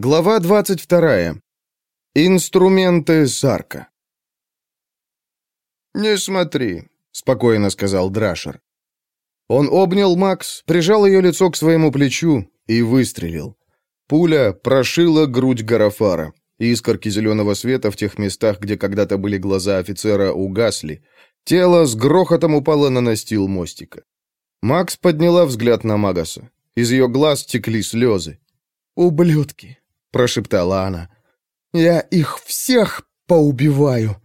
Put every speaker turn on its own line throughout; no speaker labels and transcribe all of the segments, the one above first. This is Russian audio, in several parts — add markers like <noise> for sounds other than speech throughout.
Глава 22. Инструменты Сарка. «Не смотри», — спокойно сказал Драшер. Он обнял Макс, прижал ее лицо к своему плечу и выстрелил. Пуля прошила грудь Гарафара. Искорки зеленого света в тех местах, где когда-то были глаза офицера, угасли. Тело с грохотом упало на настил мостика. Макс подняла взгляд на Магаса. Из ее глаз текли слезы. «Ублюдки!» — прошептала она. «Я их всех поубиваю!»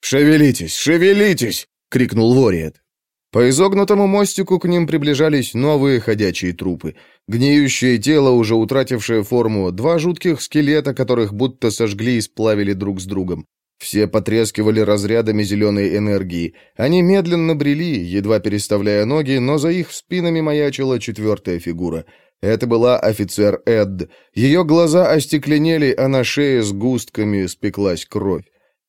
«Шевелитесь, шевелитесь!» — крикнул Вориет.
По изогнутому мостику к ним приближались новые ходячие трупы. Гниющее тело, уже утратившее форму, два жутких скелета, которых будто сожгли и сплавили друг с другом. Все потрескивали разрядами зеленой энергии. Они медленно брели, едва переставляя ноги, но за их спинами маячила четвертая фигура — это была офицер Эд. Ее глаза остекленели, а на шее с густками спеклась кровь.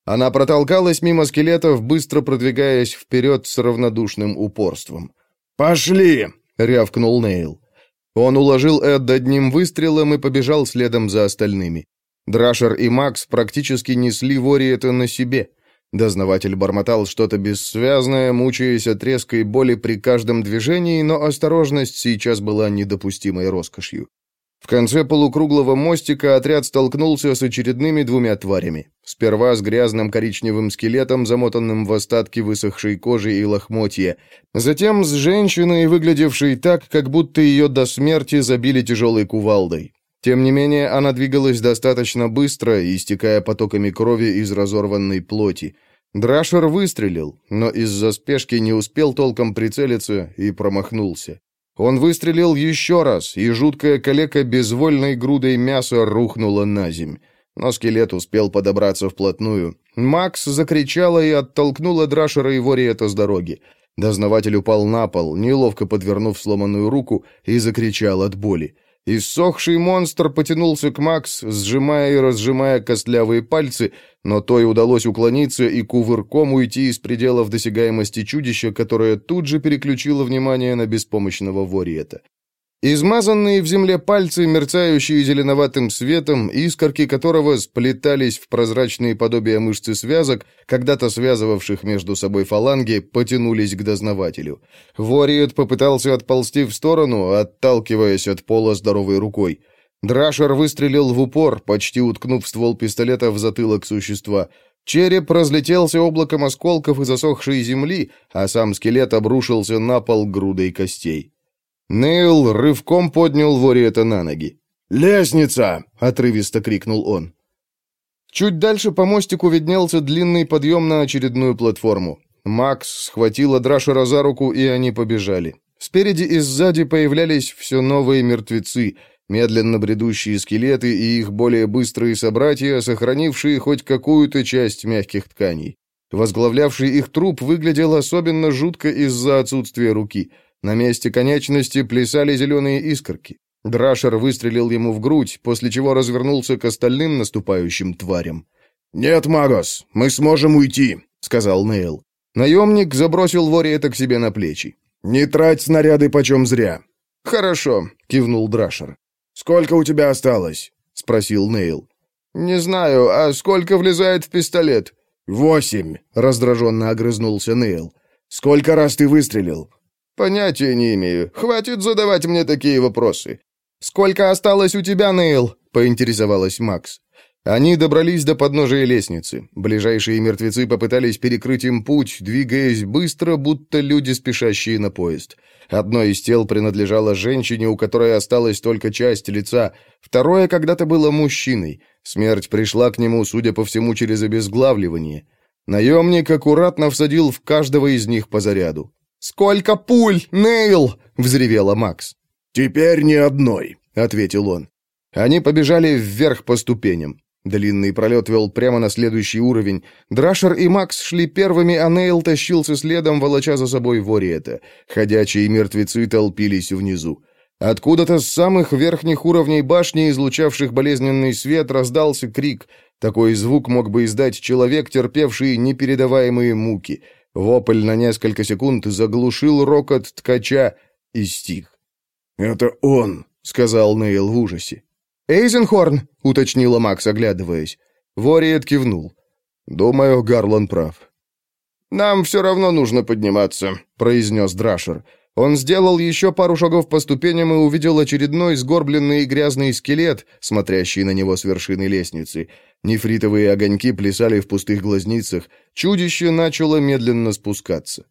Она протолкалась мимо скелетов, быстро продвигаясь вперед с равнодушным упорством.
«Пошли!»
— рявкнул Нейл. Он уложил Эд одним выстрелом и побежал следом за остальными. Драшер и Макс практически несли Вориета на себе. Дознаватель бормотал что-то бессвязное, мучаясь от резкой боли при каждом движении, но осторожность сейчас была недопустимой роскошью. В конце полукруглого мостика отряд столкнулся с очередными двумя тварями. Сперва с грязным коричневым скелетом, замотанным в остатки высохшей кожи и лохмотья. Затем с женщиной, выглядевшей так, как будто ее до смерти забили тяжелой кувалдой. Тем не менее, она двигалась достаточно быстро, истекая потоками крови из разорванной плоти. Драшер выстрелил, но из-за спешки не успел толком прицелиться и промахнулся. Он выстрелил еще раз, и жуткая калека безвольной грудой мяса рухнула на земь. Но скелет успел подобраться вплотную. Макс закричала и оттолкнула Драшера и Вориета с дороги. Дознаватель упал на пол, неловко подвернув сломанную руку, и закричал от боли. Иссохший монстр потянулся к Макс, сжимая и разжимая костлявые пальцы, но то и удалось уклониться и кувырком уйти из пределов досягаемости чудища, которое тут же переключило внимание на беспомощного вориета. Измазанные в земле пальцы, мерцающие зеленоватым светом, искорки которого сплетались в прозрачные подобия мышцы связок, когда-то связывавших между собой фаланги, потянулись к дознавателю. Вориет попытался отползти в сторону, отталкиваясь от пола здоровой рукой. Драшер выстрелил в упор, почти уткнув ствол пистолета в затылок существа. Череп разлетелся облаком осколков и засохшей земли, а сам скелет обрушился на пол грудой костей. Нейл рывком поднял Вориэта на ноги.
«Лестница!»
— отрывисто крикнул он. Чуть дальше по мостику виднелся длинный подъем на очередную платформу. Макс схватила Драшера за руку, и они побежали. Спереди и сзади появлялись все новые мертвецы, медленно бредущие скелеты и их более быстрые собратья, сохранившие хоть какую-то часть мягких тканей. Возглавлявший их труп выглядел особенно жутко из-за отсутствия руки — на месте конечности плясали зеленые искорки. Драшер выстрелил ему в грудь, после чего развернулся к остальным наступающим тварям.
«Нет, Магос, мы сможем уйти», — сказал Нейл.
Наемник забросил Вориэта к себе на плечи.
«Не трать снаряды почем зря».
«Хорошо», — кивнул Драшер.
«Сколько у тебя осталось?»
— спросил Нейл. «Не знаю, а сколько влезает в пистолет?»
«Восемь», — раздраженно огрызнулся Нейл. «Сколько раз ты выстрелил?»
«Понятия не имею. Хватит задавать мне такие вопросы». «Сколько осталось у тебя, Нейл?» — поинтересовалась Макс. Они добрались до подножия лестницы. Ближайшие мертвецы попытались перекрыть им путь, двигаясь быстро, будто люди, спешащие на поезд. Одно из тел принадлежало женщине, у которой осталась только часть лица. Второе когда-то было мужчиной. Смерть пришла к нему, судя по всему, через обезглавливание. Наемник аккуратно всадил в каждого из них по заряду. «Сколько пуль, Нейл!» — взревела Макс.
«Теперь ни одной», — ответил он.
Они побежали вверх по ступеням. Длинный пролет вел прямо на следующий уровень. Драшер и Макс шли первыми, а Нейл тащился следом, волоча за собой Вориэта. Ходячие мертвецы толпились внизу. Откуда-то с самых верхних уровней башни, излучавших болезненный свет, раздался крик. Такой звук мог бы издать человек, терпевший непередаваемые муки — Вопль на несколько секунд заглушил рокот ткача и стих.
«Это он», — сказал Нейл в ужасе.
«Эйзенхорн», — уточнила Макс, оглядываясь. Вориет кивнул. «Думаю, Гарлан прав». «Нам все равно нужно подниматься», — произнес Драшер. Он сделал еще пару шагов по ступеням и увидел очередной сгорбленный и грязный скелет, смотрящий на него с вершины лестницы. Нефритовые огоньки плясали в пустых глазницах. Чудище начало медленно спускаться.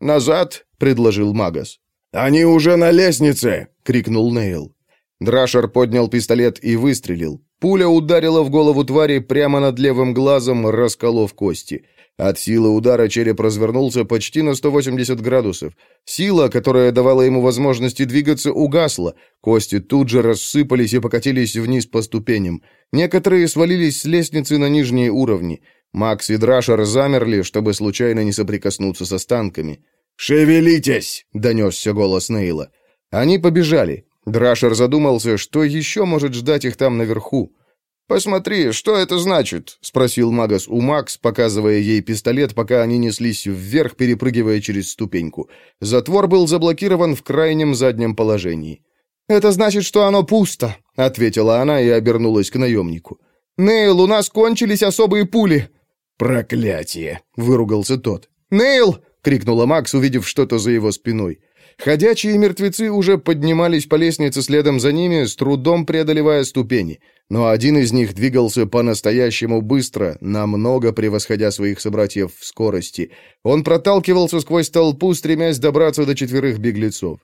«Назад!» — предложил Магас.
«Они уже на лестнице!»
— крикнул Нейл. Драшер поднял пистолет и выстрелил. Пуля ударила в голову твари прямо над левым глазом, расколов кости. От силы удара череп развернулся почти на 180 градусов. Сила, которая давала ему возможности двигаться, угасла. Кости тут же рассыпались и покатились вниз по ступеням. Некоторые свалились с лестницы на нижние уровни. Макс и Драшер замерли, чтобы случайно не соприкоснуться с останками.
«Шевелитесь!»
— донесся голос Нейла. Они побежали. Драшер задумался, что еще может ждать их там наверху. «Посмотри, что это значит?» — спросил Магас у Макс, показывая ей пистолет, пока они неслись вверх, перепрыгивая через ступеньку. Затвор был заблокирован в крайнем заднем положении. «Это значит, что оно пусто», — ответила она и обернулась к наемнику. «Нейл, у нас кончились особые пули».
«Проклятие!» — выругался тот.
«Нейл!» — крикнула Макс, увидев что-то за его спиной. Ходячие мертвецы уже поднимались по лестнице следом за ними, с трудом преодолевая ступени. Но один из них двигался по-настоящему быстро, намного превосходя своих собратьев в скорости. Он проталкивался сквозь толпу, стремясь добраться до четверых беглецов.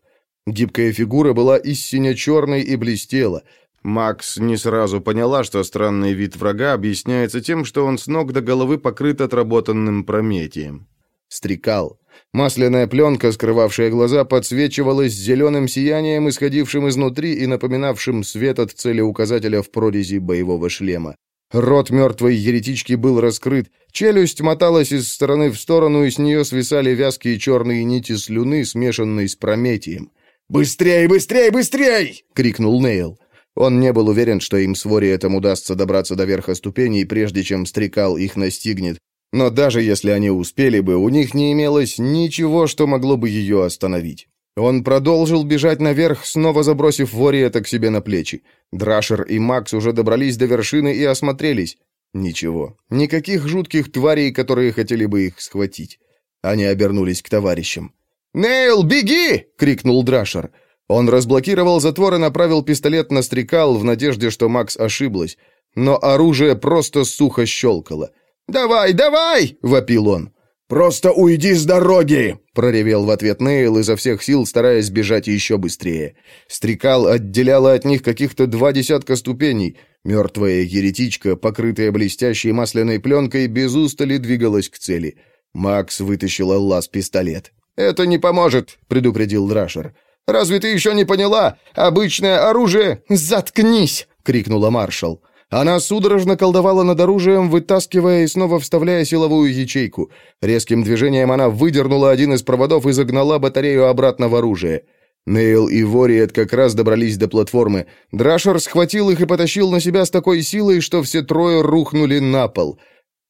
Гибкая фигура была истинно черной и блестела. Макс не сразу поняла, что странный вид врага объясняется тем, что он с ног до головы покрыт отработанным прометием. Стрекал. Масляная пленка, скрывавшая глаза, подсвечивалась зеленым сиянием, исходившим изнутри и напоминавшим свет от целеуказателя в прорези боевого шлема. Рот мертвой еретички был раскрыт, челюсть моталась из стороны в сторону, и с нее свисали вязкие черные нити слюны, смешанные с прометием.
«Быстрей, быстрей, быстрей!» — крикнул Нейл.
Он не был уверен, что им с Вориетом удастся добраться до верха ступеней, прежде чем Стрекал их настигнет, но даже если они успели бы, у них не имелось ничего, что могло бы ее остановить. Он продолжил бежать наверх, снова забросив Вориета к себе на плечи. Драшер и Макс уже добрались до вершины и осмотрелись. Ничего. Никаких жутких тварей, которые хотели бы их схватить. Они обернулись к товарищам. «Нейл, беги!» — крикнул Драшер. Он разблокировал затвор и направил пистолет на стрекал в надежде, что Макс ошиблась. Но оружие просто сухо щелкало. «Давай, давай!» — вопил он.
«Просто уйди с дороги!»
— проревел в ответ Нейл, изо всех сил стараясь бежать еще быстрее. Стрекал отделяла от них каких-то два десятка ступеней. Мертвая еретичка, покрытая блестящей масляной пленкой, без устали двигалась к цели. Макс вытащил лаз-пистолет. «Это не поможет», — предупредил Драшер. «Разве ты еще не поняла? Обычное оружие...» «Заткнись!» — крикнула маршал. Она судорожно колдовала над оружием, вытаскивая и снова вставляя силовую ячейку. Резким движением она выдернула один из проводов и загнала батарею обратно в оружие. Нейл и Вориет как раз добрались до платформы. Драшер схватил их и потащил на себя с такой силой, что все трое рухнули на пол.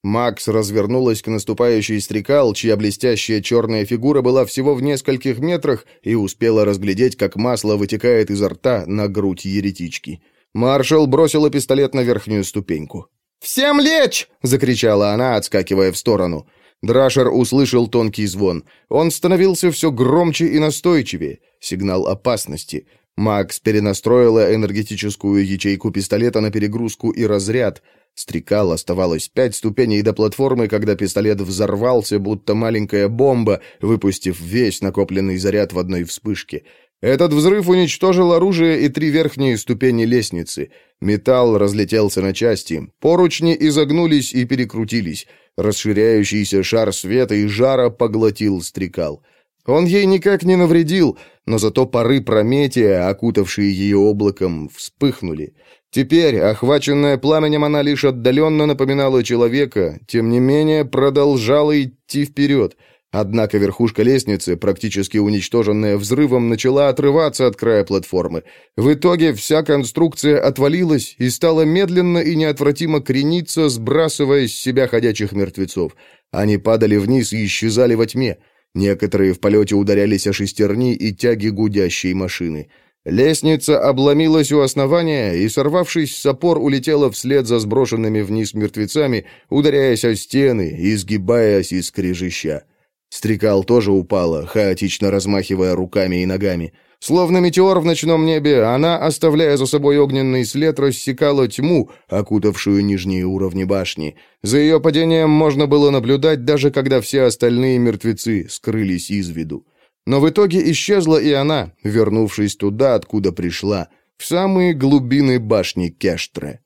Макс развернулась к наступающей стрекал, чья блестящая черная фигура была всего в нескольких метрах, и успела разглядеть, как масло вытекает изо рта на грудь еретички. Маршал бросила пистолет на верхнюю ступеньку. «Всем лечь!» — закричала она, отскакивая в сторону. Драшер услышал тонкий звон. Он становился все громче и настойчивее. Сигнал опасности. Макс перенастроила энергетическую ячейку пистолета на перегрузку и разряд. Стрекал оставалось пять ступеней до платформы, когда пистолет взорвался, будто маленькая бомба, выпустив весь накопленный заряд в одной вспышке. Этот взрыв уничтожил оружие и три верхние ступени лестницы. Металл разлетелся на части, поручни изогнулись и перекрутились. Расширяющийся шар света и жара поглотил стрекал. Он ей никак не навредил, но зато пары Прометия, окутавшие ее облаком, вспыхнули. Теперь, охваченная пламенем, она лишь отдаленно напоминала человека, тем не менее продолжала идти вперед — Однако верхушка лестницы, практически уничтоженная взрывом, начала отрываться от края платформы. В итоге вся конструкция отвалилась и стала медленно и неотвратимо крениться, сбрасывая с себя ходячих мертвецов. Они падали вниз и исчезали во тьме. Некоторые в полете ударялись о шестерни и тяги гудящей машины. Лестница обломилась у основания и, сорвавшись с опор, улетела вслед за сброшенными вниз мертвецами, ударяясь о стены изгибаясь из скрежеща. Стрекал тоже упала, хаотично размахивая руками и ногами. Словно метеор в ночном небе, она, оставляя за собой огненный след, рассекала тьму, окутавшую нижние уровни башни. За ее падением можно было наблюдать, даже когда все остальные мертвецы скрылись из виду. Но в итоге исчезла и она, вернувшись туда, откуда пришла, в самые глубины башни Кештре.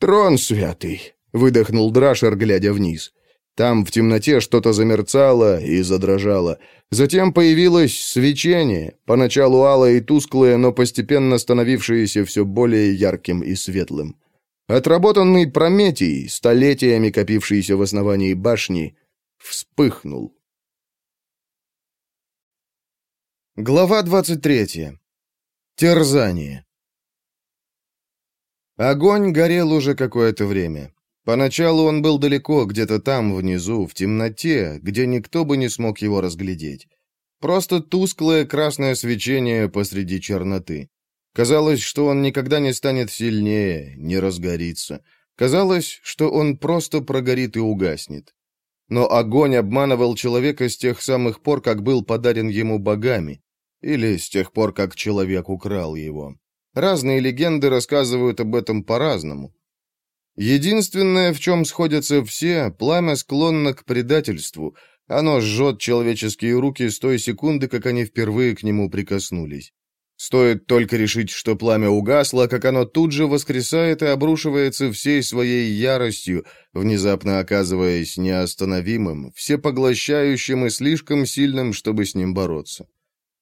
«Трон святый!» — выдохнул Драшер, глядя вниз. Там в темноте что-то замерцало и задрожало. Затем появилось свечение, поначалу алое и тусклое, но постепенно становившееся все более ярким и светлым. Отработанный Прометий, столетиями копившийся в основании башни, вспыхнул. Глава 23. Терзание. Огонь горел уже какое-то время. Поначалу он был далеко, где-то там, внизу, в темноте, где никто бы не смог его разглядеть. Просто тусклое красное свечение посреди черноты. Казалось, что он никогда не станет сильнее, не разгорится. Казалось, что он просто прогорит и угаснет. Но огонь обманывал человека с тех самых пор, как был подарен ему богами, или с тех пор, как человек украл его. Разные легенды рассказывают об этом по-разному. Единственное, в чем сходятся все, пламя склонно к предательству. Оно жжет человеческие руки с той секунды, как они впервые к нему прикоснулись. Стоит только решить, что пламя угасло, как оно тут же воскресает и обрушивается всей своей яростью, внезапно оказываясь неостановимым, всепоглощающим и слишком сильным, чтобы с ним бороться.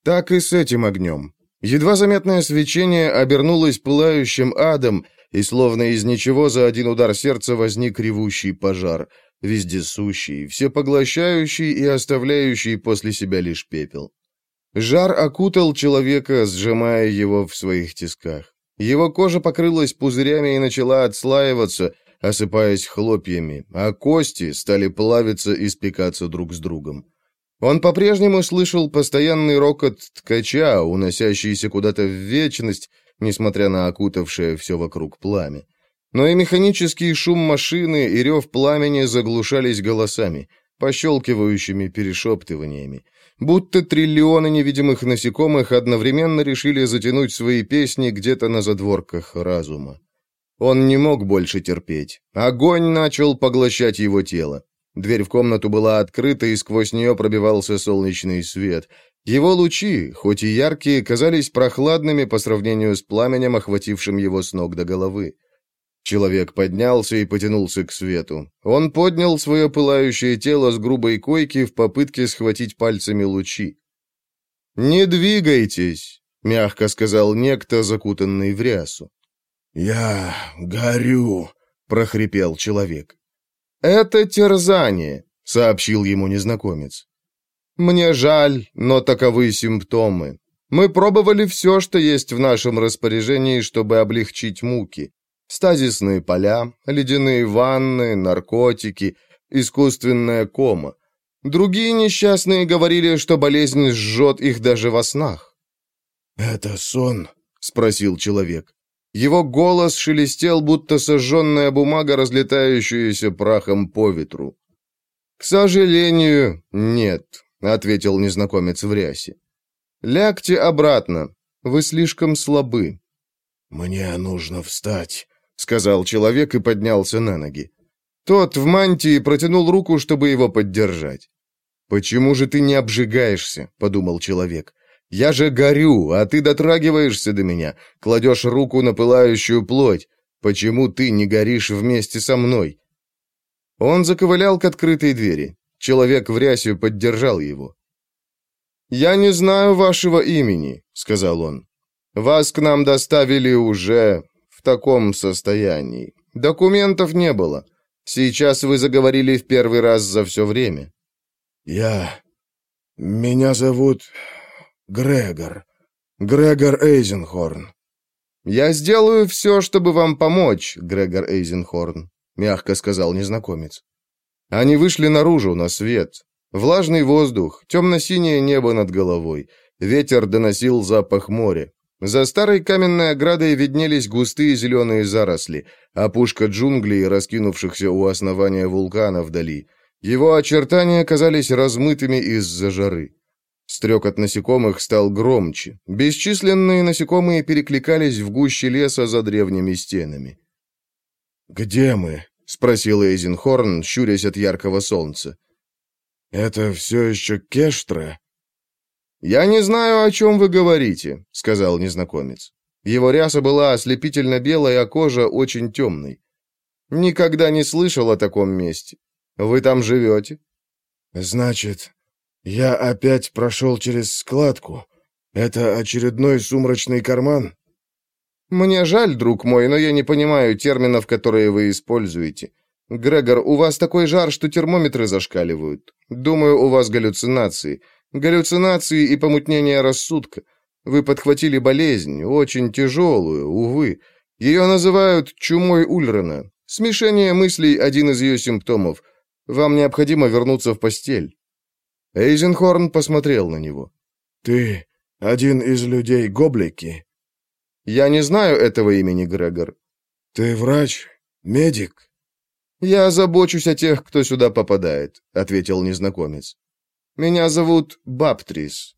Так и с этим огнем. Едва заметное свечение обернулось пылающим адом, и словно из ничего за один удар сердца возник ревущий пожар, вездесущий, всепоглощающий и оставляющий после себя лишь пепел. Жар окутал человека, сжимая его в своих тисках. Его кожа покрылась пузырями и начала отслаиваться, осыпаясь хлопьями, а кости стали плавиться и спекаться друг с другом. Он по-прежнему слышал постоянный рокот ткача, уносящийся куда-то в вечность, несмотря на окутавшее все вокруг пламя. Но и механический шум машины и рев пламени заглушались голосами, пощелкивающими перешептываниями будто триллионы невидимых насекомых одновременно решили затянуть свои песни где-то на задворках разума. Он не мог больше терпеть. Огонь начал поглощать его тело. Дверь в комнату была открыта, и сквозь нее пробивался солнечный свет. Его лучи, хоть и яркие, казались прохладными по сравнению с пламенем, охватившим его с ног до головы. Человек поднялся и потянулся к свету. Он поднял свое пылающее тело с грубой койки в попытке схватить пальцами лучи. «Не двигайтесь», — мягко сказал некто, закутанный в рясу.
«Я горю», — прохрипел человек.
«Это терзание», — сообщил ему незнакомец. «Мне жаль, но таковы симптомы. Мы пробовали все, что есть в нашем распоряжении, чтобы облегчить муки. Стазисные поля, ледяные ванны, наркотики, искусственная кома. Другие несчастные говорили, что болезнь жжет их даже во снах.
«Это сон?» — спросил человек.
Его голос шелестел, будто сожженная бумага, разлетающаяся прахом по ветру. «К сожалению, нет», — ответил незнакомец в рясе. «Лягте обратно. Вы слишком слабы».
«Мне нужно встать»,
сказал человек и поднялся на ноги. Тот в мантии протянул руку, чтобы его поддержать. «Почему же ты не обжигаешься?» — подумал человек. «Я же горю, а ты дотрагиваешься до меня, кладешь руку на пылающую плоть. Почему ты не горишь вместе со мной?» Он заковылял к открытой двери. Человек в рясе поддержал его. «Я не знаю вашего имени», — сказал он. «Вас к нам доставили уже в таком состоянии. Документов не было. Сейчас вы заговорили в первый раз за все время».
«Я... Меня зовут Грегор. Грегор Эйзенхорн».
«Я сделаю все, чтобы вам помочь, Грегор Эйзенхорн», — мягко сказал незнакомец. Они вышли наружу, на свет. Влажный воздух, темно-синее небо над головой. Ветер доносил запах моря. За старой каменной оградой виднелись густые зеленые заросли, опушка джунглей, раскинувшихся у основания вулкана вдали. Его очертания казались размытыми из-за жары. Стрекот насекомых стал громче. Бесчисленные насекомые перекликались в гуще леса за древними стенами.
«Где мы?» — спросил Эйзенхорн, щурясь от яркого солнца. «Это все еще Кештра?»
«Я не знаю, о чем вы говорите», — сказал незнакомец. Его ряса была ослепительно белой, а кожа очень темной. «Никогда не слышал о таком месте. Вы там живете?»
«Значит, я опять прошел через складку. Это очередной сумрачный карман?»
«Мне жаль, друг мой, но я не понимаю терминов, которые вы используете. Грегор, у вас такой жар, что термометры зашкаливают. Думаю, у вас галлюцинации. Галлюцинации и помутнение рассудка. Вы подхватили болезнь, очень тяжелую, увы. Ее называют чумой Ульрена. Смешение мыслей – один из ее симптомов. Вам необходимо вернуться в постель». Эйзенхорн посмотрел на него.
«Ты один из людей Гоблики?»
«Я не знаю этого имени, Грегор».
«Ты врач? Медик?»
«Я забочусь о тех, кто сюда попадает», — ответил незнакомец. «Меня зовут Баптрис».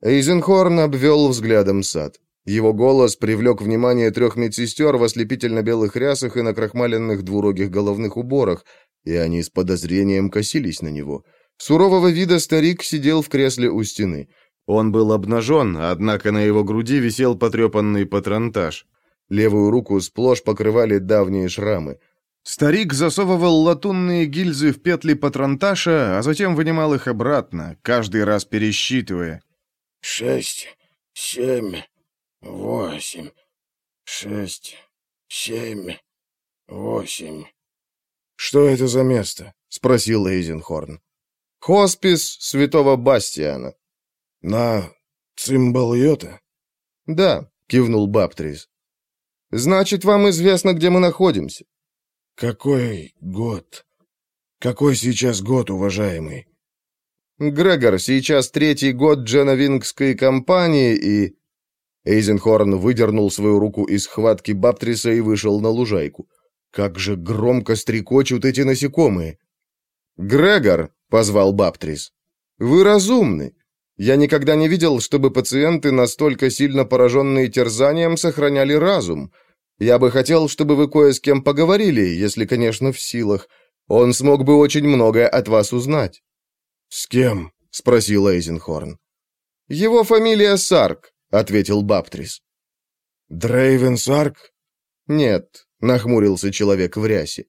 Эйзенхорн обвел взглядом сад. Его голос привлек внимание трех медсестер в ослепительно-белых рясах и на крахмаленных двурогих головных уборах, и они с подозрением косились на него. Сурового вида старик сидел в кресле у стены. Он был обнажен, однако на его груди висел потрепанный патронтаж. Левую руку сплошь покрывали давние шрамы. Старик засовывал латунные гильзы в петли патронташа, а затем вынимал их обратно, каждый раз пересчитывая.
«Шесть, семь, восемь, шесть, семь, восемь». «Что это за место?» — спросил Эйзенхорн.
«Хоспис святого Бастиана».
«На Цимбалйота?»
«Да», — кивнул Баптрис. «Значит, вам известно, где мы находимся?»
«Какой год? Какой сейчас год, уважаемый?»
«Грегор, сейчас третий год Дженовингской кампании и...» Эйзенхорн выдернул свою руку из хватки Баптриса и вышел на лужайку. Как же громко стрекочут эти насекомые! «Грегор!» — позвал Баптрис. «Вы разумны. Я никогда не видел, чтобы пациенты, настолько сильно пораженные терзанием, сохраняли разум. Я бы хотел, чтобы вы кое с кем поговорили, если, конечно, в силах. Он смог бы очень многое от вас узнать».
«С кем?» — спросил Эйзенхорн.
«Его фамилия Сарк», — ответил Баптрис.
«Дрейвен Сарк?»
«Нет», — нахмурился человек в рясе.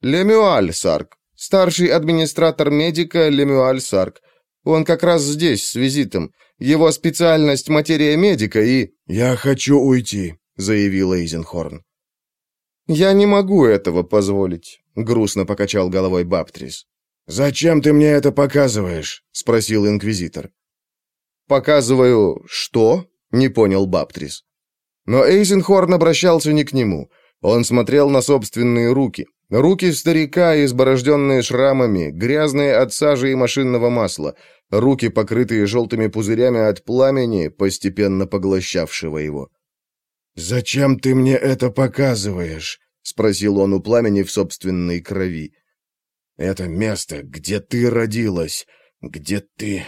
«Лемюаль Сарк, старший администратор медика Лемюаль Сарк. Он как раз здесь, с визитом. Его специальность — материя медика и...»
«Я хочу уйти», — заявил Эйзенхорн.
«Я не могу этого позволить», — грустно покачал головой Баптрис.
«Зачем ты мне это показываешь?» — спросил инквизитор.
«Показываю... что?» — не понял Баптрис. Но Эйзенхорн обращался не к нему. Он смотрел на собственные руки. Руки старика, изборожденные шрамами, грязные от сажи и машинного масла. Руки, покрытые желтыми пузырями от пламени, постепенно поглощавшего его.
«Зачем ты мне это показываешь?» — спросил он у пламени в собственной крови. «Это место, где ты родилась, где ты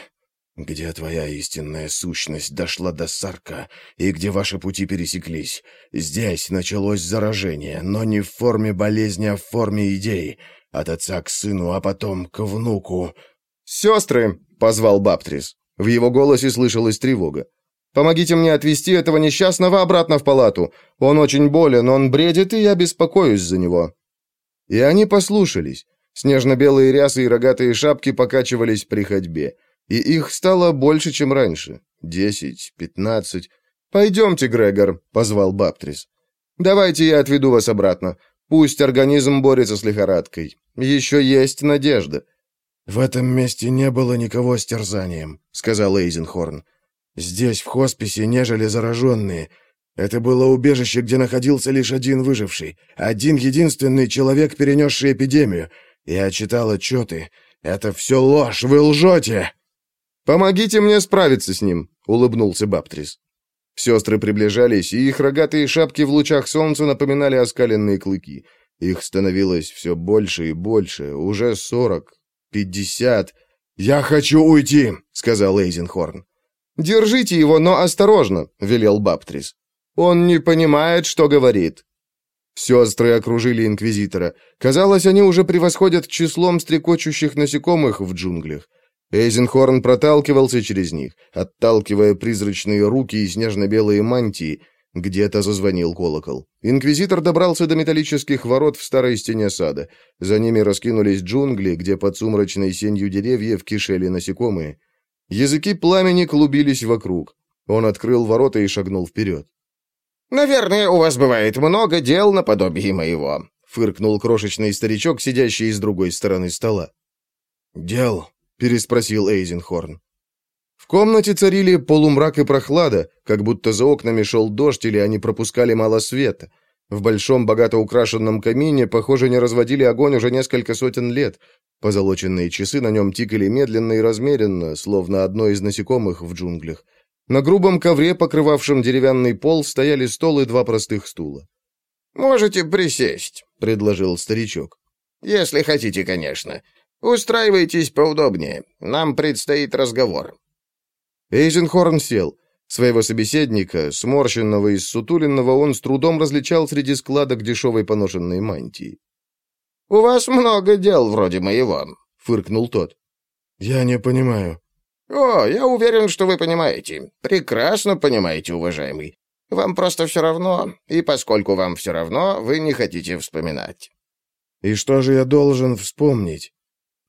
где твоя истинная сущность дошла до Сарка и где ваши пути пересеклись. Здесь началось заражение, но не в форме болезни, а в форме идей. От отца к сыну, а потом к внуку.
«Сестры!» — позвал Баптрис. В его голосе слышалась тревога. «Помогите мне отвезти этого несчастного обратно в палату. Он очень болен, он бредит, и я беспокоюсь за него». И они послушались. Снежно-белые рясы и рогатые шапки покачивались при ходьбе и их стало больше, чем раньше. Десять, пятнадцать. «Пойдемте, Грегор», — позвал Баптрис. «Давайте я отведу вас обратно. Пусть организм борется с лихорадкой. Еще есть надежда».
«В этом месте не было никого с терзанием», — сказал Эйзенхорн. «Здесь, в хосписе, нежели зараженные. Это было убежище, где находился лишь один выживший, один единственный человек, перенесший эпидемию. Я читал отчеты. Это все ложь, вы лжете!»
«Помогите мне справиться с ним», — улыбнулся Баптрис. Сестры приближались, и их рогатые шапки в лучах солнца напоминали оскаленные клыки. Их становилось все больше и больше, уже сорок, пятьдесят. «Я хочу уйти», — сказал Эйзенхорн. «Держите его, но осторожно», — велел Баптрис. «Он не понимает, что говорит». Сестры окружили инквизитора. Казалось, они уже превосходят числом стрекочущих насекомых в джунглях. Эйзенхорн проталкивался через них, отталкивая призрачные руки и снежно-белые мантии. Где-то зазвонил колокол. Инквизитор добрался до металлических ворот в старой стене сада. За ними раскинулись джунгли, где под сумрачной сенью деревьев кишели насекомые. Языки пламени клубились вокруг. Он открыл ворота и шагнул вперед.
«Наверное, у вас бывает много дел наподобие моего», —
фыркнул крошечный старичок, сидящий с другой стороны стола.
«Дел?» — переспросил Эйзенхорн.
В комнате царили полумрак и прохлада, как будто за окнами шел дождь или они пропускали мало света. В большом богато украшенном камине, похоже, не разводили огонь уже несколько сотен лет. Позолоченные часы на нем тикали медленно и размеренно, словно одно из насекомых в джунглях. На грубом ковре, покрывавшем деревянный пол, стояли стол и два простых стула.
«Можете присесть», — предложил старичок. «Если хотите, конечно. Устраивайтесь поудобнее. Нам предстоит разговор».
Эйзенхорн сел. Своего собеседника, сморщенного и сутуленного, он с трудом различал среди складок дешевой поношенной мантии.
«У вас много дел вроде моего», — фыркнул тот.
«Я не понимаю»,
«О, я уверен, что вы понимаете. Прекрасно понимаете, уважаемый. Вам просто все равно, и поскольку вам все равно, вы не хотите вспоминать».
«И что же я должен вспомнить?»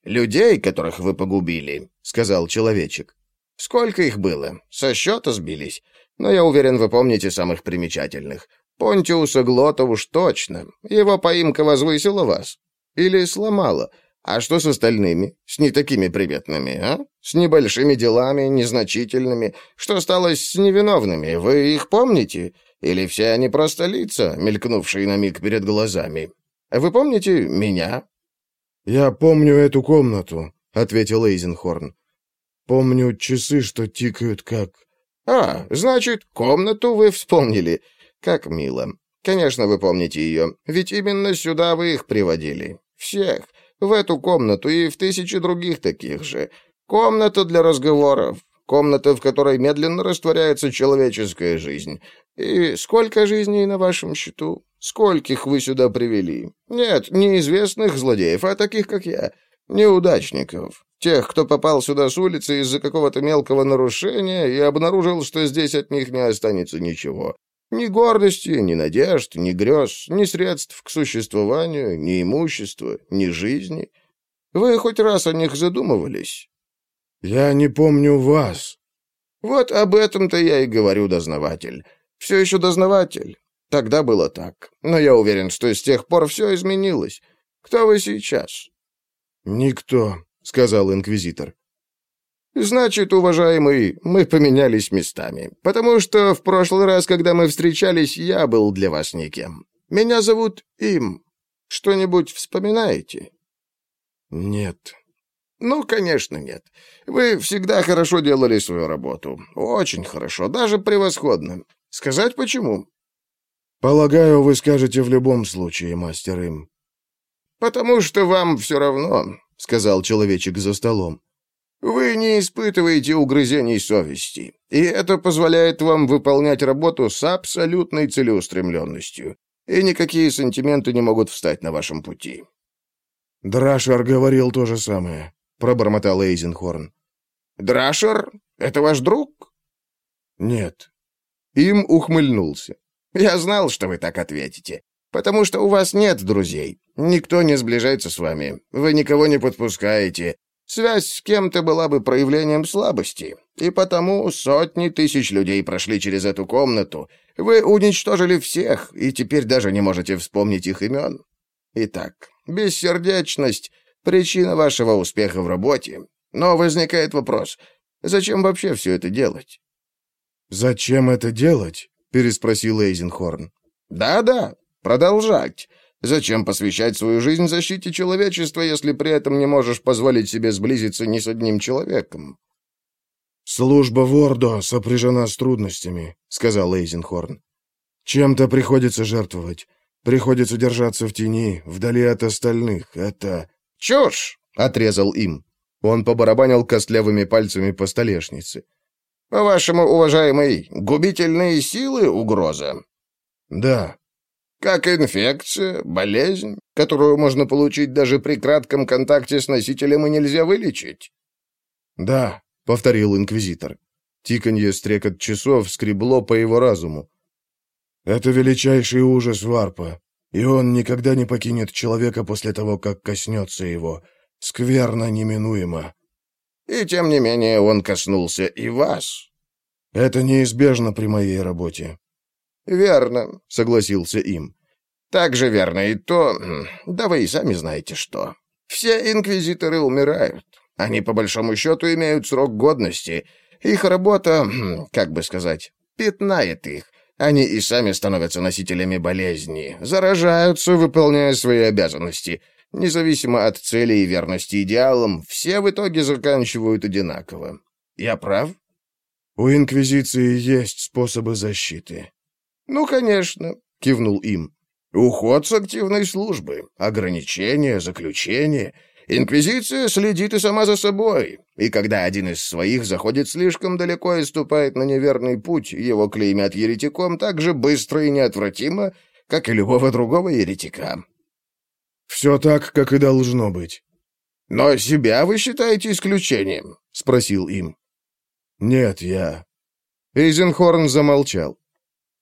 «Людей, которых вы погубили», — сказал человечек. «Сколько их было? Со счета сбились. Но я уверен, вы помните самых примечательных. Понтиуса Глота уж точно. Его поимка возвысила вас. Или сломала. А что с остальными? С не такими приветными, а? С небольшими делами, незначительными. Что стало с невиновными? Вы их помните? Или все они просто лица, мелькнувшие на миг перед глазами? Вы помните меня?»
«Я помню эту комнату», — ответил Эйзенхорн. «Помню часы, что тикают как...»
«А, значит, комнату вы вспомнили. Как мило. Конечно, вы помните ее, ведь именно сюда вы их приводили. Всех. В эту комнату и в тысячи других таких же. Комната для разговоров. Комната, в которой медленно растворяется человеческая жизнь. И сколько жизней на вашем счету? Скольких вы сюда привели? Нет, неизвестных злодеев, а таких, как я. Неудачников. Тех, кто попал сюда с улицы из-за какого-то мелкого нарушения и обнаружил, что здесь от них не останется ничего. Ни гордости, ни надежд, ни грез, ни средств к существованию, ни имущества, ни жизни. Вы хоть раз о них задумывались?
Я не помню вас.
Вот об этом-то я и говорю, дознаватель. Все еще дознаватель. Тогда было так. Но я уверен, что с тех пор все изменилось. Кто вы сейчас?
Никто, сказал инквизитор.
«Значит, уважаемый, мы поменялись местами, потому что в прошлый раз, когда мы встречались, я был для вас никем. Меня зовут Им. Что-нибудь вспоминаете?»
«Нет».
«Ну, конечно, нет. Вы всегда хорошо делали свою работу. Очень хорошо, даже превосходно. Сказать почему?»
«Полагаю, вы скажете в любом случае, мастер Им».
«Потому что вам все равно», — сказал человечек за столом. Вы не испытываете угрызений совести, и это позволяет вам выполнять работу с абсолютной целеустремленностью, и никакие сантименты не могут встать на вашем пути».
«Драшер говорил то же самое», — пробормотал Эйзенхорн.
«Драшер? Это ваш друг?»
«Нет».
Им ухмыльнулся.
«Я знал, что вы так ответите, потому что у вас нет друзей. Никто не сближается с вами, вы никого не подпускаете, Связь с кем-то была бы проявлением слабости, и потому сотни тысяч людей прошли через эту комнату. Вы уничтожили всех, и теперь даже не можете вспомнить их имен. Итак, бессердечность — причина вашего успеха в работе. Но возникает вопрос, зачем вообще все это делать?
«Зачем это делать?» — переспросил Эйзенхорн.
«Да-да, продолжать. Зачем посвящать свою жизнь защите человечества, если при этом не можешь позволить себе сблизиться ни с одним человеком?
«Служба Вордо сопряжена с трудностями», — сказал Эйзенхорн. «Чем-то приходится жертвовать. Приходится держаться в тени, вдали от остальных. Это...»
«Чушь!» — отрезал им.
Он побарабанил костлявыми пальцами по столешнице.
«По-вашему, уважаемый, губительные силы угроза?»
«Да».
«Как инфекция, болезнь, которую можно получить даже при кратком контакте с носителем и нельзя вылечить?»
«Да», —
повторил инквизитор. Тиканье стрекот часов скребло по его разуму.
«Это величайший ужас варпа, и он никогда не покинет человека после того, как коснется его. Скверно неминуемо».
«И тем не менее он коснулся и вас».
«Это неизбежно при моей работе».
«Верно», — согласился им. «Так же верно и то, <clears throat> да вы и сами знаете что. Все инквизиторы умирают. Они, по большому счету, имеют срок годности. Их работа, <clears throat> как бы сказать, пятнает их. Они и сами становятся носителями болезни, заражаются, выполняя свои обязанности. Независимо от цели и верности идеалам, все в итоге заканчивают одинаково. Я прав?
У Инквизиции есть способы защиты.
Ну, конечно, кивнул им. Уход с активной службы, ограничения, заключения — Инквизиция следит и сама за собой, и когда один из своих заходит слишком далеко и ступает на неверный путь, его клеймят еретиком так же быстро и неотвратимо, как и любого другого еретика.
«Все так, как и должно быть».
«Но себя вы считаете исключением?» — спросил им.
«Нет, я...»
Эйзенхорн замолчал.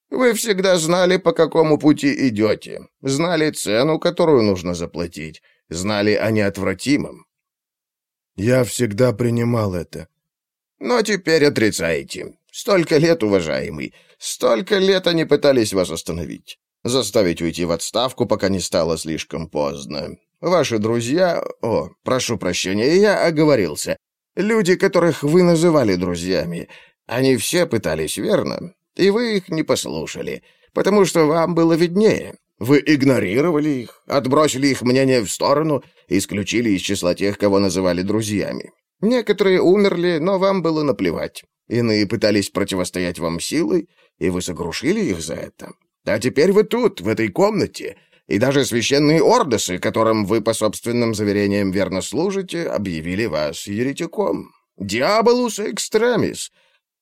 «Вы всегда знали, по какому пути идете, знали цену, которую нужно заплатить» знали о неотвратимом.
Я всегда принимал это.
Но теперь отрицаете. Столько лет, уважаемый, столько лет они пытались вас остановить. Заставить уйти в отставку, пока не стало слишком поздно. Ваши друзья... О, прошу прощения, я оговорился. Люди, которых вы называли друзьями, они все пытались, верно? И вы их не послушали, потому что вам было виднее. Вы игнорировали их, отбросили их мнение в сторону, исключили из числа тех, кого называли друзьями. Некоторые умерли, но вам было наплевать. Иные пытались противостоять вам силой, и вы сокрушили их за это. А теперь вы тут, в этой комнате, и даже священные ордосы, которым вы по собственным заверениям верно служите, объявили вас еретиком. Диаболус экстремис.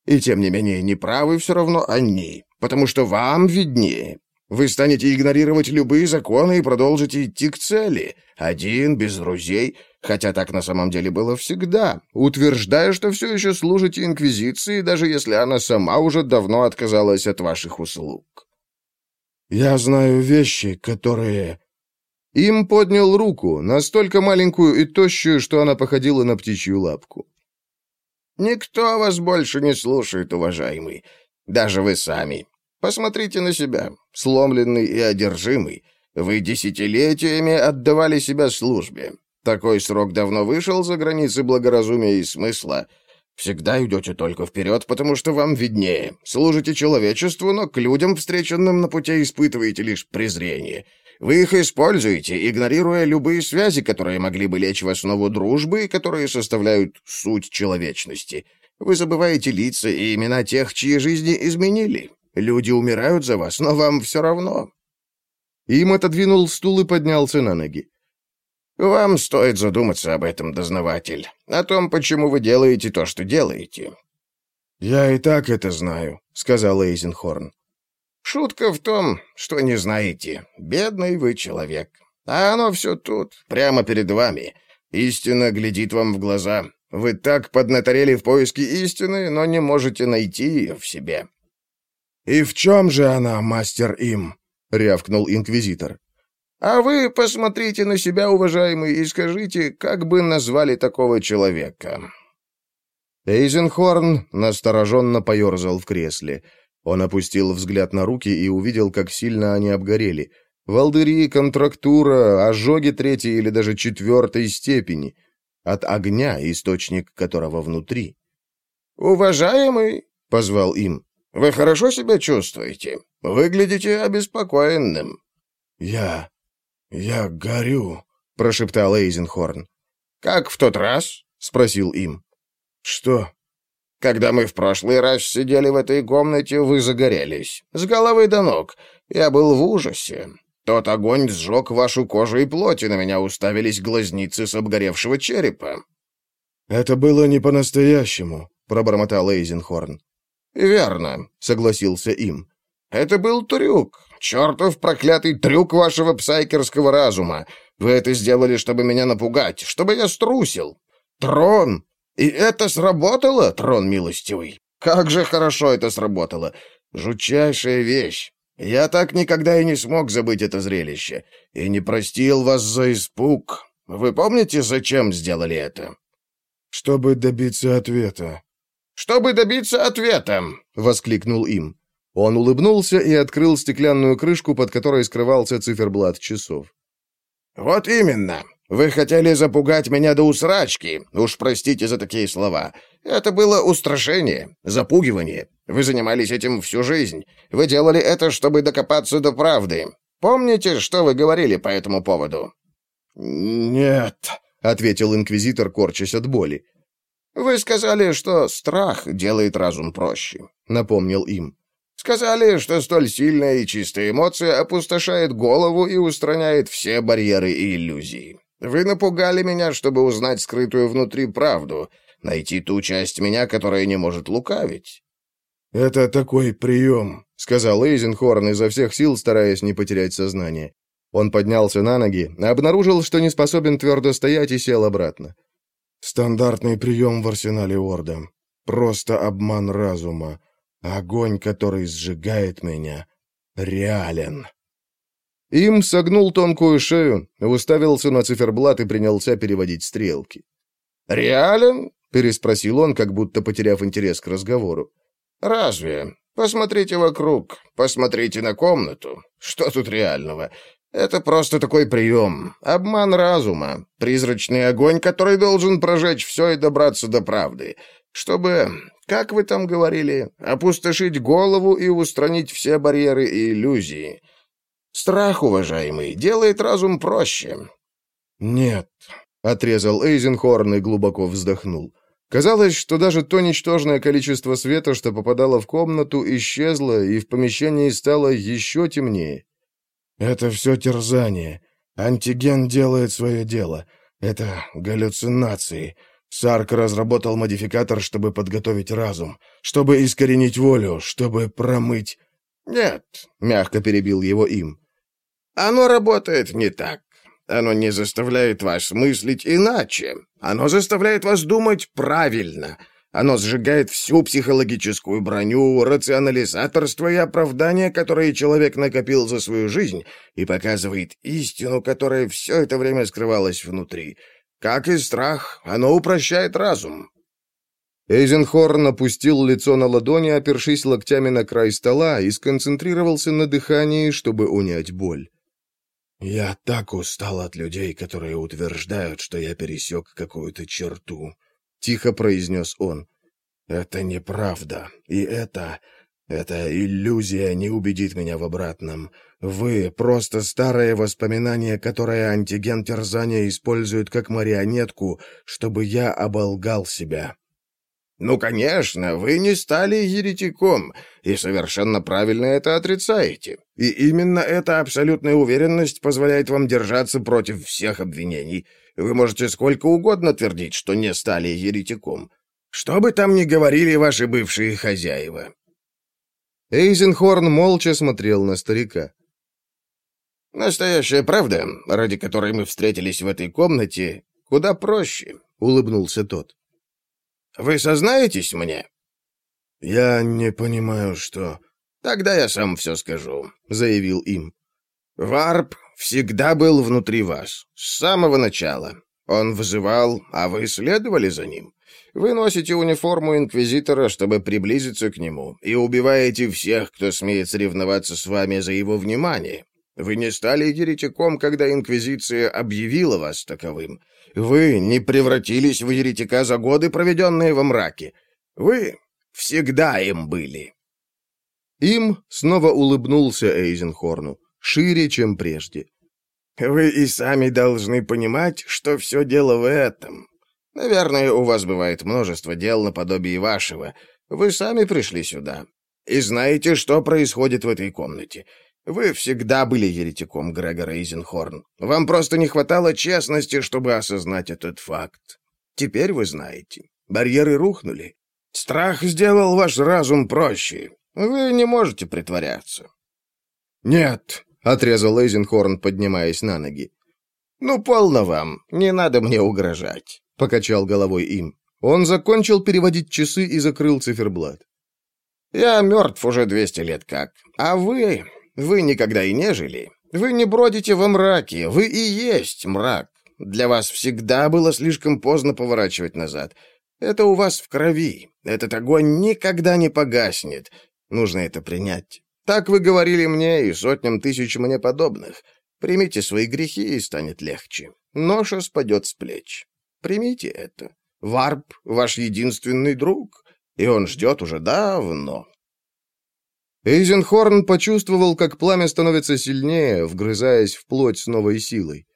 И тем не менее, неправы все равно они, потому что вам виднее. Вы станете игнорировать любые законы и продолжите идти к цели. Один, без друзей, хотя так на самом деле было всегда, утверждая, что все еще служите Инквизиции, даже если она сама уже давно отказалась от ваших услуг.
Я знаю вещи, которые...
Им поднял руку, настолько маленькую и тощую, что она походила на птичью лапку.
«Никто вас больше не слушает, уважаемый. Даже вы сами. Посмотрите на себя, сломленный и одержимый. Вы десятилетиями отдавали себя службе. Такой срок давно вышел за границы благоразумия и смысла. Всегда идете только вперед, потому что вам виднее. Служите человечеству, но к людям, встреченным на пути, испытываете лишь презрение. Вы их используете, игнорируя любые связи, которые могли бы лечь в основу дружбы и которые составляют суть человечности. Вы забываете лица и имена тех, чьи жизни изменили. Люди умирают за вас, но вам все равно».
Им отодвинул стул и поднялся на ноги.
«Вам стоит задуматься об этом, дознаватель, о том, почему вы делаете то, что делаете».
«Я и так это знаю», — сказал Эйзенхорн.
«Шутка в том, что не знаете. Бедный вы человек. А оно все тут, прямо перед вами. Истина глядит вам в глаза. Вы так поднаторели в поиске истины, но не можете найти ее в себе.
«И в чем же она, мастер им?» — рявкнул инквизитор.
«А вы посмотрите на себя, уважаемый, и скажите, как бы назвали такого человека?»
Эйзенхорн настороженно поерзал в кресле. Он опустил взгляд на руки и увидел, как сильно они обгорели. Волдыри, контрактура, ожоги третьей или даже четвертой степени. От огня, источник которого внутри.
«Уважаемый!» — позвал им. Вы хорошо себя чувствуете? Выглядите обеспокоенным».
«Я... я горю», —
прошептал Эйзенхорн.
«Как в тот раз?» — спросил им.
«Что?»
Когда мы в прошлый раз сидели в этой комнате, вы загорелись. С головы до ног. Я был в ужасе. Тот огонь сжег вашу кожу и плоть, и на меня уставились глазницы с обгоревшего черепа».
«Это было не по-настоящему», — пробормотал Эйзенхорн.
«Верно», — согласился им. «Это был трюк. Чертов проклятый трюк вашего псайкерского разума. Вы это сделали, чтобы меня напугать, чтобы я струсил. Трон! И это сработало, трон милостивый? Как же хорошо это сработало! Жутчайшая вещь. Я так никогда и не смог забыть это зрелище. И не простил вас за испуг. Вы помните, зачем сделали это?»
«Чтобы добиться ответа».
«Чтобы добиться ответа!» — воскликнул им.
Он улыбнулся и открыл стеклянную крышку, под которой скрывался циферблат часов.
«Вот именно. Вы хотели запугать меня до усрачки. Уж простите за такие слова. Это было устрашение, запугивание. Вы занимались этим всю жизнь. Вы делали это, чтобы докопаться до правды. Помните, что вы говорили по этому поводу?»
«Нет», — ответил инквизитор, корчась от боли.
«Вы сказали, что страх делает разум проще», — напомнил им. Сказали, что столь сильная и чистая эмоция опустошает голову и устраняет все барьеры и иллюзии. Вы напугали меня, чтобы узнать скрытую внутри правду, найти ту часть меня, которая не может лукавить».
«Это такой прием», —
сказал Эйзенхорн изо всех сил, стараясь не потерять сознание. Он поднялся на ноги, обнаружил, что не способен твердо стоять и сел обратно.
«Стандартный прием в арсенале Орда. Просто обман разума. Огонь, который сжигает меня, реален.
Им согнул тонкую шею, уставился на циферблат и принялся переводить стрелки.
«Реален?»
— переспросил он, как будто потеряв интерес к разговору.
«Разве? Посмотрите вокруг, посмотрите на комнату. Что тут реального? Это просто такой прием. Обман разума. Призрачный огонь, который должен прожечь все и добраться до правды. Чтобы как вы там говорили, опустошить голову и устранить все барьеры и иллюзии. Страх, уважаемый, делает разум проще.
Нет, отрезал Эйзенхорн и глубоко вздохнул. Казалось, что даже то ничтожное количество света, что попадало в комнату, исчезло, и в помещении стало еще темнее.
«Это все терзание. Антиген делает свое дело. Это галлюцинации. Сарк разработал модификатор, чтобы подготовить разум, чтобы искоренить волю, чтобы промыть...
«Нет», — мягко перебил его им. «Оно работает не так. Оно не заставляет вас мыслить иначе. Оно заставляет вас думать правильно. Оно сжигает всю психологическую броню, рационализаторство и оправдание, которые человек накопил за свою жизнь, и показывает истину, которая все это время скрывалась внутри». Как и страх, оно упрощает разум.
Эйзенхорн опустил лицо на ладони, опершись локтями на край стола, и сконцентрировался на дыхании, чтобы унять боль.
«Я так устал от людей, которые утверждают, что я пересек какую-то черту», — тихо произнес он. «Это неправда, и это... Эта иллюзия не убедит меня в обратном. Вы — просто старое воспоминание, которое антиген терзания использует как марионетку, чтобы я оболгал себя».
«Ну, конечно, вы не стали еретиком, и совершенно правильно это отрицаете. И именно эта абсолютная уверенность позволяет вам держаться против всех обвинений. Вы можете сколько угодно твердить, что не стали еретиком. Что бы там ни говорили ваши бывшие хозяева».
Эйзенхорн молча смотрел на старика.
«Настоящая правда, ради которой мы встретились в этой комнате, куда проще», — улыбнулся тот. «Вы сознаетесь мне?»
«Я не понимаю, что...»
«Тогда я сам все скажу», — заявил им. «Варп всегда был внутри вас, с самого начала. Он вызывал, а вы следовали за ним. Вы носите униформу инквизитора, чтобы приблизиться к нему, и убиваете всех, кто смеет соревноваться с вами за его внимание. Вы не стали еретиком, когда инквизиция объявила вас таковым. Вы не превратились в еретика за годы, проведенные во мраке. Вы всегда им были».
Им снова улыбнулся Эйзенхорну, шире, чем прежде.
«Вы и сами должны понимать, что все дело в этом. Наверное, у вас бывает множество дел наподобие вашего. Вы сами пришли сюда. И знаете, что происходит в этой комнате. Вы всегда были еретиком, Грегор Эйзенхорн. Вам просто не хватало честности, чтобы осознать этот факт. Теперь вы знаете. Барьеры рухнули. Страх сделал ваш разум проще. Вы не можете притворяться.
«Нет», — отрезал Эйзенхорн, поднимаясь на ноги.
«Ну, полно вам. Не надо мне угрожать», — покачал головой им.
Он закончил переводить часы и закрыл циферблат.
«Я мертв уже двести лет как. А вы... Вы никогда и не жили. Вы не бродите во мраке. Вы и есть мрак. Для вас всегда было слишком поздно поворачивать назад. Это у вас в крови. Этот огонь никогда не погаснет. Нужно это принять. Так вы говорили мне и сотням тысяч мне подобных. Примите свои грехи, и станет легче. Ноша спадет с плеч. Примите это. Варп — ваш единственный друг, и он ждет уже давно.
Эйзенхорн почувствовал, как пламя становится сильнее, вгрызаясь в плоть с новой силой.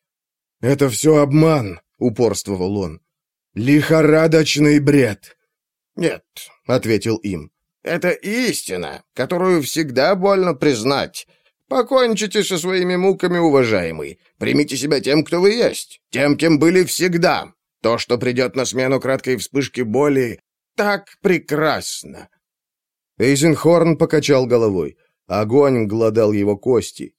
«Это все обман», — упорствовал он. «Лихорадочный бред!»
«Нет», — ответил им. «Это истина, которую всегда больно признать. Покончите со своими муками, уважаемый. Примите себя тем, кто вы есть, тем, кем были всегда. То, что придет на смену краткой вспышки боли, так прекрасно».
Эйзенхорн покачал головой. Огонь глодал его кости.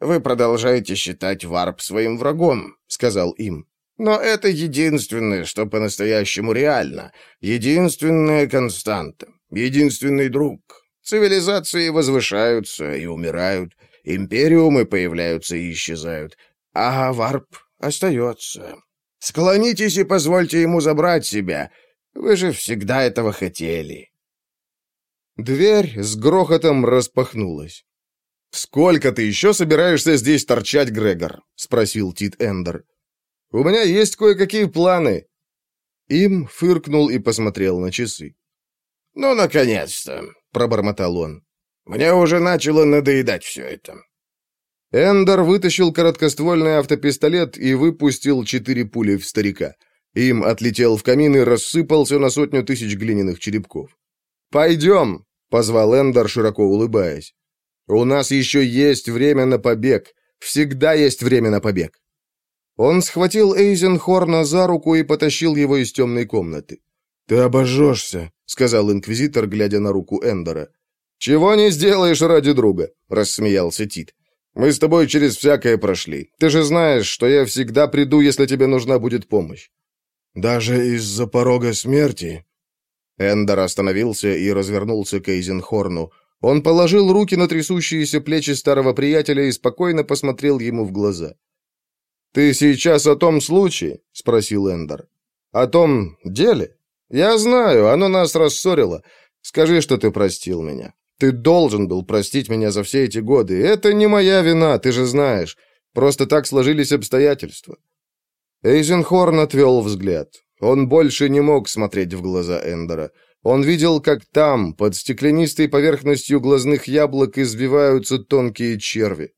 «Вы продолжаете считать варп своим врагом», — сказал им. Но это единственное, что по-настоящему реально, единственная константа, единственный друг. Цивилизации возвышаются и умирают, империумы появляются и исчезают, а варп остается. Склонитесь и позвольте ему забрать себя. Вы же всегда этого хотели.
Дверь с грохотом распахнулась. «Сколько ты еще собираешься здесь торчать, Грегор?» — спросил Тит Эндер. У меня есть кое-какие планы». Им фыркнул и посмотрел на часы.
«Ну, наконец-то!» — пробормотал он. «Мне уже начало надоедать все это».
Эндер вытащил короткоствольный автопистолет и выпустил четыре пули в старика. Им отлетел в камин и рассыпался на сотню тысяч глиняных черепков. «Пойдем!» — позвал Эндер, широко улыбаясь. «У нас еще есть время на побег. Всегда есть время на побег». Он схватил Эйзенхорна за руку и потащил его из темной комнаты.
«Ты обожжешься», — сказал инквизитор, глядя на руку Эндера.
«Чего не сделаешь ради друга», — рассмеялся Тит. «Мы с тобой через всякое прошли. Ты же знаешь, что я всегда приду, если тебе нужна будет помощь».
«Даже из-за порога смерти?»
Эндер остановился и развернулся к Эйзенхорну. Он положил руки на трясущиеся плечи старого приятеля и спокойно посмотрел ему в глаза. «Ты сейчас о том случае?» — спросил Эндер. «О том деле? Я знаю, оно нас рассорило. Скажи, что ты простил меня. Ты должен был простить меня за все эти годы. Это не моя вина, ты же знаешь. Просто так сложились обстоятельства». Эйзенхорн отвел взгляд. Он больше не мог смотреть в глаза Эндера. Он видел, как там, под стеклянистой поверхностью глазных яблок, извиваются тонкие черви.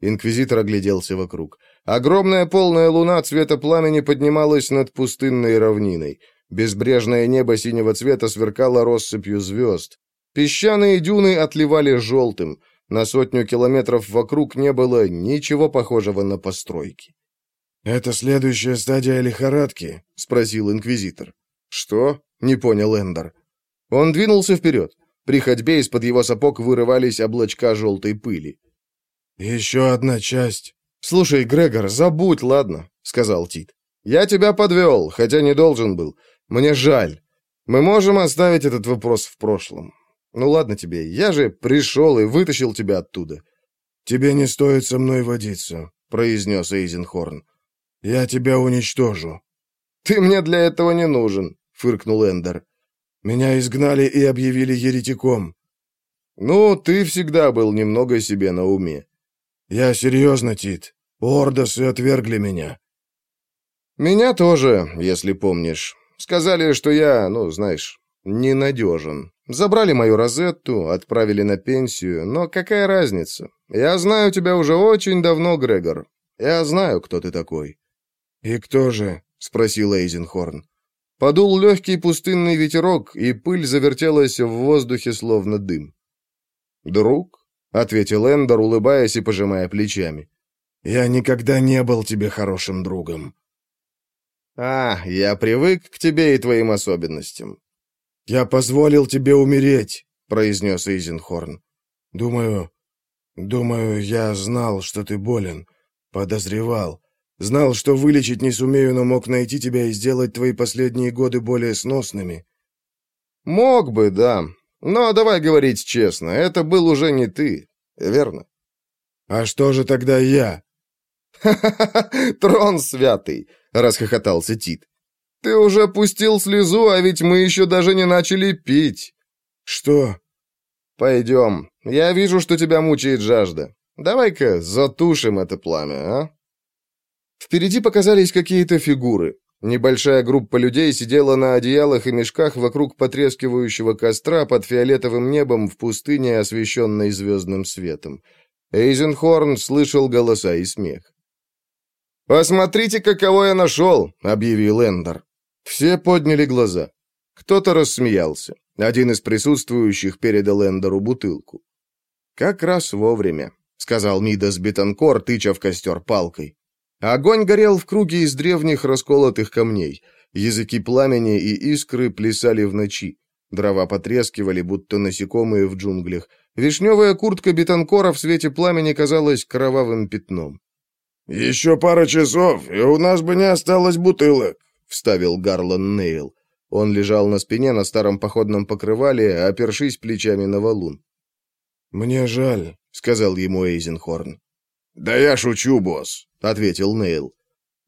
Инквизитор огляделся вокруг. Огромная полная луна цвета пламени поднималась над пустынной равниной. Безбрежное небо синего цвета сверкало россыпью звезд. Песчаные дюны отливали желтым. На сотню километров вокруг не было ничего похожего на постройки.
«Это следующая стадия лихорадки?» — спросил инквизитор.
«Что?» — не понял Эндер. Он двинулся вперед. При ходьбе из-под его сапог вырывались облачка желтой пыли.
«Еще одна часть
«Слушай, Грегор, забудь, ладно?» — сказал Тит. «Я тебя подвел, хотя не должен был. Мне жаль. Мы можем оставить этот вопрос в прошлом. Ну ладно тебе, я же пришел и вытащил тебя оттуда».
«Тебе не стоит со мной водиться», — произнес Эйзенхорн. «Я тебя уничтожу».
«Ты мне для этого не нужен», — фыркнул Эндер.
«Меня изгнали и объявили еретиком».
«Ну, ты всегда был немного себе на уме».
«Я серьезно, Тит. Ордосы отвергли меня».
«Меня тоже, если помнишь. Сказали, что я, ну, знаешь, ненадежен. Забрали мою розетту, отправили на пенсию, но какая разница? Я знаю тебя уже очень давно, Грегор. Я знаю, кто ты такой».
«И кто же?»
— спросил Эйзенхорн. Подул легкий пустынный ветерок, и пыль завертелась в воздухе, словно дым. «Друг?» — ответил Эндер, улыбаясь и пожимая плечами.
«Я никогда не был тебе хорошим другом».
«А, я привык к тебе и твоим особенностям».
«Я позволил тебе умереть», — произнес Эйзенхорн. «Думаю, думаю, я знал, что ты болен, подозревал. Знал, что вылечить не сумею, но мог найти тебя и сделать твои последние годы более сносными».
«Мог бы, да. Но давай говорить честно, это был уже не ты, верно?»
«А что же тогда я?»
«Ха-ха-ха! <laughs> Трон святый!» — расхохотался Тит. «Ты уже пустил слезу, а ведь мы еще даже не начали пить».
«Что?»
«Пойдем. Я вижу, что тебя мучает жажда. Давай-ка затушим это пламя, а?» Впереди показались какие-то фигуры. Небольшая группа людей сидела на одеялах и мешках вокруг потрескивающего костра под фиолетовым небом в пустыне, освещенной звездным светом. Эйзенхорн слышал голоса и смех. «Посмотрите, каково я нашел!» — объявил Эндер. Все подняли глаза. Кто-то рассмеялся. Один из присутствующих передал Эндеру бутылку. «Как раз вовремя», — сказал Мидас Бетанкор, тыча в костер палкой. Огонь горел в круге из древних расколотых камней. Языки пламени и искры плясали в ночи. Дрова потрескивали, будто насекомые в джунглях. Вишневая куртка Бетанкора в свете пламени казалась кровавым пятном.
«Еще пара часов, и у нас бы не осталось бутылок», — вставил Гарлан Нейл.
Он лежал на спине на старом походном покрывале, опершись плечами на валун.
«Мне жаль», — сказал ему Эйзенхорн.
«Да я шучу, босс», — ответил Нейл.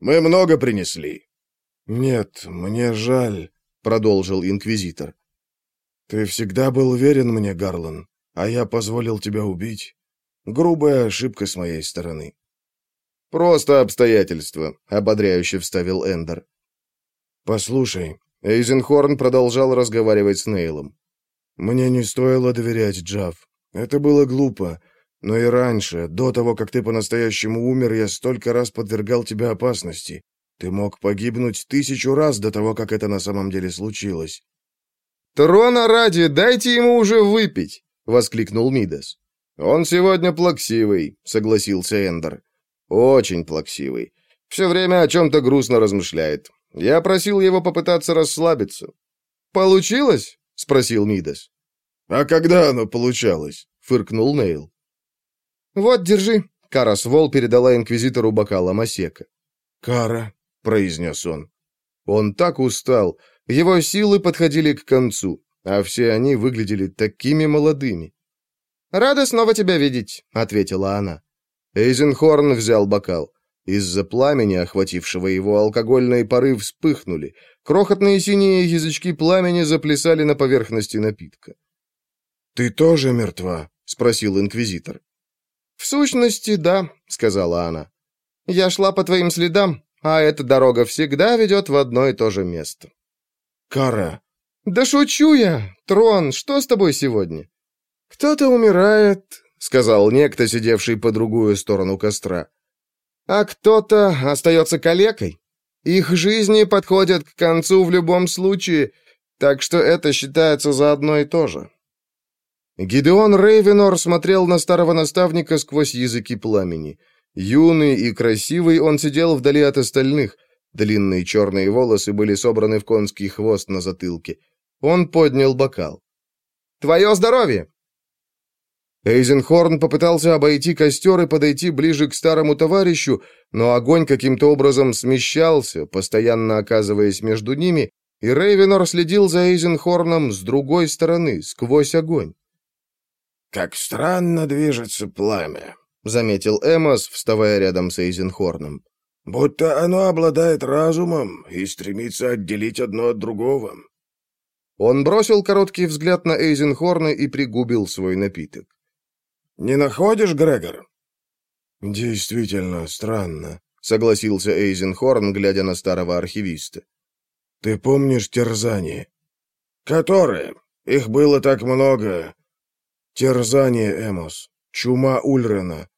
«Мы много принесли».
«Нет, мне жаль», — продолжил Инквизитор. «Ты всегда был верен мне, Гарлан, а я позволил тебя убить. Грубая ошибка с моей стороны».
«Просто обстоятельства», — ободряюще вставил Эндер.
«Послушай».
Эйзенхорн продолжал разговаривать с Нейлом.
«Мне не стоило доверять Джав. Это было глупо. Но и раньше, до того, как ты по-настоящему умер, я столько раз подвергал тебя опасности. Ты мог погибнуть тысячу раз до того, как это на самом деле случилось».
«Трона ради, дайте ему уже выпить!» — воскликнул Мидас. «Он сегодня плаксивый», — согласился Эндер. Очень плаксивый. Все время о чем-то грустно размышляет. Я просил его попытаться расслабиться. «Получилось?» — спросил Мидас.
«А когда оно получалось?»
— фыркнул Нейл. «Вот, держи». Кара Свол передала инквизитору бокал Амасека.
«Кара», — произнес он.
Он так устал. Его силы подходили к концу, а все они выглядели такими молодыми. «Рада снова тебя видеть», — ответила она. Эйзенхорн взял бокал. Из-за пламени, охватившего его, алкогольные пары вспыхнули. Крохотные синие язычки пламени заплясали на поверхности напитка.
«Ты тоже мертва?»
— спросил инквизитор. «В сущности, да», — сказала она. «Я шла по твоим следам, а эта дорога всегда ведет в одно и то же место».
«Кара!»
«Да шучу я! Трон, что с тобой сегодня?» «Кто-то умирает, сказал некто, сидевший по другую сторону костра. А кто-то остается калекой. Их жизни подходят к концу в любом случае, так что это считается за одно и то же. Гидеон Рейвенор смотрел на старого наставника сквозь языки пламени. Юный и красивый он сидел вдали от остальных. Длинные черные волосы были собраны в конский хвост на затылке. Он поднял бокал. «Твое здоровье!» Эйзенхорн попытался обойти костер и подойти ближе к старому товарищу, но огонь каким-то образом смещался, постоянно оказываясь между ними, и Рейвенор следил за Эйзенхорном с другой стороны, сквозь огонь.
«Как странно движется пламя», —
заметил Эмос, вставая рядом с Эйзенхорном.
«Будто оно обладает разумом и стремится отделить одно от другого».
Он бросил короткий взгляд на Эйзенхорна и пригубил свой напиток.
Не находишь, Грегор?» «Действительно странно», — согласился Эйзенхорн, глядя на старого архивиста. «Ты помнишь терзание?» «Которые? Их было так много». «Терзание, Эмос. Чума Ульрена».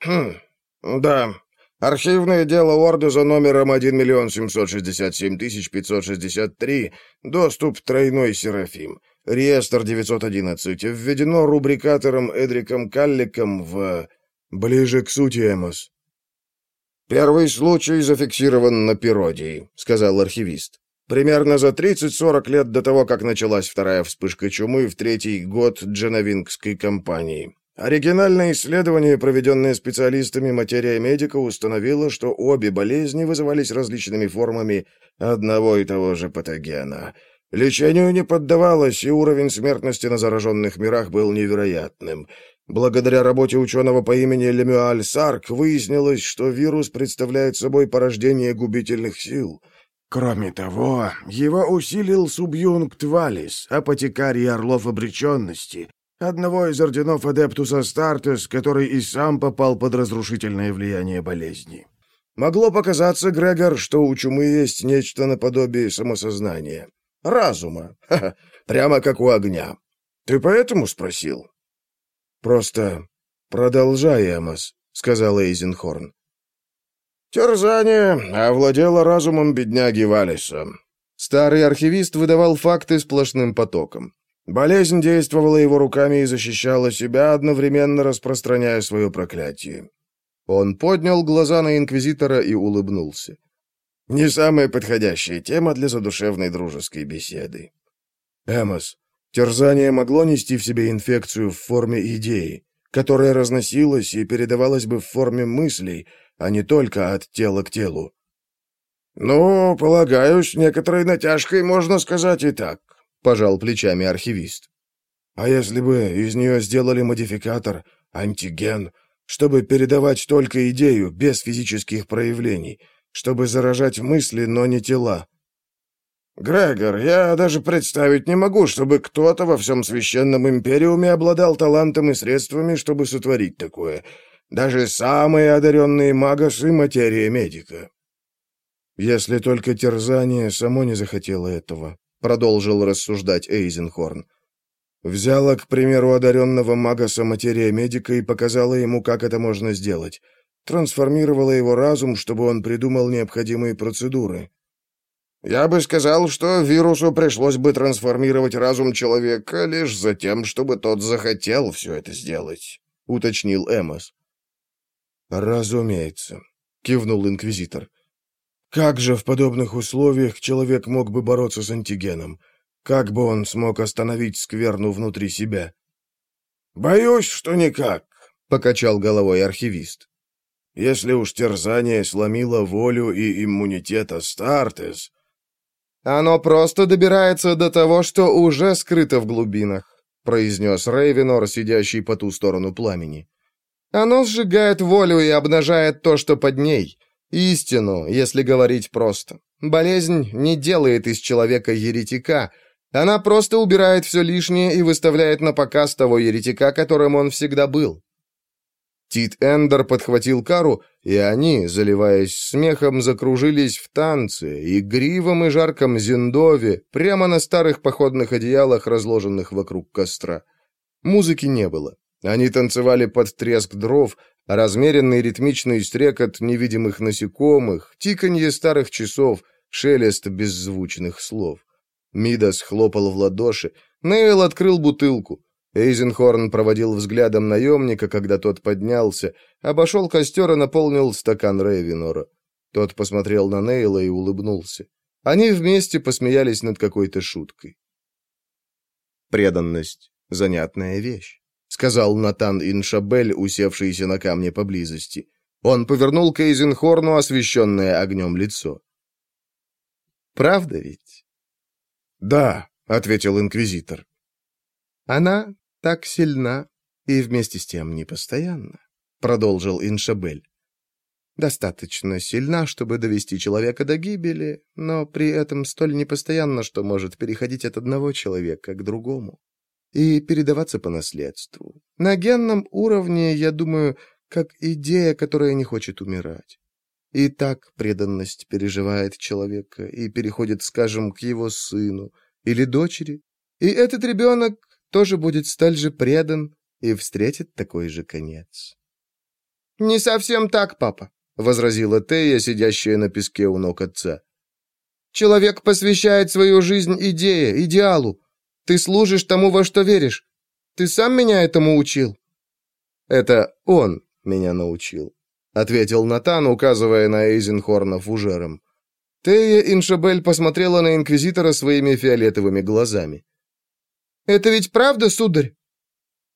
«Хм, да.
Архивное дело Орда за номером 1 миллион 767 тысяч 563. Доступ тройной Серафим. Реестр 911. Введено рубрикатором Эдриком Калликом в... Ближе к сути, Эмос. «Первый случай зафиксирован на Пиродии», — сказал архивист. «Примерно за 30-40 лет до того, как началась вторая вспышка чумы в третий год Дженовингской кампании. Оригинальное исследование, проведенное специалистами материя медика, установило, что обе болезни вызывались различными формами одного и того же патогена. Лечению не поддавалось, и уровень смертности на зараженных мирах был невероятным. Благодаря работе ученого по имени Лемюаль Сарк выяснилось, что вирус представляет собой порождение губительных сил. Кроме того, его усилил субъюнкт Валис, апотекарий Орлов Обреченности, одного из орденов Адептуса Стартес, который и сам попал под разрушительное влияние болезни. Могло показаться, Грегор, что у чумы есть нечто наподобие самосознания. Разума. Ха -ха, прямо как у огня. Ты поэтому спросил? Просто продолжай, Эмос, сказал Эйзенхорн. Терзание овладело разумом бедняги Валиса. Старый архивист выдавал факты сплошным потоком. Болезнь действовала его руками и защищала себя, одновременно распространяя свое проклятие. Он поднял глаза на инквизитора и улыбнулся. «Не самая подходящая тема для задушевной дружеской беседы». «Эмос, терзание могло нести в себе инфекцию в форме идеи, которая разносилась и передавалась бы в форме мыслей, а не только от тела к телу». «Ну, полагаю, с некоторой натяжкой можно сказать и так», — пожал плечами архивист. «А если бы из нее сделали модификатор, антиген, чтобы передавать только идею, без физических проявлений, чтобы заражать мысли, но не тела?» «Грегор, я даже представить не могу, чтобы кто-то во всем священном империуме обладал талантом и средствами, чтобы сотворить такое. Даже самые одаренные магасы — материя медика». «Если только терзание само не захотело этого», продолжил рассуждать Эйзенхорн. Взяла, к примеру, одаренного магаса материя медика и показала ему, как это можно сделать. Трансформировала его разум, чтобы он придумал необходимые процедуры. «Я бы сказал, что вирусу пришлось бы трансформировать разум человека лишь за тем, чтобы тот захотел все это сделать», — уточнил Эмос. «Разумеется», — кивнул Инквизитор. Как же в подобных условиях человек мог бы бороться с антигеном? Как бы он смог остановить скверну внутри себя? «Боюсь, что никак», — покачал головой архивист. «Если уж терзание сломило волю и иммунитет Астартес...»
«Оно просто добирается до того, что уже скрыто в глубинах», — произнес Рейвенор, сидящий по ту сторону пламени. «Оно сжигает волю и обнажает то, что под ней. Истину, если говорить просто. Болезнь не делает из человека еретика. Она просто убирает все лишнее и выставляет на показ того еретика, которым он всегда был. Тит Эндер подхватил кару, и они, заливаясь смехом, закружились в танце, игривом и жарком зендове, прямо на старых походных одеялах, разложенных вокруг костра. Музыки не было. Они танцевали под треск дров, размеренный ритмичный стрекот невидимых насекомых, тиканье старых часов, шелест беззвучных слов. Мидас хлопал в ладоши, Нейл открыл бутылку. Эйзенхорн проводил взглядом наемника, когда тот поднялся, обошел костер и наполнил стакан Рейвенора. Тот посмотрел на Нейла и улыбнулся. Они вместе посмеялись над какой-то шуткой. Преданность — занятная вещь сказал Натан Иншабель, усевшийся на камне поблизости. Он повернул к Эйзенхорну освещенное огнем лицо. «Правда ведь?»
«Да», — ответил инквизитор.
«Она так сильна и вместе с тем непостоянна», — продолжил Иншабель. «Достаточно сильна, чтобы довести человека до гибели, но при этом столь непостоянна, что может переходить от одного человека к другому и передаваться по наследству. На генном уровне, я думаю, как идея, которая не хочет умирать. И так преданность переживает человека и переходит, скажем, к его сыну или дочери. И этот ребенок тоже будет столь же предан и встретит такой же конец. «Не совсем так, папа», — возразила Тея, сидящая на песке у ног отца. «Человек посвящает свою жизнь идее, идеалу. Ты служишь тому, во что веришь. Ты сам меня этому учил?» «Это он меня научил», — ответил Натан, указывая на Эйзенхорна фужером. Тея Иншабель посмотрела на Инквизитора своими фиолетовыми глазами. «Это ведь правда, сударь?»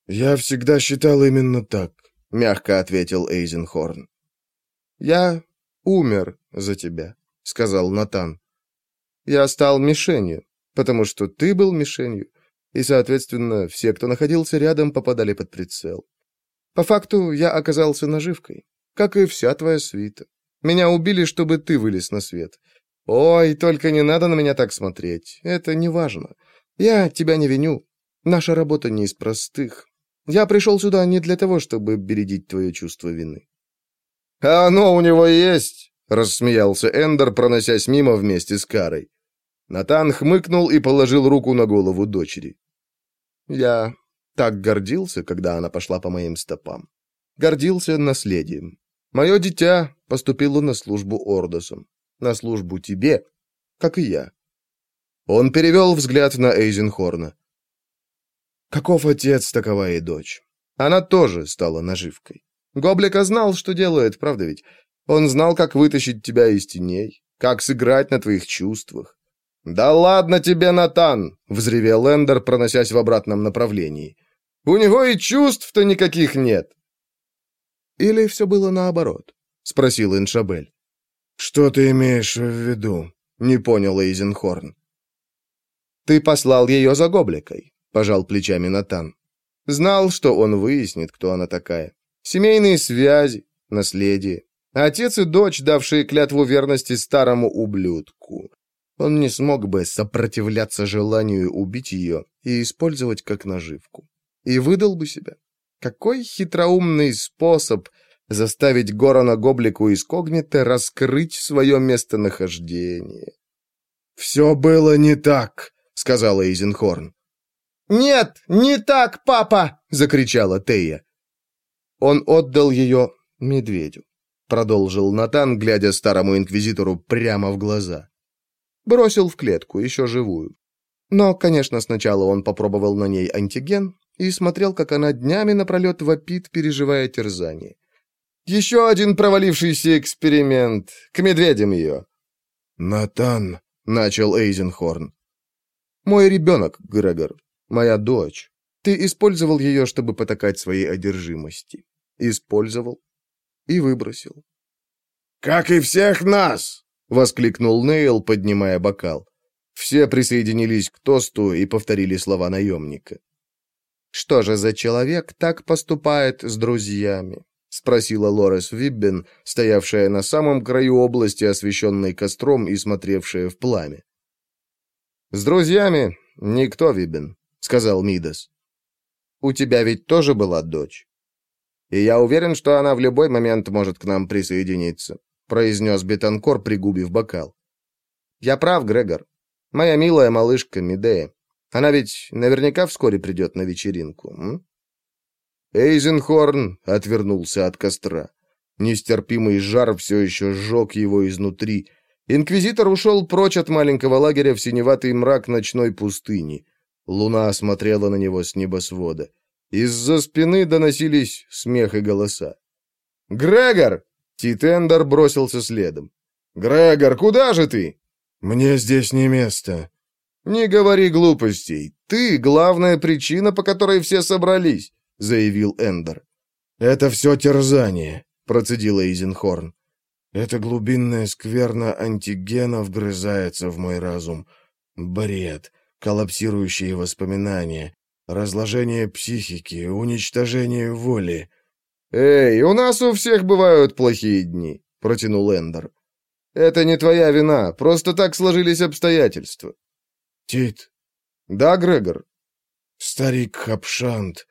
«Я всегда считал именно так», — мягко ответил Эйзенхорн.
«Я умер за тебя», — сказал Натан. «Я стал мишенью, потому что ты был мишенью, и, соответственно, все, кто находился рядом, попадали под прицел. По факту, я оказался наживкой, как и вся твоя свита. Меня убили, чтобы ты вылез на свет. Ой, только не надо на меня так смотреть, это не важно. Я тебя не виню. Наша работа не из простых. Я пришел сюда не для того, чтобы бередить твое чувство вины.
«А оно у него есть!» — рассмеялся Эндер, проносясь мимо вместе с Карой.
Натан хмыкнул и положил руку на голову дочери. «Я так гордился, когда она пошла по моим стопам. Гордился наследием. Мое дитя поступило на службу Ордосом. На службу тебе, как и я». Он перевел взгляд на Эйзенхорна. «Каков отец, такова и дочь. Она тоже стала наживкой. Гоблика знал, что делает, правда ведь? Он знал, как вытащить тебя из теней, как сыграть на твоих чувствах. «Да ладно тебе, Натан!» — взревел Эндер, проносясь в обратном направлении. «У него и чувств-то никаких нет!» «Или все было наоборот?» — спросил Иншабель.
«Что ты имеешь в виду?»
— не понял Эйзенхорн. «Ты послал ее за Гобликой», — пожал плечами Натан. «Знал, что он выяснит, кто она такая. Семейные связи, наследие. Отец и дочь, давшие клятву верности старому ублюдку. Он не смог бы сопротивляться желанию убить ее и использовать как наживку. И выдал бы себя. Какой хитроумный способ заставить Горона Гоблику из Когнита раскрыть свое местонахождение.
«Все было не так», — сказала Эйзенхорн.
«Нет, не так, папа!» — закричала Тея. Он отдал ее медведю, продолжил Натан, глядя старому инквизитору прямо в глаза. Бросил в клетку, еще живую. Но, конечно, сначала он попробовал на ней антиген и смотрел, как она днями напролет вопит, переживая терзание. Еще один провалившийся эксперимент. К медведям ее.
«Натан», — начал Эйзенхорн.
«Мой ребенок, Грегор, моя дочь. Ты использовал ее, чтобы потакать своей одержимости. Использовал и выбросил.
«Как и всех нас!»
— воскликнул Нейл, поднимая бокал. Все присоединились к тосту и повторили слова наемника. «Что же за человек так поступает с друзьями?» — спросила Лорес Виббен, стоявшая на самом краю области, освещенной костром и смотревшая в пламя. «С друзьями никто, Виббен», — сказал Мидас. У тебя ведь тоже была дочь. И я уверен, что она в любой момент может к нам присоединиться», произнес Бетанкор, пригубив бокал. «Я прав, Грегор. Моя милая малышка Медея. Она ведь наверняка вскоре придет на вечеринку, м?» Эйзенхорн отвернулся от костра. Нестерпимый жар все еще сжег его изнутри. Инквизитор ушел прочь от маленького лагеря в синеватый мрак ночной пустыни. Луна смотрела на него с небосвода. Из-за спины доносились смех и голоса. «Грегор!» Титендер бросился следом. «Грегор, куда же ты?»
«Мне здесь не место».
«Не говори глупостей. Ты — главная причина, по которой все собрались», — заявил Эндер.
«Это все терзание», — процедила Изенхорн. «Это глубинная скверна антигена вгрызается в мой разум. Бред коллапсирующие воспоминания, разложение психики, уничтожение воли.
«Эй, у нас у всех бывают плохие дни», — протянул Эндер. «Это не твоя вина, просто так сложились обстоятельства».
«Тит».
«Да, Грегор?»
«Старик Хапшант».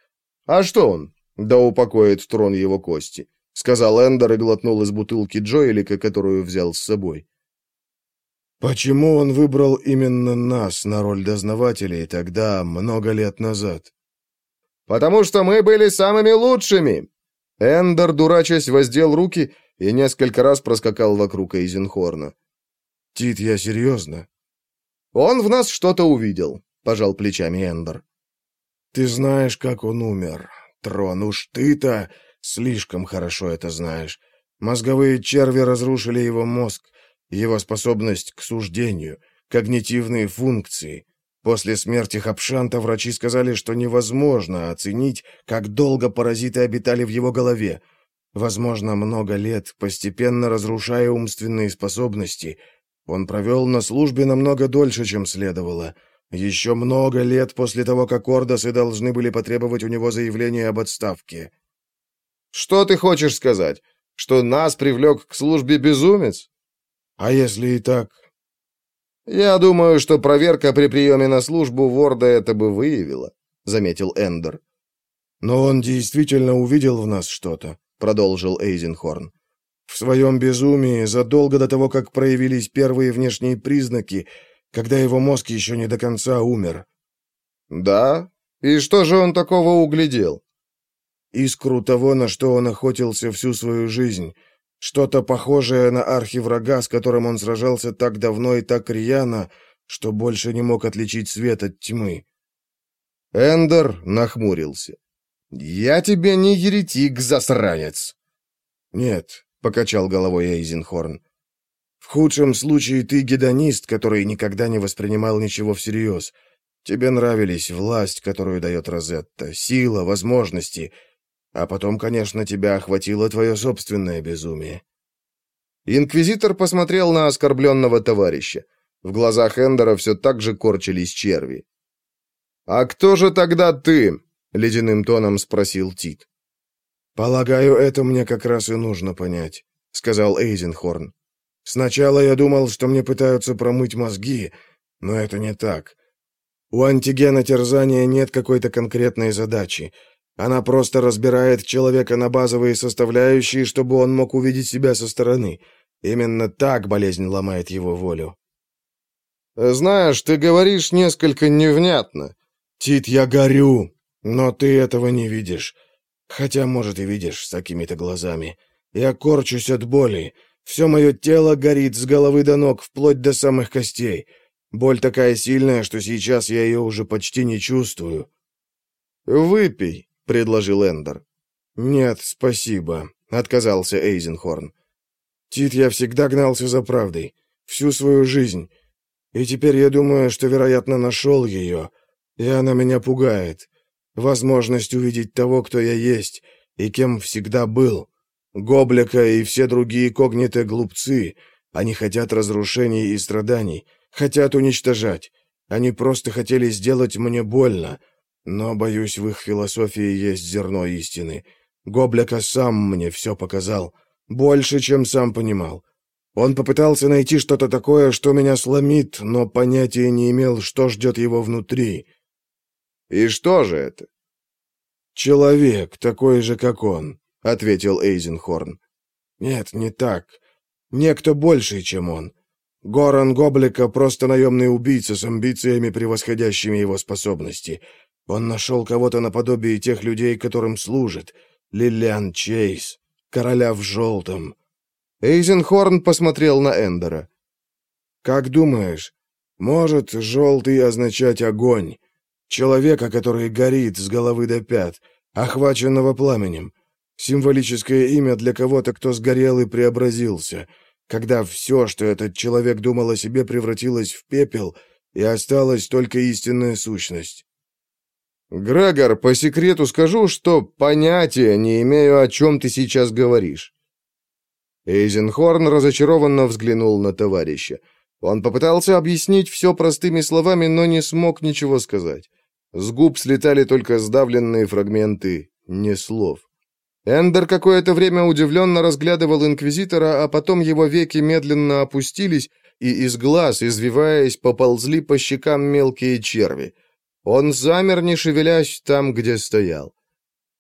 «А что он?» «Да упокоит трон его кости», — сказал Эндер и глотнул из бутылки Джоэлика, которую взял с собой.
Почему он выбрал именно нас на роль дознавателей тогда, много лет назад?
Потому что мы были самыми лучшими. Эндер, дурачась, воздел руки, и несколько раз проскакал вокруг Эйзенхорна.
«Тит, я серьезно?»
«Он в нас что-то увидел», — пожал плечами Эндер.
«Ты знаешь, как он умер. Трон, уж ты-то слишком хорошо это знаешь. Мозговые черви разрушили его мозг, его способность к суждению, когнитивные функции. После смерти Хапшанта врачи сказали, что невозможно оценить, как долго паразиты обитали в его голове. Возможно, много лет, постепенно разрушая умственные способности. Он провел на службе намного дольше, чем следовало. Еще много лет после того, как Ордосы должны были потребовать у него заявления об отставке.
«Что ты хочешь сказать? Что нас привлек к службе безумец?»
«А если и так?»
«Я думаю, что проверка при приеме на службу Ворда это бы выявила», — заметил Эндер.
«Но он действительно увидел в нас что-то», — продолжил Эйзенхорн. «В своем безумии, задолго до того, как проявились первые внешние признаки, когда его мозг еще не до конца умер».
«Да? И что же он такого углядел?»
«Искру того, на что он охотился всю свою жизнь». Что-то похожее на архиврага, с которым он сражался так давно и так рьяно, что больше не мог отличить свет от тьмы.
Эндер нахмурился. «Я тебе не еретик, засранец!»
«Нет», — покачал головой Эйзенхорн. «В худшем случае ты гедонист, который никогда не воспринимал ничего всерьез. Тебе нравились власть, которую дает Розетта, сила, возможности, а потом, конечно, тебя охватило твое собственное безумие».
Инквизитор посмотрел на оскорбленного товарища. В глазах Эндера все так же корчились черви. «А кто же тогда ты?» — ледяным тоном спросил Тит.
«Полагаю, это мне как раз и нужно понять», — сказал Эйзенхорн. «Сначала я думал, что мне пытаются промыть мозги, но это не так. У антигена терзания нет какой-то конкретной задачи. Она просто разбирает человека на базовые составляющие, чтобы он мог увидеть себя со стороны. Именно так болезнь ломает его волю.
«Знаешь, ты говоришь несколько невнятно».
«Тит, я горю, но ты этого не видишь. Хотя, может, и видишь с такими-то глазами. Я корчусь от боли. Все мое тело горит с головы до ног, вплоть до самых костей. Боль такая сильная, что сейчас я ее уже почти не чувствую».
«Выпей», — предложил Эндер.
«Нет, спасибо», — отказался Эйзенхорн. «Тит, я всегда гнался за правдой. Всю свою жизнь. И теперь я думаю, что, вероятно, нашел ее. И она меня пугает. Возможность увидеть того, кто я есть, и кем всегда был. Гоблика и все другие когниты глупцы. Они хотят разрушений и страданий, хотят уничтожать. Они просто хотели сделать мне больно». Но, боюсь, в их философии есть зерно истины. Гоблика сам мне все показал. Больше, чем сам понимал. Он попытался найти что-то такое, что меня сломит, но понятия не имел, что ждет его внутри.
«И что же это?»
«Человек, такой же, как он», — ответил Эйзенхорн. «Нет, не так. Некто больший, чем он. Горан Гоблика — просто наемный убийца с амбициями, превосходящими его способности. Он нашел кого-то наподобие тех людей, которым служит. Лилиан Чейз, короля в желтом.
Эйзенхорн посмотрел на Эндера.
«Как думаешь, может желтый означать огонь? Человека, который горит с головы до пят, охваченного пламенем. Символическое имя для кого-то, кто сгорел и преобразился. Когда все, что этот человек думал о себе, превратилось в пепел, и осталась только истинная сущность.
«Грегор, по секрету скажу, что понятия не имею, о чем ты сейчас говоришь». Эйзенхорн разочарованно взглянул на товарища. Он попытался объяснить все простыми словами, но не смог ничего сказать. С губ слетали только сдавленные фрагменты не слов. Эндер какое-то время удивленно разглядывал Инквизитора, а потом его веки медленно опустились, и из глаз, извиваясь, поползли по щекам мелкие черви. Он замер, не шевелясь, там, где стоял.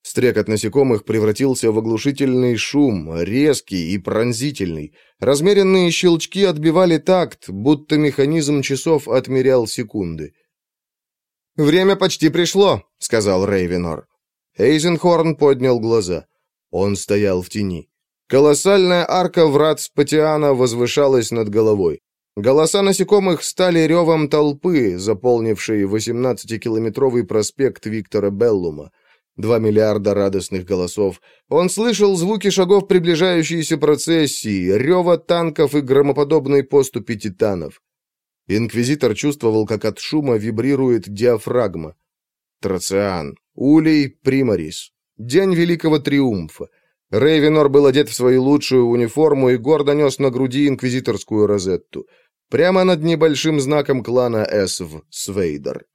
Стрекот насекомых превратился в оглушительный шум, резкий и пронзительный. Размеренные щелчки отбивали такт, будто механизм часов отмерял секунды. «Время почти пришло», — сказал Рейвенор. Эйзенхорн поднял глаза. Он стоял в тени. Колоссальная арка врат Спатиана возвышалась над головой. Голоса насекомых стали ревом толпы, заполнившей 18-километровый проспект Виктора Беллума. Два миллиарда радостных голосов. Он слышал звуки шагов приближающейся процессии, рева танков и громоподобной поступи титанов. Инквизитор чувствовал, как от шума вибрирует диафрагма. Трациан. Улей Примарис. День Великого Триумфа. Рейвенор был одет в свою лучшую униформу и гордо нес на груди инквизиторскую розетту. Прямо над небольшим знаком клана Эсв, Свейдер.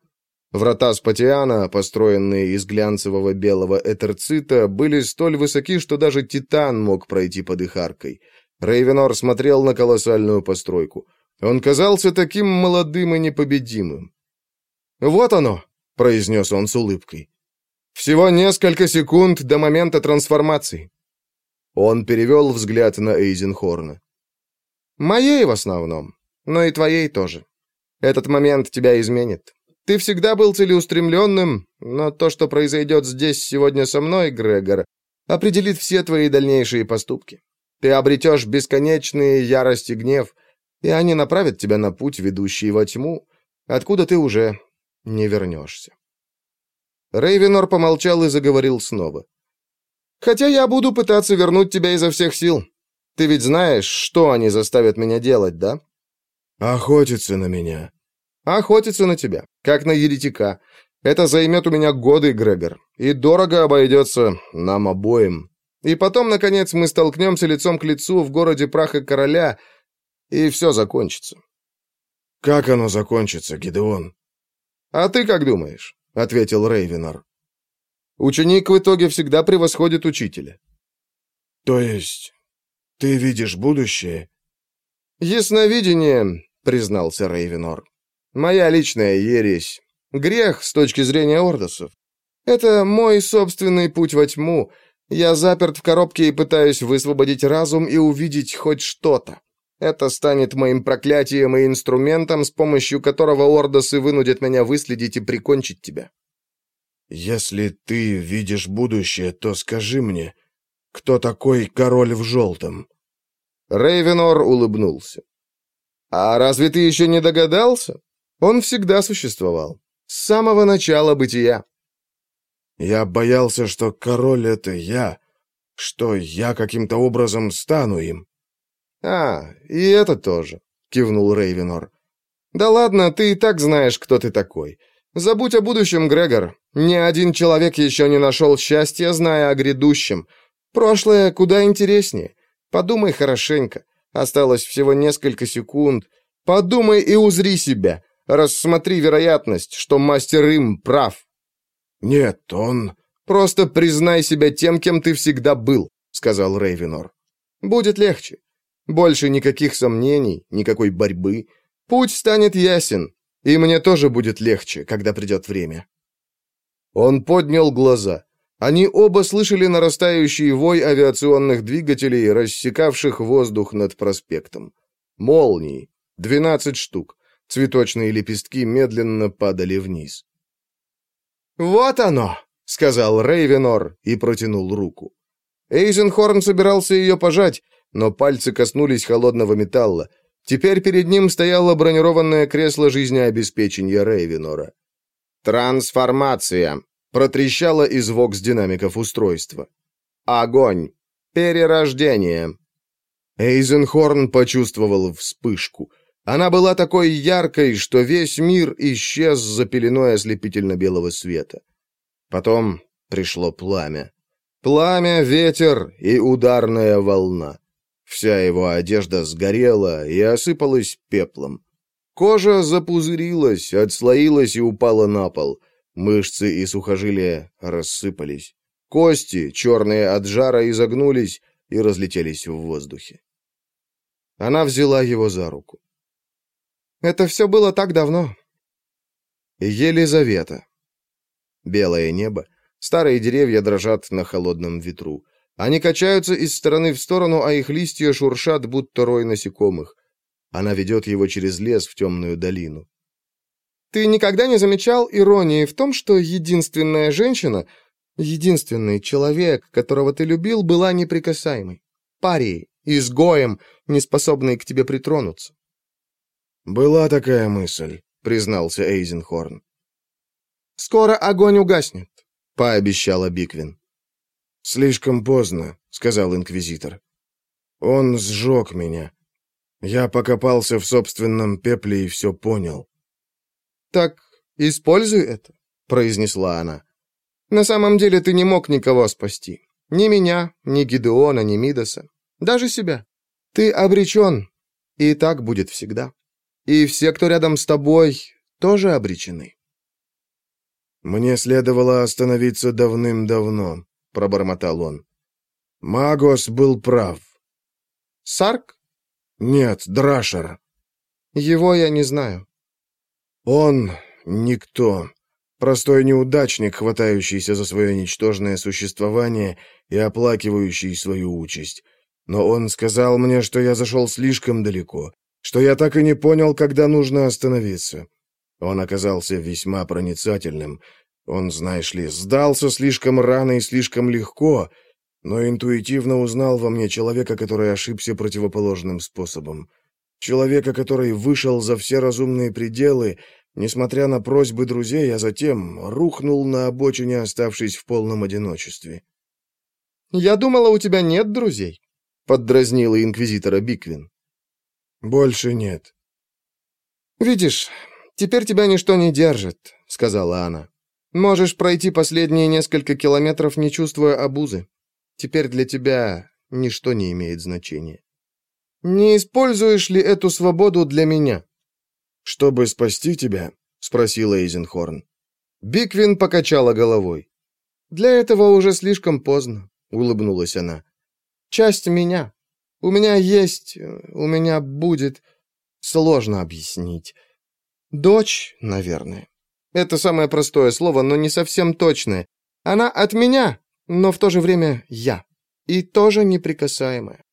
Врата Спатиана, построенные из глянцевого белого этерцита, были столь высоки, что даже Титан мог пройти под их аркой. Рейвенор смотрел на колоссальную постройку. Он казался таким молодым и непобедимым. «Вот оно!» — произнес он с улыбкой. «Всего несколько секунд до момента трансформации». Он перевел взгляд на Эйзенхорна. «Моей в основном, но и твоей тоже. Этот момент тебя изменит. Ты всегда был целеустремленным, но то, что произойдет здесь сегодня со мной, Грегор, определит все твои дальнейшие поступки. Ты обретешь бесконечные ярости и гнев, и они направят тебя на путь, ведущий во тьму, откуда ты уже не вернешься. Рейвенор помолчал и заговорил снова. «Хотя я буду пытаться вернуть тебя изо всех сил. Ты ведь знаешь, что они заставят меня делать, да?»
«Охотиться на меня».
«Охотиться на тебя, как на еретика. Это займет у меня годы, Грегор, и дорого обойдется нам обоим. И потом, наконец, мы столкнемся лицом к лицу в городе праха короля, и все закончится».
«Как оно закончится, Гидеон?»
«А ты как думаешь?» — ответил Рейвенор. «Ученик в итоге всегда превосходит учителя».
«То есть ты видишь будущее?»
«Ясновидение», — признался Рейвенор. «Моя личная ересь. Грех с точки зрения ордосов. Это мой собственный путь во тьму. Я заперт в коробке и пытаюсь высвободить разум и увидеть хоть что-то. Это станет моим проклятием и инструментом, с помощью которого Ордосы вынудят меня выследить и прикончить тебя.
Если ты видишь будущее, то скажи мне, кто такой король в желтом?»
Рейвенор улыбнулся. «А разве ты еще не догадался? Он всегда существовал. С самого начала бытия».
«Я боялся, что король — это я, что я каким-то образом стану им».
«А, и это тоже», — кивнул Рейвенор. «Да ладно, ты и так знаешь, кто ты такой. Забудь о будущем, Грегор. Ни один человек еще не нашел счастья, зная о грядущем. Прошлое куда интереснее. Подумай хорошенько. Осталось всего несколько секунд. Подумай и узри себя. Рассмотри вероятность, что мастер им прав».
«Нет, он...»
«Просто признай себя тем, кем ты всегда был», — сказал Рейвенор. «Будет легче. Больше никаких сомнений, никакой борьбы. Путь станет ясен, и мне тоже будет легче, когда придет время». Он поднял глаза. Они оба слышали нарастающий вой авиационных двигателей, рассекавших воздух над проспектом. Молнии. Двенадцать штук. Цветочные лепестки медленно падали вниз. «Вот оно!» — сказал Рейвенор и протянул руку. Эйзенхорн собирался ее пожать, но пальцы коснулись холодного металла. Теперь перед ним стояло бронированное кресло жизнеобеспечения Рейвенора. «Трансформация!» — протрещало из вокс-динамиков устройства. «Огонь! Перерождение!» Эйзенхорн почувствовал вспышку. Она была такой яркой, что весь мир исчез за пеленой ослепительно-белого света. Потом пришло пламя. Пламя, ветер и ударная волна. Вся его одежда сгорела и осыпалась пеплом. Кожа запузырилась, отслоилась и упала на пол. Мышцы и сухожилия рассыпались. Кости, черные от жара, изогнулись и разлетелись в воздухе. Она взяла его за руку. «Это все было так давно». Елизавета. Белое небо, старые деревья дрожат на холодном ветру. Они качаются из стороны в сторону, а их листья шуршат, будто рой насекомых. Она ведет его через лес в темную долину. «Ты никогда не замечал иронии в том, что единственная женщина, единственный человек, которого ты любил, была неприкасаемой? парией, изгоем, неспособной к тебе притронуться.
«Была такая мысль», — признался Эйзенхорн.
«Скоро огонь угаснет», — пообещала Биквин.
«Слишком поздно», — сказал инквизитор. «Он сжег меня. Я покопался в собственном пепле и все понял».
«Так используй это», — произнесла она. «На самом деле ты не мог никого спасти. Ни меня, ни Гидеона, ни Мидаса. Даже себя. Ты обречен, и так будет всегда. И все, кто рядом с тобой, тоже обречены».
«Мне следовало остановиться давным-давно», — пробормотал он. «Магос был прав».
«Сарк?»
«Нет, Драшер».
«Его я не знаю».
«Он никто. Простой неудачник, хватающийся за свое ничтожное существование и оплакивающий свою участь. Но он сказал мне, что я зашел слишком далеко, что я так и не понял, когда нужно остановиться. Он оказался весьма проницательным. Он, знаешь ли, сдался слишком рано и слишком легко, но интуитивно узнал во мне человека, который ошибся противоположным способом. Человека, который вышел за все разумные пределы, несмотря на просьбы друзей, а затем рухнул на обочине, оставшись в полном одиночестве.
«Я думала, у тебя нет друзей», — поддразнила инквизитора Биквин.
«Больше нет».
«Видишь, теперь тебя ничто не держит», — сказала она. «Можешь пройти последние несколько километров, не чувствуя обузы. Теперь для тебя ничто не имеет значения. Не используешь ли эту свободу для меня?»
«Чтобы спасти тебя?» — спросила Эйзенхорн.
Биквин покачала головой. «Для этого уже слишком поздно», — улыбнулась она. «Часть меня. У меня есть, у меня будет. Сложно объяснить. Дочь, наверное. Это самое простое слово, но не совсем точное. Она от меня, но в то же время я. И тоже неприкасаемая.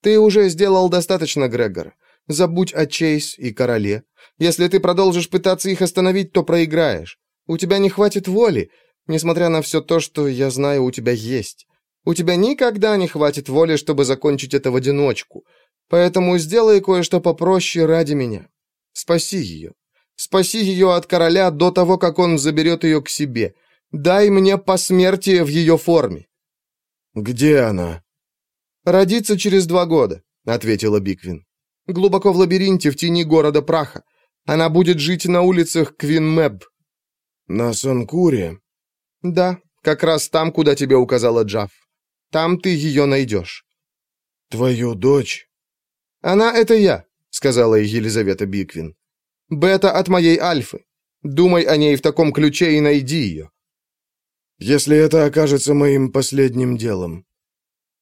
Ты уже сделал достаточно, Грегор. Забудь о Чейз и Короле. Если ты продолжишь пытаться их остановить, то проиграешь. У тебя не хватит воли, несмотря на все то, что я знаю у тебя есть. У тебя никогда не хватит воли, чтобы закончить это в одиночку. Поэтому сделай кое-что попроще ради меня. Спаси ее. Спаси ее от короля до того, как он заберет ее к себе. Дай мне посмертие в ее форме».
«Где она?»
«Родится через два года», — ответила Биквин. «Глубоко в лабиринте, в тени города праха. Она будет жить на улицах Квинмеб».
«На Санкуре?»
«Да, как раз там, куда тебе указала Джаф. Там ты ее найдешь».
«Твою дочь?»
«Она — это я», — сказала Елизавета Биквин. «Бета от моей Альфы. Думай о ней в таком ключе и найди ее».
«Если это окажется моим последним делом».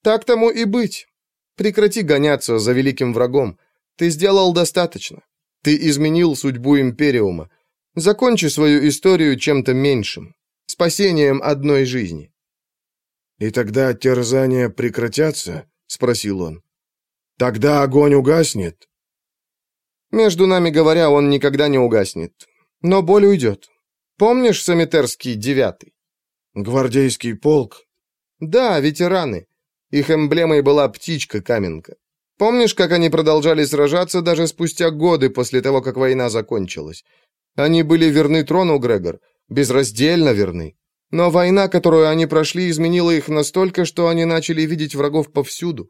«Так тому и быть. Прекрати гоняться за великим врагом. Ты сделал достаточно. Ты изменил судьбу Империума. Закончи свою историю чем-то меньшим. Спасением одной жизни».
«И тогда терзания прекратятся?» — спросил он. «Тогда огонь угаснет?»
«Между нами говоря, он никогда не угаснет. Но боль уйдет. Помнишь Самитерский девятый?»
«Гвардейский полк?»
«Да, ветераны. Их эмблемой была птичка-каменка. Помнишь, как они продолжали сражаться даже спустя годы после того, как война закончилась? Они были верны трону, Грегор, безраздельно верны. Но война, которую они прошли, изменила их настолько, что они начали видеть врагов повсюду.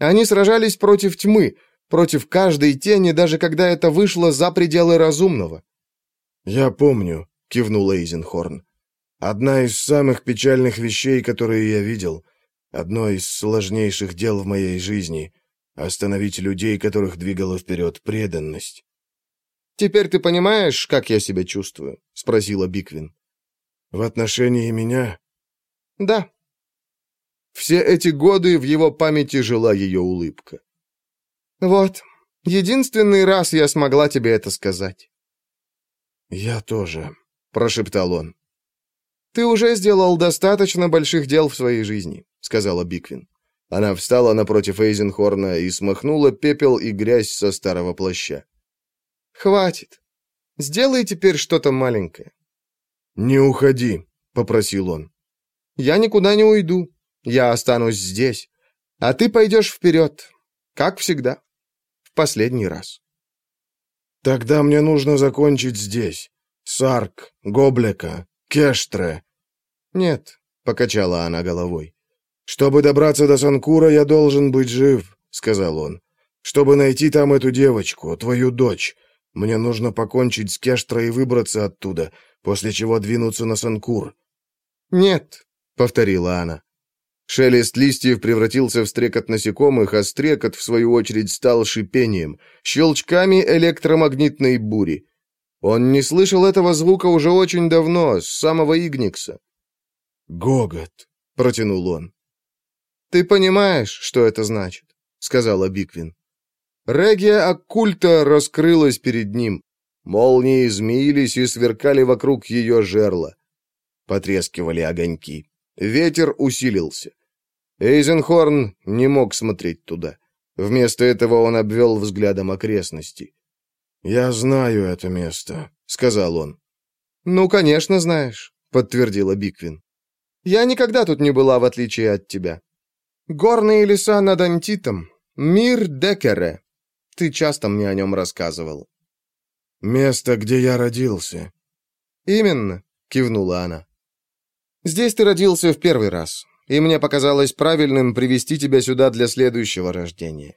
Они сражались против тьмы, против каждой тени, даже когда это вышло за пределы разумного.
«Я помню», — кивнул Эйзенхорн. «Одна из самых печальных вещей, которые я видел, одно из сложнейших дел в моей жизни — остановить людей, которых двигала вперед преданность».
«Теперь ты понимаешь, как я себя чувствую?» — спросила Биквин.
В отношении меня?
Да. Все эти годы в его памяти жила ее улыбка. Вот, единственный раз я смогла тебе это сказать.
Я тоже, прошептал он.
Ты уже сделал достаточно больших дел в своей жизни, сказала Биквин. Она встала напротив Эйзенхорна и смахнула пепел и грязь со старого плаща. «Хватит. Сделай теперь что-то маленькое.
«Не уходи», — попросил он.
«Я никуда не уйду. Я останусь здесь. А ты пойдешь вперед, как всегда, в последний раз.
Тогда мне нужно закончить здесь. Сарк, Гоблека, Кештре.
Нет, покачала она головой.
Чтобы добраться до Санкура, я должен быть жив, сказал он. Чтобы найти там эту девочку, твою дочь. Мне нужно покончить с Кештра и выбраться оттуда, после чего двинуться на Санкур.
Нет, повторила она. Шелест листьев превратился в стрекот насекомых, а стрекот, в свою очередь, стал шипением, щелчками электромагнитной бури. Он не слышал этого звука уже очень давно, с самого Игникса.
«Гогот», — протянул он.
«Ты понимаешь, что это значит?» — сказала Биквин. Регия оккульта раскрылась перед ним. Молнии змеились и сверкали вокруг ее жерла. Потрескивали огоньки. Ветер усилился. Эйзенхорн не мог смотреть туда. Вместо этого он обвел взглядом окрестности.
«Я знаю это место», — сказал он.
«Ну, конечно, знаешь», — подтвердила Биквин. «Я никогда тут не была, в отличие от тебя. Горные леса над Антитом. Мир Декере. Ты часто мне о нем рассказывал».
«Место, где я родился».
«Именно», — кивнула она. «Здесь ты родился в первый раз, и мне показалось правильным привести тебя сюда для следующего рождения».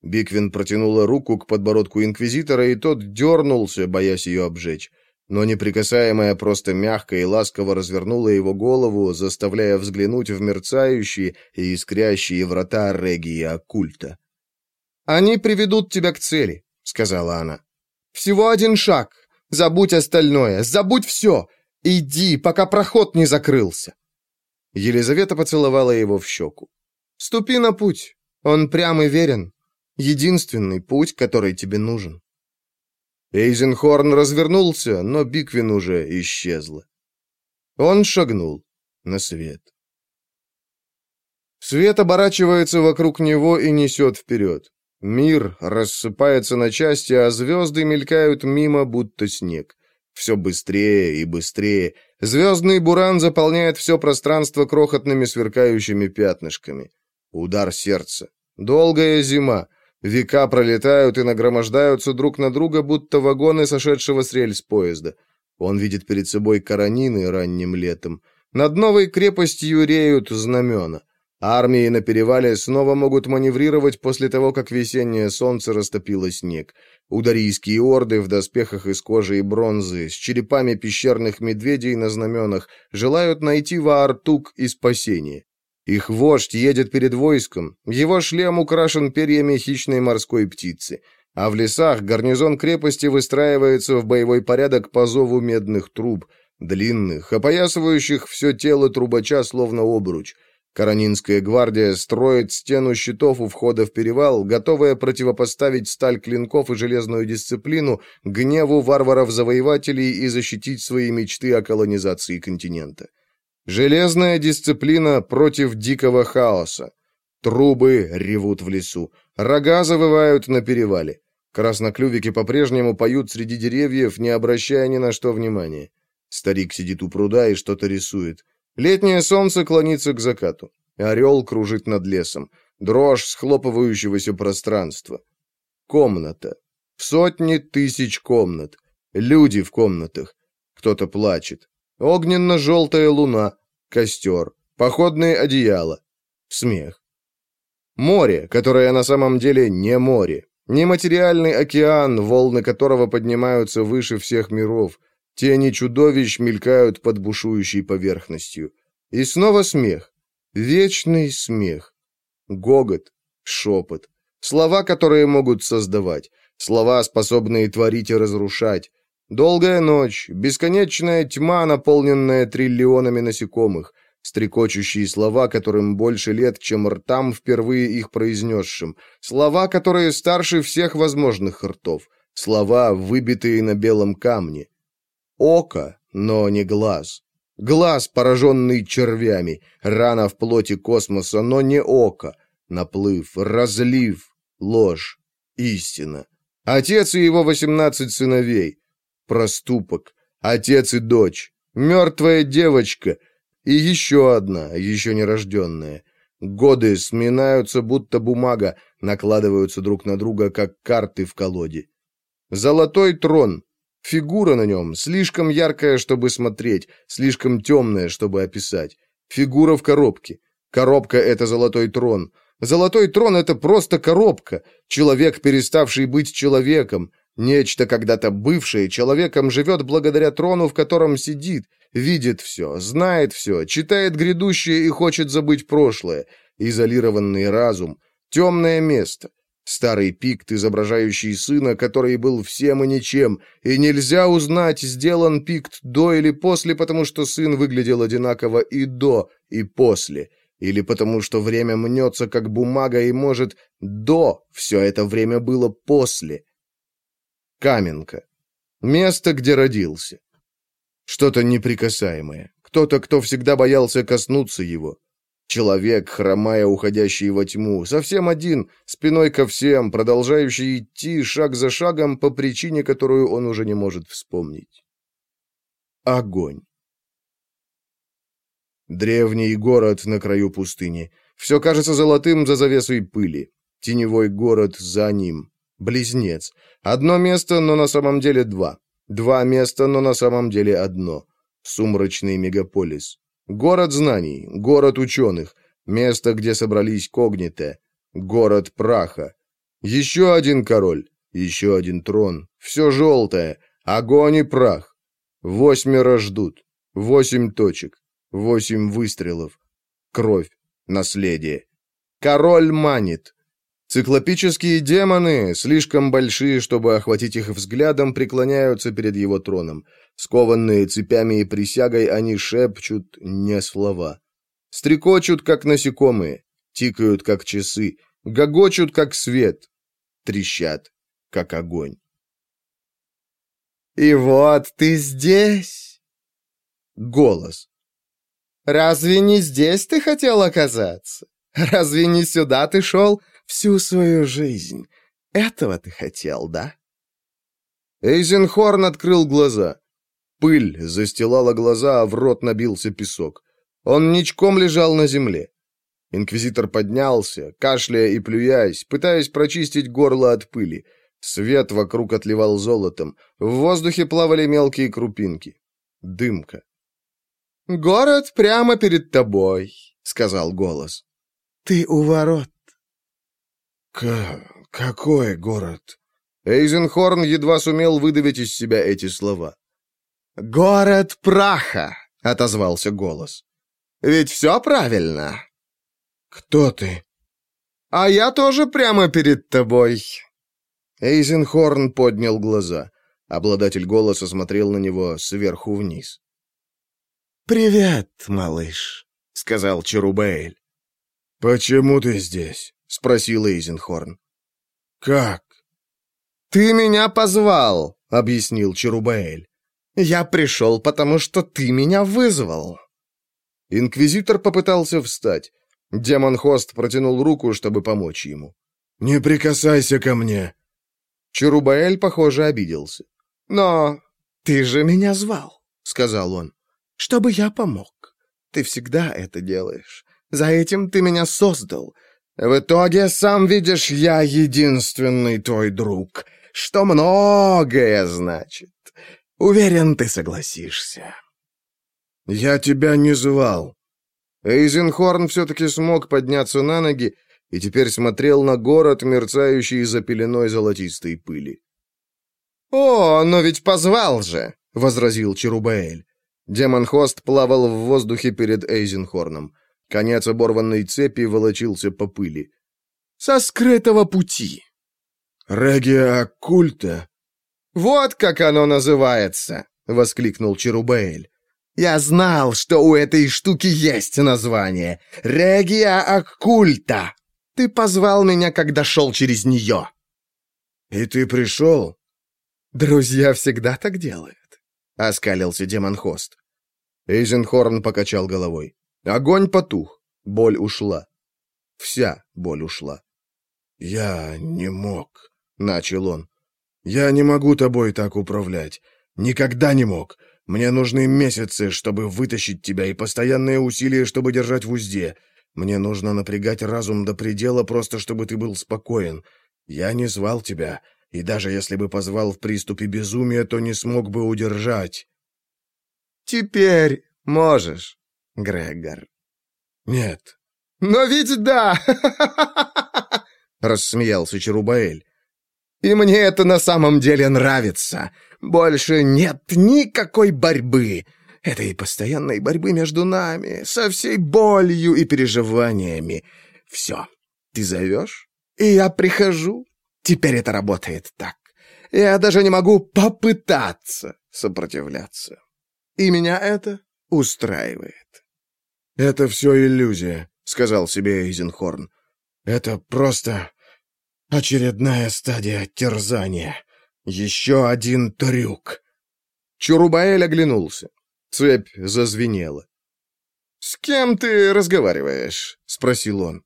Биквин протянула руку к подбородку инквизитора, и тот дернулся, боясь ее обжечь. Но неприкасаемая просто мягко и ласково развернула его голову, заставляя взглянуть в мерцающие и искрящие врата регии оккульта. «Они приведут тебя к цели», — сказала она. «Всего один шаг. Забудь остальное. Забудь все. Иди, пока проход не закрылся». Елизавета поцеловала его в щеку. «Ступи на путь. Он прям и верен. Единственный путь, который тебе нужен». Эйзенхорн развернулся, но Биквин уже исчезла. Он шагнул на свет. Свет оборачивается вокруг него и несет вперед. Мир рассыпается на части, а звезды мелькают мимо, будто снег. Все быстрее и быстрее. Звездный буран заполняет все пространство крохотными сверкающими пятнышками. Удар сердца. Долгая зима. Века пролетают и нагромождаются друг на друга, будто вагоны сошедшего с рельс поезда. Он видит перед собой каранины ранним летом. Над новой крепостью реют знамена. Армии на перевале снова могут маневрировать после того, как весеннее солнце растопило снег. Ударийские орды в доспехах из кожи и бронзы, с черепами пещерных медведей на знаменах, желают найти Ваартук и спасение. Их вождь едет перед войском, его шлем украшен перьями хищной морской птицы, а в лесах гарнизон крепости выстраивается в боевой порядок по зову медных труб, длинных, опоясывающих все тело трубача словно обруч – Каранинская гвардия строит стену щитов у входа в перевал, готовая противопоставить сталь клинков и железную дисциплину гневу варваров-завоевателей и защитить свои мечты о колонизации континента. Железная дисциплина против дикого хаоса. Трубы ревут в лесу, рога завывают на перевале. Красноклювики по-прежнему поют среди деревьев, не обращая ни на что внимания. Старик сидит у пруда и что-то рисует. Летнее солнце клонится к закату. Орел кружит над лесом. Дрожь схлопывающегося пространства. Комната. В сотни тысяч комнат. Люди в комнатах. Кто-то плачет. Огненно-желтая луна. Костер. Походные одеяла. Смех. Море, которое на самом деле не море. Нематериальный океан, волны которого поднимаются выше всех миров. Тени чудовищ мелькают под бушующей поверхностью. И снова смех. Вечный смех. Гогот, шепот. Слова, которые могут создавать. Слова, способные творить и разрушать. Долгая ночь, бесконечная тьма, наполненная триллионами насекомых. Стрекочущие слова, которым больше лет, чем ртам, впервые их произнесшим. Слова, которые старше всех возможных ртов. Слова, выбитые на белом камне. Око, но не глаз. Глаз, пораженный червями, рана в плоти космоса, но не око. Наплыв, разлив, ложь, истина. Отец и его восемнадцать сыновей. Проступок, отец и дочь. Мертвая девочка. И еще одна, еще нерожденная. Годы сминаются, будто бумага, накладываются друг на друга, как карты в колоде. Золотой трон. Фигура на нем, слишком яркая, чтобы смотреть, слишком темная, чтобы описать. Фигура в коробке. Коробка — это золотой трон. Золотой трон — это просто коробка. Человек, переставший быть человеком. Нечто, когда-то бывшее человеком, живет благодаря трону, в котором сидит, видит все, знает все, читает грядущее и хочет забыть прошлое. Изолированный разум. Темное место. Старый пикт, изображающий сына, который был всем и ничем, и нельзя узнать, сделан пикт до или после, потому что сын выглядел одинаково и до, и после, или потому что время мнется, как бумага, и, может, до все это время было после. Каменка. Место, где родился. Что-то неприкасаемое. Кто-то, кто всегда боялся коснуться его. Человек, хромая, уходящий во тьму, совсем один, спиной ко всем, продолжающий идти шаг за шагом по причине, которую он уже не может вспомнить. Огонь. Древний город на краю пустыни. Все кажется золотым за завесой пыли. Теневой город за ним. Близнец. Одно место, но на самом деле два. Два места, но на самом деле одно. Сумрачный мегаполис. Город знаний, город ученых, место, где собрались когниты, город праха. Еще один король, еще один трон, все желтое, огонь и прах. Восьмеро ждут, восемь точек, восемь выстрелов, кровь, наследие. Король манит. Циклопические демоны, слишком большие, чтобы охватить их взглядом, преклоняются перед его троном. Скованные цепями и присягой, они шепчут не слова. Стрекочут, как насекомые, тикают, как часы, гогочут, как свет, трещат, как огонь.
«И вот ты здесь!»
Голос.
«Разве не здесь ты хотел оказаться? Разве не сюда ты шел всю свою жизнь? Этого ты хотел, да?»
Эйзенхорн открыл глаза. Пыль застилала глаза, а в рот набился песок. Он ничком лежал на земле. Инквизитор поднялся, кашляя и плюясь, пытаясь прочистить горло от пыли. Свет вокруг отливал золотом. В воздухе плавали мелкие крупинки. Дымка.
«Город прямо перед тобой», — сказал голос. «Ты у ворот».
К... какой город?»
Эйзенхорн едва сумел выдавить из себя эти слова.
«Город праха!» — отозвался голос. «Ведь все правильно?»
«Кто ты?»
«А я тоже прямо перед тобой».
Эйзенхорн поднял глаза. Обладатель голоса смотрел на него сверху вниз.
«Привет, малыш», — сказал Черубейль.
«Почему ты здесь?»
— спросил Эйзенхорн.
«Как?»
«Ты меня позвал», — объяснил Черубейль. «Я пришел, потому что ты меня вызвал».
Инквизитор попытался встать. Демон-хост протянул руку, чтобы помочь ему.
«Не прикасайся ко мне!»
Черубаэль, похоже, обиделся.
«Но ты же меня звал», — сказал он, — «чтобы я помог. Ты всегда это делаешь. За этим ты меня создал. В итоге, сам видишь, я единственный твой друг, что многое значит. Уверен, ты согласишься».
«Я тебя не звал».
Эйзенхорн все-таки смог подняться на ноги и теперь смотрел на город, мерцающий за пеленой золотистой пыли.
«О, но ведь позвал же!»
— возразил Черубаэль. Демон-хост плавал в воздухе перед Эйзенхорном. Конец оборванной цепи волочился по пыли.
«Со скрытого пути!»
«Регия оккульта!»
«Вот как оно называется!» — воскликнул Черубейль. «Я знал, что у этой штуки есть название. Регия оккульта! Ты позвал меня, когда шел через нее!»
«И ты пришел?»
«Друзья всегда так делают», — оскалился демон-хост.
Эйзенхорн покачал головой. Огонь потух, боль ушла. Вся боль ушла.
«Я не мог», — начал он. «Я не могу тобой так управлять. Никогда не мог. Мне нужны месяцы, чтобы вытащить тебя, и постоянные усилия, чтобы держать в узде. Мне нужно напрягать разум до предела, просто чтобы ты был спокоен. Я не звал тебя, и даже если бы позвал в приступе безумия, то не смог бы удержать».
«Теперь можешь, Грегор».
«Нет».
«Но ведь да!» <laughs> — рассмеялся Черубаэль. «И мне это на самом деле нравится. Больше нет никакой борьбы. Этой постоянной борьбы между нами, со всей болью и переживаниями. Все. Ты зовешь, и я прихожу. Теперь это работает так. Я даже не могу попытаться сопротивляться. И меня это устраивает.
«Это все иллюзия», — сказал себе Эйзенхорн. «Это просто очередная стадия терзания. Еще один трюк».
Чурубаэль оглянулся. Цепь зазвенела. «С кем ты разговариваешь?» — спросил он.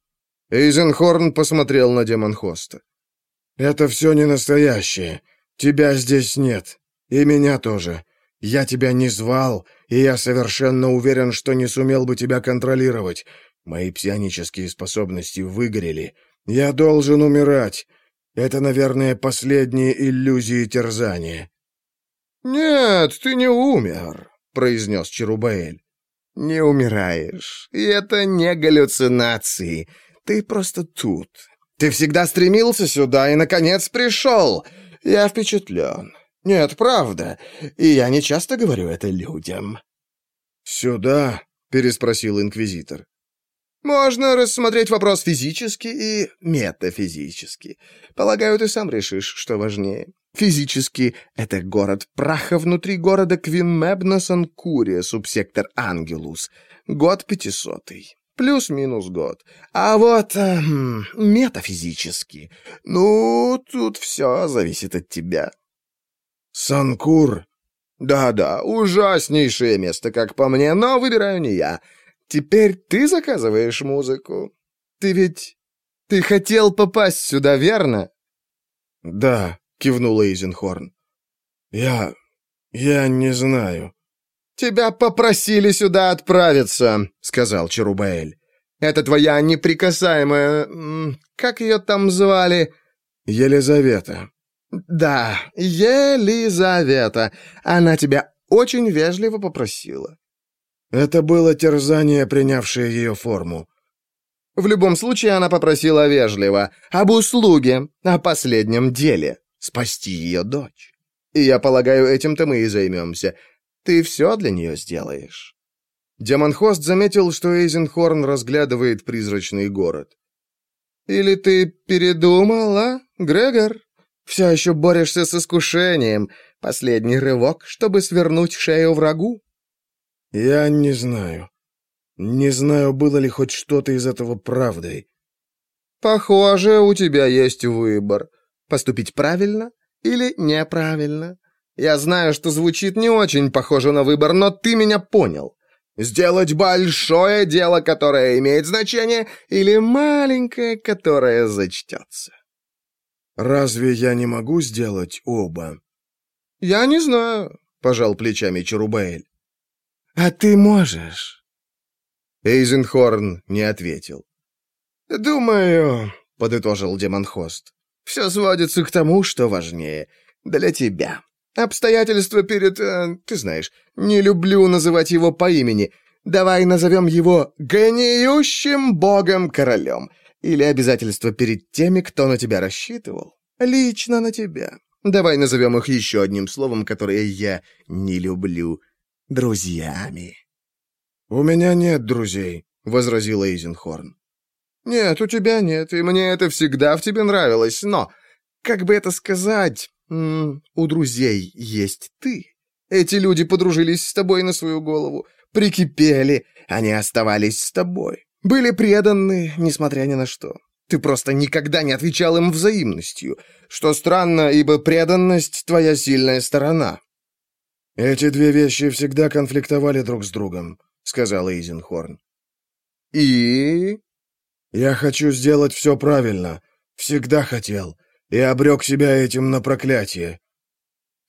Эйзенхорн посмотрел на Демонхоста.
«Это все не настоящее. Тебя здесь нет. И меня тоже. Я тебя не звал, и я совершенно уверен, что не сумел бы тебя контролировать. Мои псионические способности выгорели. Я должен умирать. Это, наверное, последние иллюзии терзания».
«Нет, ты не умер», — произнес Черубаэль. «Не умираешь. И это не галлюцинации. Ты просто тут. Ты всегда стремился сюда и, наконец, пришел. Я впечатлен. Нет, правда. И я не часто говорю это людям».
«Сюда?» — переспросил инквизитор.
«Можно рассмотреть вопрос физически и метафизически. Полагаю, ты сам решишь, что важнее. Физически — это город праха внутри города Квинмеб на Санкуре, субсектор Ангелус. Год пятисотый. Плюс-минус год. А вот э, метафизически. Ну, тут все зависит от тебя.
Санкур.
Да-да, ужаснейшее место, как по мне, но выбираю не я. Теперь ты заказываешь музыку. Ты ведь... Ты хотел попасть сюда, верно?
Да, кивнул Эйзенхорн. Я... я не знаю.
«Тебя попросили сюда отправиться», — сказал Черубаэль. «Это твоя неприкасаемая... Как ее там звали?»
«Елизавета».
«Да, Елизавета. Она тебя очень вежливо попросила».
Это было терзание, принявшее ее форму.
В любом случае она попросила вежливо, об услуге, о последнем деле, спасти ее дочь. И я полагаю, этим-то мы и займемся. Ты все для нее сделаешь». Демонхост заметил, что Эйзенхорн разглядывает призрачный город. «Или ты передумал, а, Грегор? Все еще борешься с искушением. Последний рывок, чтобы свернуть шею врагу?»
«Я не знаю. Не знаю, было ли хоть что-то из этого правдой».
«Похоже, у тебя есть выбор. Поступить правильно или неправильно. Я знаю, что звучит не очень похоже на выбор, но ты меня понял. Сделать большое дело, которое имеет значение, или маленькое, которое зачтется.
Разве я не могу сделать оба?
Я не знаю, пожал плечами Черубаэль. А ты можешь. Эйзенхорн не ответил. «Думаю», — подытожил Демонхост, — «все сводится к тому, что важнее для тебя. Обстоятельства перед... Э, ты знаешь, не люблю называть его по имени. Давай назовем его гниющим богом-королем. Или обязательства перед теми, кто на тебя рассчитывал. Лично на тебя. Давай назовем их еще одним словом, которое я не люблю. Друзьями.
«У меня нет друзей», —
возразил Эйзенхорн. «Нет, у тебя нет, и мне это всегда в тебе нравилось, но, как бы это сказать, у друзей есть ты. Эти люди подружились с тобой на свою голову, прикипели, они оставались с тобой, были преданы, несмотря ни на что. Ты просто никогда не отвечал им взаимностью, что странно, ибо преданность — твоя сильная сторона».
«Эти две вещи всегда конфликтовали друг с другом», — сказал Эйзенхорн.
«И?»
«Я хочу сделать все правильно. Всегда хотел и обрек себя этим на проклятие.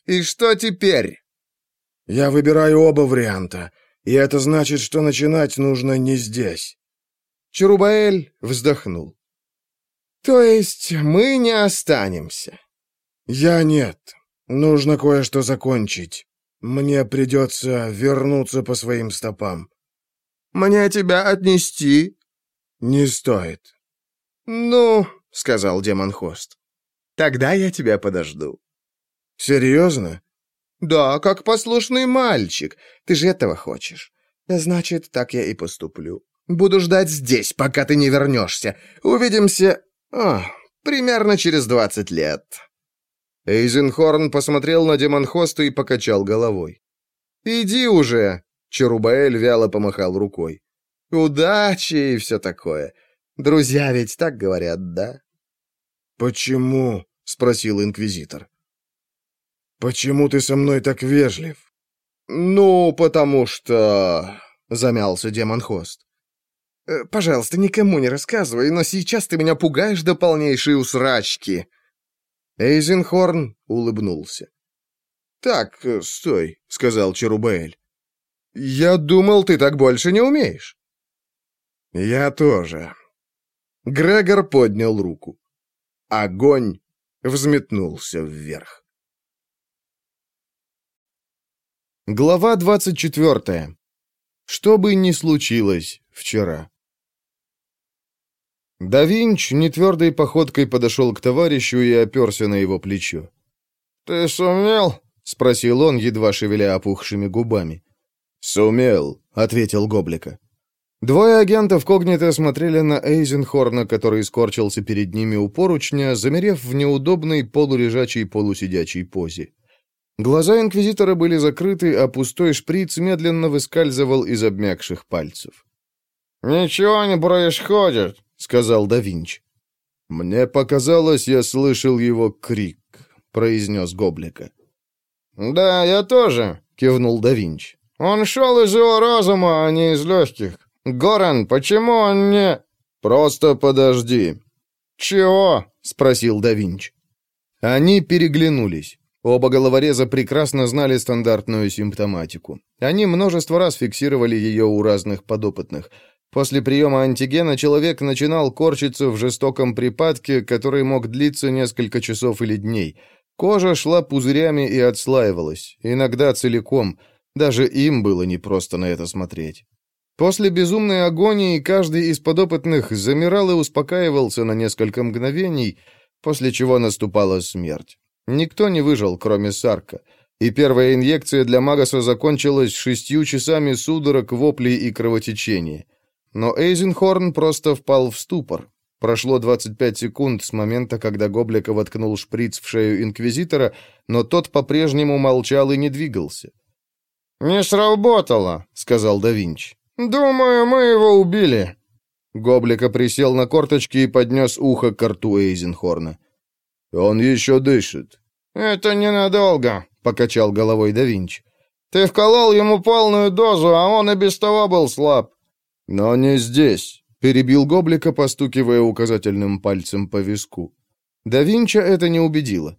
«И что теперь?»
«Я выбираю оба варианта, и это значит, что начинать нужно не здесь».
Черубаэль вздохнул. «То есть мы не останемся?»
«Я нет. Нужно кое-что закончить. Мне придется вернуться по своим стопам».
«Мне тебя отнести?»
«Не стоит».
«Ну», — сказал демон-хост, — «тогда я тебя подожду».
«Серьезно?»
«Да, как послушный мальчик. Ты же этого хочешь. Значит, так я и поступлю. Буду ждать здесь, пока ты не вернешься. Увидимся... О, примерно через двадцать лет». Эйзенхорн посмотрел на демонхоста и покачал головой. «Иди уже!» — Черубаэль вяло помахал рукой. «Удачи и все такое. Друзья ведь так говорят, да?»
«Почему?» — спросил инквизитор. «Почему ты со мной так вежлив?»
«Ну, потому что...» — замялся демон-хост. «Э, «Пожалуйста, никому не рассказывай, но сейчас ты меня пугаешь до полнейшей усрачки». Эйзенхорн улыбнулся. «Так, э, стой», — сказал Черубаэль. «Я думал, ты так больше не умеешь». «Я тоже». Грегор поднял руку. Огонь взметнулся вверх. Глава 24. Что бы ни случилось вчера. Да Винч нетвердой походкой подошел к товарищу и оперся на его плечо. «Ты сумел?» — спросил он, едва шевеля опухшими губами. «Сумел», — ответил Гоблика. Двое агентов Когнита смотрели на Эйзенхорна, который скорчился перед ними у поручня, замерев в неудобной полулежачей полусидячей позе. Глаза инквизитора были закрыты, а пустой шприц медленно выскальзывал из обмякших пальцев. «Ничего не происходит», — сказал да Винч. «Мне показалось, я слышал его крик», — произнес Гоблика. «Да, я тоже», — кивнул да Винч. «Он шел из его разума, а не из легких. Горан, почему он не...» «Просто подожди». «Чего?» — спросил да Винч. Они переглянулись. Оба головореза прекрасно знали стандартную симптоматику. Они множество раз фиксировали ее у разных подопытных. После приема антигена человек начинал корчиться в жестоком припадке, который мог длиться несколько часов или дней. Кожа шла пузырями и отслаивалась, иногда целиком. Даже им было непросто на это смотреть. После безумной агонии каждый из подопытных замирал и успокаивался на несколько мгновений, после чего наступала смерть. Никто не выжил, кроме Сарка. И первая инъекция для Магаса закончилась шестью часами судорог, воплей и кровотечения. Но Эйзенхорн просто впал в ступор. Прошло 25 секунд с момента, когда Гоблика воткнул шприц в шею Инквизитора, но тот по-прежнему молчал и не двигался. «Не сработало», — сказал да Винчи. «Думаю, мы его убили». Гоблика присел на корточки и поднес ухо к рту Эйзенхорна. «Он еще дышит». «Это ненадолго», — покачал головой да Винчи. «Ты вколол ему полную дозу, а он и без того был слаб». «Но не здесь», — перебил Гоблика, постукивая указательным пальцем по виску. Да Винча это не убедило.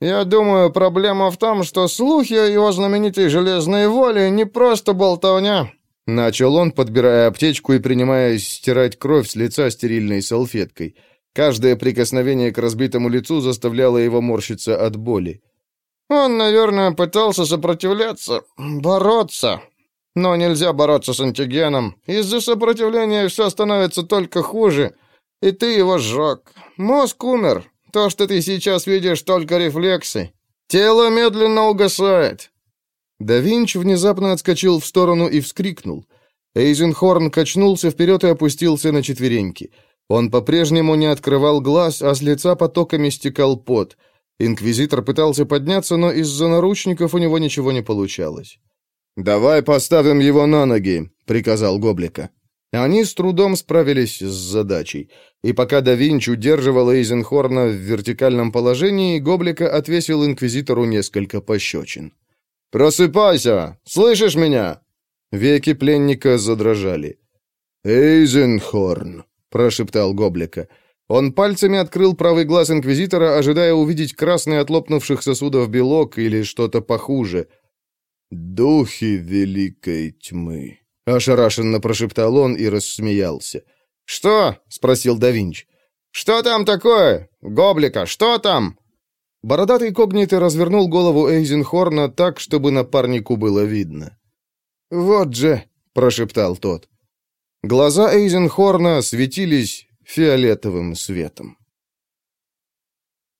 «Я думаю, проблема в том, что слухи о его знаменитой железной воле не просто болтовня», — начал он, подбирая аптечку и принимаясь стирать кровь с лица стерильной салфеткой — Каждое прикосновение к разбитому лицу заставляло его морщиться от боли. «Он, наверное, пытался сопротивляться, бороться. Но нельзя бороться с антигеном. Из-за сопротивления все становится только хуже. И ты его сжег. Мозг умер. То, что ты сейчас видишь, только рефлексы. Тело медленно угасает». Да Винч внезапно отскочил в сторону и вскрикнул. Эйзенхорн качнулся вперед и опустился на четвереньки. Он по-прежнему не открывал глаз, а с лица потоками стекал пот. Инквизитор пытался подняться, но из-за наручников у него ничего не получалось. «Давай поставим его на ноги», — приказал Гоблика. Они с трудом справились с задачей, и пока да Винч удерживал Эйзенхорна в вертикальном положении, Гоблика отвесил инквизитору несколько пощечин. «Просыпайся! Слышишь меня?» Веки пленника задрожали. «Эйзенхорн!» прошептал Гоблика. Он пальцами открыл правый глаз инквизитора, ожидая увидеть красный от лопнувших сосудов белок или что-то похуже. «Духи великой тьмы», — ошарашенно прошептал он и рассмеялся.
«Что?» — спросил да Винчи. «Что там такое? Гоблика, что там?» Бородатый когнито развернул голову Эйзенхорна так, чтобы напарнику было видно. «Вот же!» — прошептал тот. Глаза Эйзенхорна светились фиолетовым светом.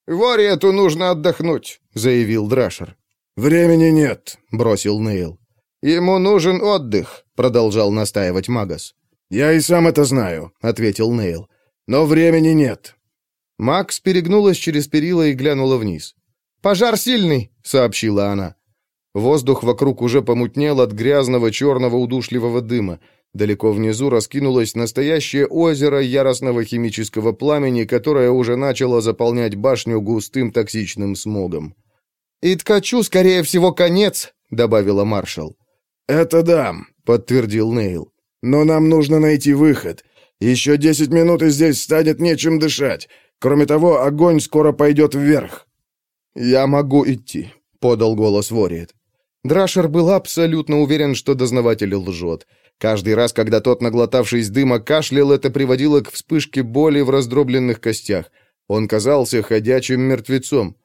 «Вориету нужно отдохнуть», — заявил Драшер.
«Времени нет», —
бросил Нейл.
«Ему нужен отдых», — продолжал настаивать Магас.
«Я и сам это знаю», — ответил Нейл. «Но времени нет».
Макс перегнулась через перила и глянула вниз. «Пожар сильный», — сообщила она. Воздух вокруг уже помутнел от грязного черного удушливого дыма. Далеко внизу раскинулось настоящее озеро яростного химического пламени, которое уже начало заполнять башню густым токсичным смогом. «И ткачу, скорее всего, конец», — добавила маршал.
«Это да», — подтвердил Нейл. «Но нам нужно найти выход. Еще десять минут, и здесь станет нечем дышать. Кроме того, огонь скоро пойдет вверх».
«Я могу идти», — подал голос Вориет. Драшер был абсолютно уверен, что дознаватель лжет. Каждый раз, когда тот, наглотавшись дыма, кашлял, это приводило к вспышке боли в раздробленных костях. Он казался ходячим мертвецом.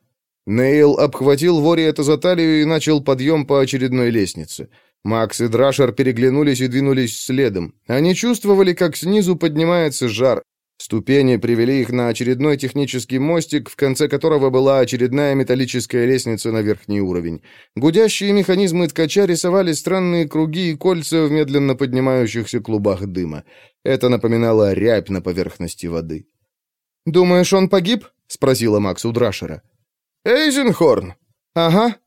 Нейл обхватил Вориэта за талию и начал подъем по очередной лестнице. Макс и Драшер переглянулись и двинулись следом. Они чувствовали, как снизу поднимается жар. Ступени привели их на очередной технический мостик, в конце которого была очередная металлическая лестница на верхний уровень. Гудящие механизмы ткача рисовали странные круги и кольца в медленно поднимающихся клубах дыма. Это напоминало рябь на поверхности воды. «Думаешь, он погиб?» — спросила Макс у Драшера.
«Эйзенхорн!»
«Ага».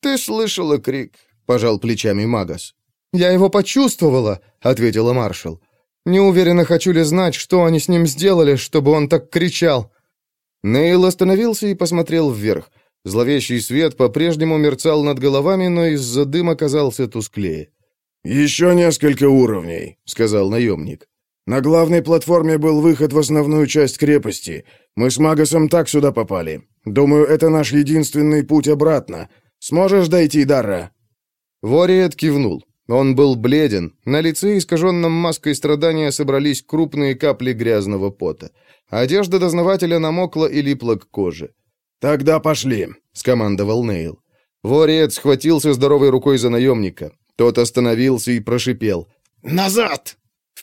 «Ты слышала крик пожал плечами Магас.
«Я его почувствовала», — ответила маршал. «Не уверена, хочу ли знать, что они с ним сделали, чтобы он так кричал». Нейл остановился и посмотрел вверх. Зловещий свет по-прежнему мерцал над головами, но из-за дыма казался тусклее.
«Еще несколько уровней», — сказал наемник. «На главной платформе был выход в основную часть крепости. Мы с Магасом так сюда попали. Думаю, это наш единственный путь обратно. Сможешь дойти, Дарра?»
Вориет кивнул. Он был бледен. На лице, искаженном маской страдания, собрались крупные капли грязного пота. Одежда дознавателя намокла и липла к коже.
«Тогда пошли», —
скомандовал Нейл. Вориет схватился здоровой рукой за наемника. Тот остановился и прошипел.
«Назад!»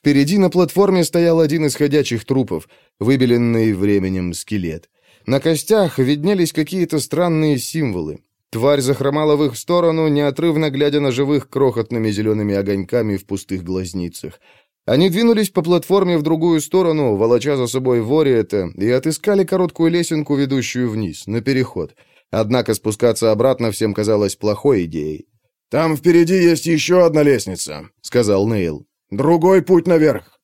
Впереди на платформе стоял один из ходячих трупов, выбеленный временем скелет. На костях виднелись какие-то странные символы. Тварь захромала в их сторону, неотрывно глядя на живых крохотными зелеными огоньками в пустых глазницах. Они двинулись по платформе в другую сторону, волоча за собой Вориэта, и отыскали короткую лесенку, ведущую вниз, на переход. Однако спускаться обратно всем казалось плохой идеей.
«Там впереди есть еще одна лестница», — сказал Нейл. «Другой путь наверх».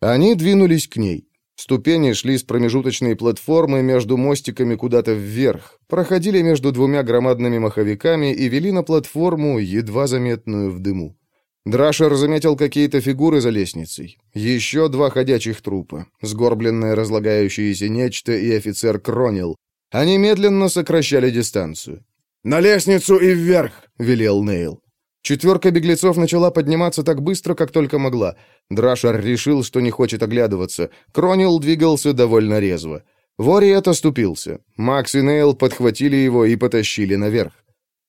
Они двинулись к ней. Ступени шли с промежуточной платформы между мостиками куда-то вверх, проходили между двумя громадными маховиками и вели на платформу, едва заметную в дыму. Драшер заметил какие-то фигуры за лестницей. Еще два ходячих трупа, сгорбленное разлагающееся нечто и офицер Кронил. Они медленно сокращали дистанцию.
«На лестницу и вверх!» — велел Нейл.
Четверка беглецов начала подниматься так быстро, как только могла. Драшер решил, что не хочет оглядываться. Кронил двигался довольно резво. Вориет оступился. Макс и Нейл подхватили его и потащили наверх.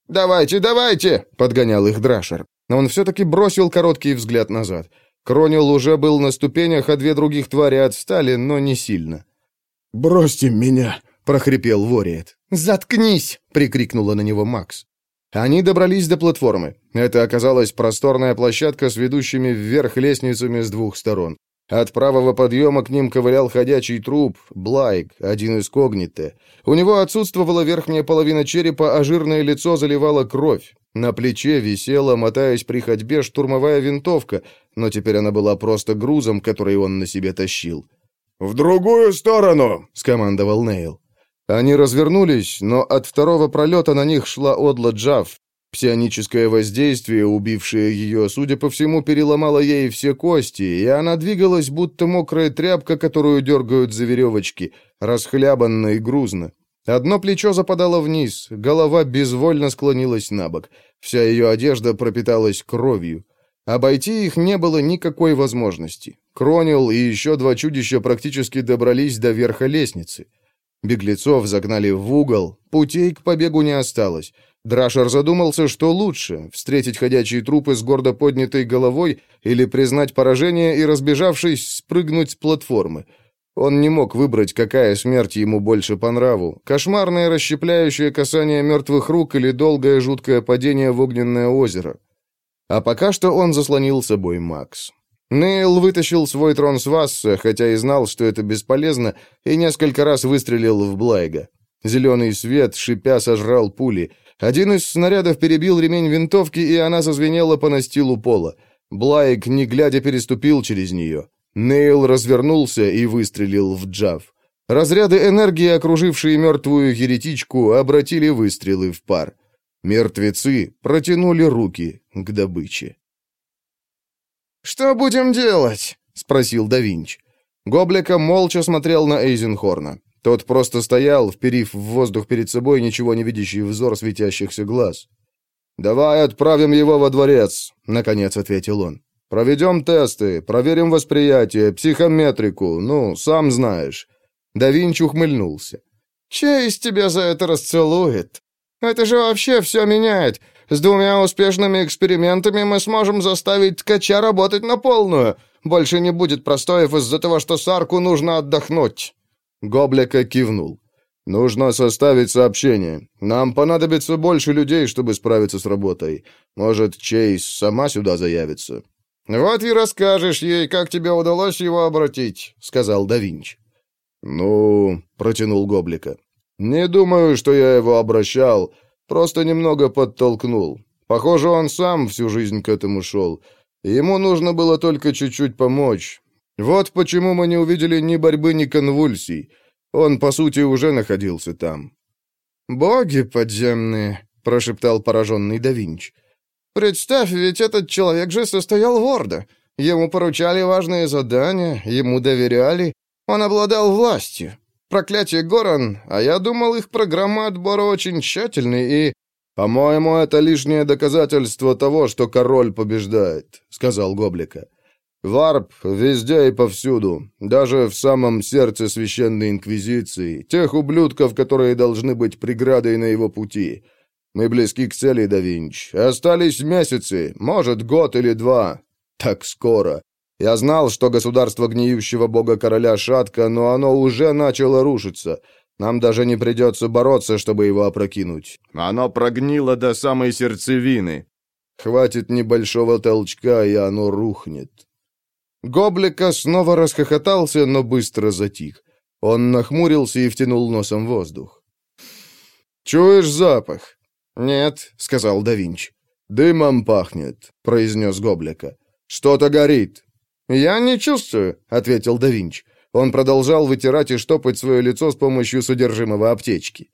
«Давайте, давайте!» — подгонял их Драшер.
Но он все-таки бросил короткий взгляд назад. Кронил уже был на ступенях, а две других твари отстали, но не сильно.
«Бросьте меня!» — прохрипел Вориет.
«Заткнись!» — прикрикнула на него Макс. Они добрались до платформы. Это оказалась просторная площадка с ведущими вверх лестницами с двух сторон. От правого подъема к ним ковылял ходячий труп, Блайк, один из когните. У него отсутствовала верхняя половина черепа, а жирное лицо заливало кровь. На плече висела, мотаясь при ходьбе, штурмовая винтовка, но теперь она была просто грузом, который он на себе тащил.
«В другую сторону!» — скомандовал Нейл.
Они развернулись, но от второго пролета на них шла Одла Джав. Псионическое воздействие, убившее ее, судя по всему, переломало ей все кости, и она двигалась, будто мокрая тряпка, которую дергают за веревочки, расхлябанно и грузно. Одно плечо западало вниз, голова безвольно склонилась на бок. Вся ее одежда пропиталась кровью. Обойти их не было никакой возможности. Кронил и еще два чудища практически добрались до верха лестницы. Беглецов загнали в угол, путей к побегу не осталось. Драшер задумался, что лучше — встретить ходячие трупы с гордо поднятой головой или признать поражение и, разбежавшись, спрыгнуть с платформы. Он не мог выбрать, какая смерть ему больше по нраву. Кошмарное расщепляющее касание мертвых рук или долгое жуткое падение в огненное озеро. А пока что он заслонил собой Макс. Нейл вытащил свой трон с Васса, хотя и знал, что это бесполезно, и несколько раз выстрелил в Блайга. Зеленый свет, шипя, сожрал пули. Один из снарядов перебил ремень винтовки, и она зазвенела по настилу пола. Блайк, не глядя, переступил через нее. Нейл развернулся и выстрелил в Джав. Разряды энергии, окружившие мертвую еретичку, обратили выстрелы в пар. Мертвецы протянули руки к добыче.
«Что будем делать?» — спросил да Винч.
Гоблика молча смотрел на Эйзенхорна. Тот просто стоял, вперив в воздух перед собой ничего не видящий взор светящихся глаз. «Давай отправим его во дворец», — наконец ответил он. «Проведем тесты, проверим восприятие, психометрику, ну, сам знаешь». Да Винч ухмыльнулся.
«Честь тебя за это расцелует. Это же вообще все меняет. С двумя успешными экспериментами мы сможем заставить ткача работать на полную. Больше не будет простоев из-за того, что Сарку нужно отдохнуть».
Гоблика кивнул. «Нужно составить сообщение. Нам понадобится больше людей, чтобы справиться с работой. Может, Чейз сама сюда заявится».
«Вот и расскажешь ей, как тебе удалось его обратить», — сказал да Винч.
«Ну...» — протянул Гоблика. «Не думаю, что я его обращал, просто немного подтолкнул. Похоже, он сам всю жизнь к этому шел. Ему нужно было только чуть-чуть помочь. Вот почему мы не увидели ни борьбы, ни конвульсий. Он, по сути, уже находился там».
«Боги подземные», — прошептал пораженный да Винч. «Представь, ведь этот человек же состоял в Ордо. Ему поручали важные задания, ему доверяли. Он обладал властью. Проклятие Горан, а я думал, их программа отбора очень тщательный и...
«По-моему, это лишнее доказательство того, что король побеждает», — сказал Гоблика. «Варп везде и повсюду, даже в самом сердце священной инквизиции, тех ублюдков, которые должны быть преградой на его пути. Мы близки к цели, да Винч. Остались месяцы, может, год или два. Так скоро. Я знал, что государство гниющего бога-короля шатко, но оно уже начало рушиться. Нам даже не придется бороться, чтобы его опрокинуть. Оно прогнило до самой сердцевины. Хватит небольшого толчка, и оно рухнет. Гоблика снова расхохотался, но быстро затих. Он нахмурился и втянул носом воздух. «Чуешь запах?»
«Нет», — сказал да Винч.
«Дымом пахнет», — произнес Гоблика. «Что-то горит».
«Я не чувствую», — ответил да Винч.
Он продолжал вытирать и штопать свое лицо с помощью содержимого аптечки.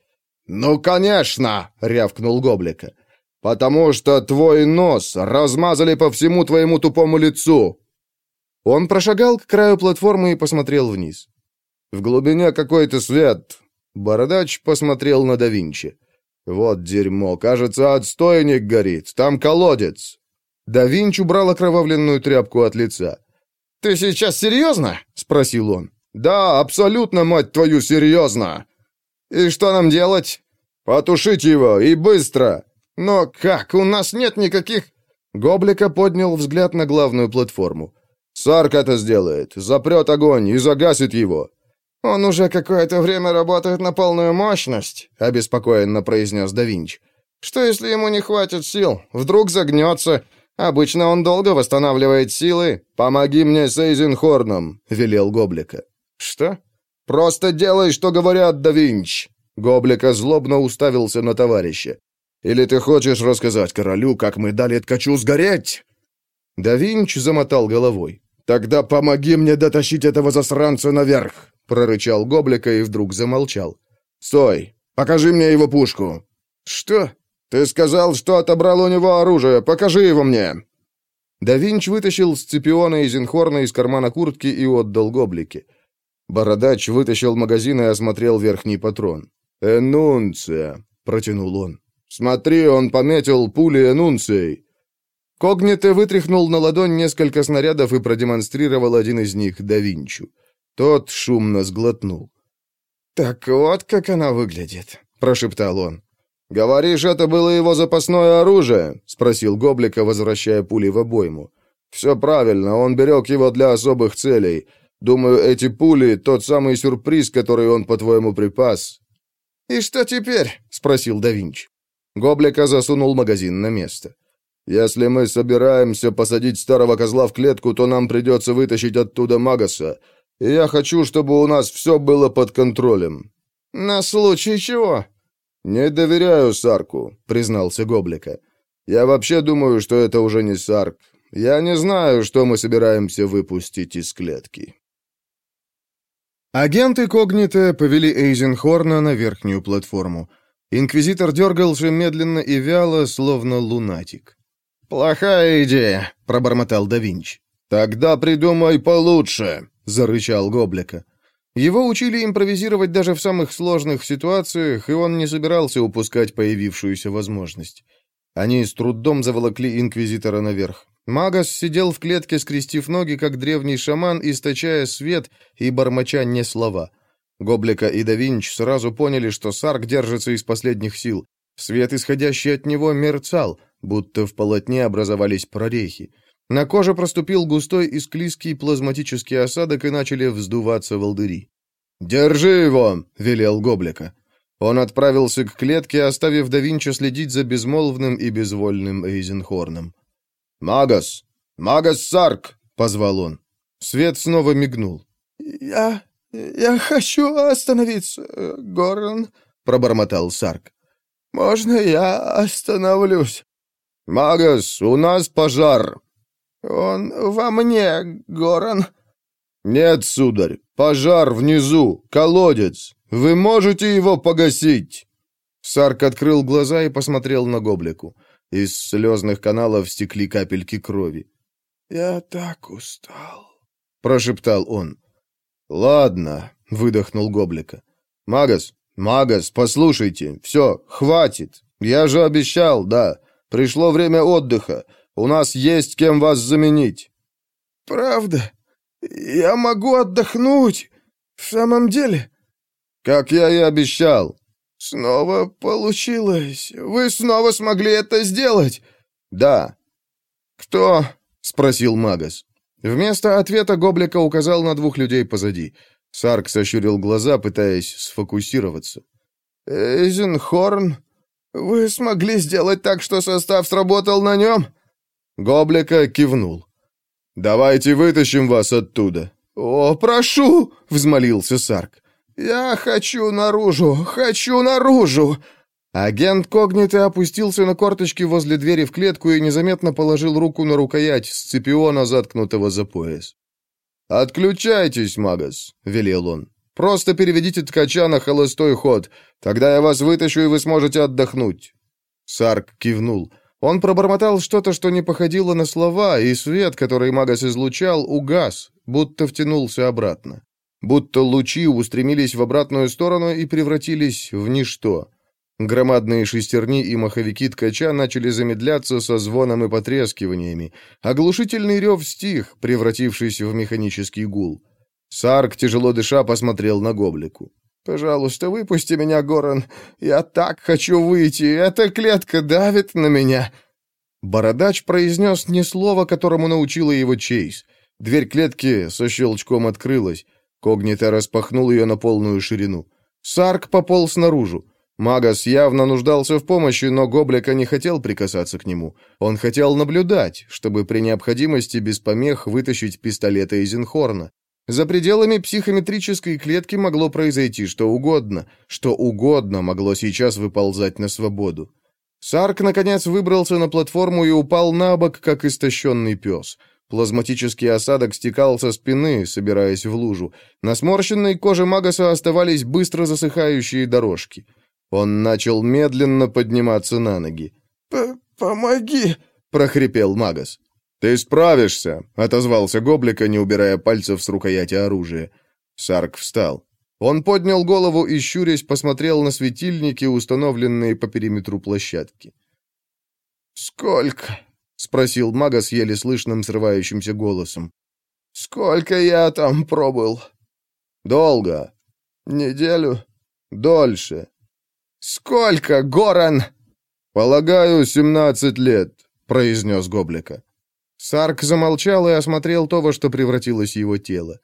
«Ну, конечно!» — рявкнул Гоблика. «Потому что твой нос размазали по всему твоему тупому лицу!» Он прошагал к краю платформы и посмотрел вниз. В глубине какой-то свет. Бородач посмотрел на да Винчи. «Вот дерьмо, кажется, отстойник горит, там колодец!» Да Винч убрал окровавленную тряпку от лица.
«Ты сейчас серьезно?» — спросил он.
«Да, абсолютно, мать твою, серьезно!»
«И что нам делать?»
«Потушить его, и быстро!»
«Но как? У нас нет никаких...»
Гоблика поднял взгляд на главную платформу. «Сарк это сделает, запрет огонь и загасит его».
«Он уже какое-то время работает на полную мощность», — обеспокоенно произнес да Винч. «Что, если ему не хватит сил? Вдруг загнется, Обычно он долго восстанавливает силы.
Помоги мне с Эйзенхорном, велел Гоблика.
Что?
Просто делай, что говорят, да Винч. Гоблика злобно уставился на товарища. Или ты хочешь рассказать королю, как мы дали ткачу сгореть? Да Винч замотал головой. Тогда помоги мне дотащить этого засранца наверх, прорычал Гоблика и вдруг замолчал. Стой, покажи мне его пушку.
Что?
«Ты сказал, что отобрал у него оружие. Покажи его мне!» Да Винч вытащил Сципиона и Зинхорна из кармана куртки и отдал Гоблике. Бородач вытащил магазин и осмотрел верхний патрон. «Энунция», — протянул он. «Смотри, он пометил пули Энунцией». Когните вытряхнул на ладонь несколько снарядов и продемонстрировал один из них да Винчу. Тот шумно сглотнул.
«Так вот, как она выглядит», — прошептал он.
«Говоришь, это было его запасное оружие?» — спросил Гоблика, возвращая пули в обойму. «Все правильно, он берег его для особых целей. Думаю, эти пули — тот самый сюрприз, который он, по-твоему, припас».
«И что теперь?» — спросил да Винчи.
Гоблика засунул магазин на место. «Если мы собираемся посадить старого козла в клетку, то нам придется вытащить оттуда Магаса. И я хочу, чтобы у нас все было под контролем».
«На случай чего?»
«Не доверяю Сарку», — признался Гоблика. «Я вообще думаю, что это уже не Сарк. Я не знаю, что мы собираемся выпустить из клетки». Агенты Когнита повели Эйзенхорна на верхнюю платформу. Инквизитор дергался медленно и вяло, словно лунатик.
«Плохая идея», — пробормотал да Винчи.
«Тогда придумай получше», — зарычал Гоблика.
Его учили импровизировать даже в самых сложных ситуациях, и он не собирался упускать появившуюся возможность. Они с трудом заволокли инквизитора наверх. Магас сидел в клетке, скрестив ноги, как древний шаман, источая свет и бормоча не слова. Гоблика и Давинч сразу поняли, что Сарк держится из последних сил. Свет, исходящий от него, мерцал, будто в полотне образовались прорехи. На коже проступил густой и склизкий плазматический осадок, и начали вздуваться волдыри.
«Держи его!» — велел Гоблика. Он отправился к клетке, оставив да Винчи следить за безмолвным и безвольным Эйзенхорном. «Магас! Магас Сарк!» — позвал он. Свет снова мигнул.
«Я... я хочу остановиться, Горн», — пробормотал Сарк. «Можно я остановлюсь?»
«Магас, у нас пожар!»
«Он во мне, Горан».
«Нет, сударь, пожар внизу, колодец. Вы можете его погасить?» Сарк открыл глаза и посмотрел на Гоблику. Из слезных каналов стекли капельки крови.
«Я так устал», —
прошептал он. «Ладно», — выдохнул Гоблика. «Магас, Магас, послушайте, все, хватит. Я же обещал, да. Пришло время отдыха. У нас есть кем вас заменить».
«Правда? Я могу отдохнуть. В самом деле?»
«Как я и обещал».
«Снова получилось. Вы снова смогли это сделать?»
«Да».
«Кто?»
— спросил Магас. Вместо ответа Гоблика указал на двух людей позади. Сарк сощурил глаза, пытаясь сфокусироваться.
«Эйзенхорн, вы смогли сделать так, что состав сработал на нем?»
Гоблика кивнул. «Давайте вытащим вас оттуда».
«О, прошу!» — взмолился Сарк. «Я хочу наружу! Хочу наружу!»
Агент Когниты опустился на корточки возле двери в клетку и незаметно положил руку на рукоять сципиона, заткнутого за пояс. «Отключайтесь, Магас», — велел он. «Просто переведите ткача на холостой ход. Тогда я вас вытащу, и вы сможете отдохнуть». Сарк кивнул. Он пробормотал что-то, что не походило на слова, и свет, который Магас излучал, угас, будто втянулся обратно. Будто лучи устремились в обратную сторону и превратились в ничто. Громадные шестерни и маховики ткача начали замедляться со звоном и потрескиваниями. Оглушительный рев стих, превратившись в механический гул. Сарк, тяжело дыша, посмотрел на Гоблику.
«Пожалуйста, выпусти меня, Горан. Я так хочу выйти. Эта клетка давит на меня».
Бородач произнес не слово, которому научила его Чейз. Дверь клетки со щелчком открылась. Когнита распахнул ее на полную ширину. Сарк пополз наружу. Магас явно нуждался в помощи, но Гоблика не хотел прикасаться к нему. Он хотел наблюдать, чтобы при необходимости без помех вытащить пистолет Эйзенхорна. За пределами психометрической клетки могло произойти что угодно, что угодно могло сейчас выползать на свободу. Сарк, наконец, выбрался на платформу и упал на бок, как истощенный пес. Плазматический осадок стекал со спины, собираясь в лужу. На сморщенной коже Магаса оставались быстро засыхающие дорожки. Он начал медленно подниматься на ноги.
«Помоги!»
— прохрипел Магас. «Ты справишься», — отозвался Гоблика, не убирая пальцев с рукояти оружия. Сарк встал. Он поднял голову и, щурясь, посмотрел на светильники, установленные по периметру площадки.
«Сколько?»
спросил мага с еле слышным срывающимся голосом.
«Сколько я там пробыл?»
«Долго.
Неделю?»
«Дольше».
«Сколько, Горан?»
«Полагаю, семнадцать лет», — произнес Гоблика. Сарк замолчал и осмотрел то, во что превратилось его тело.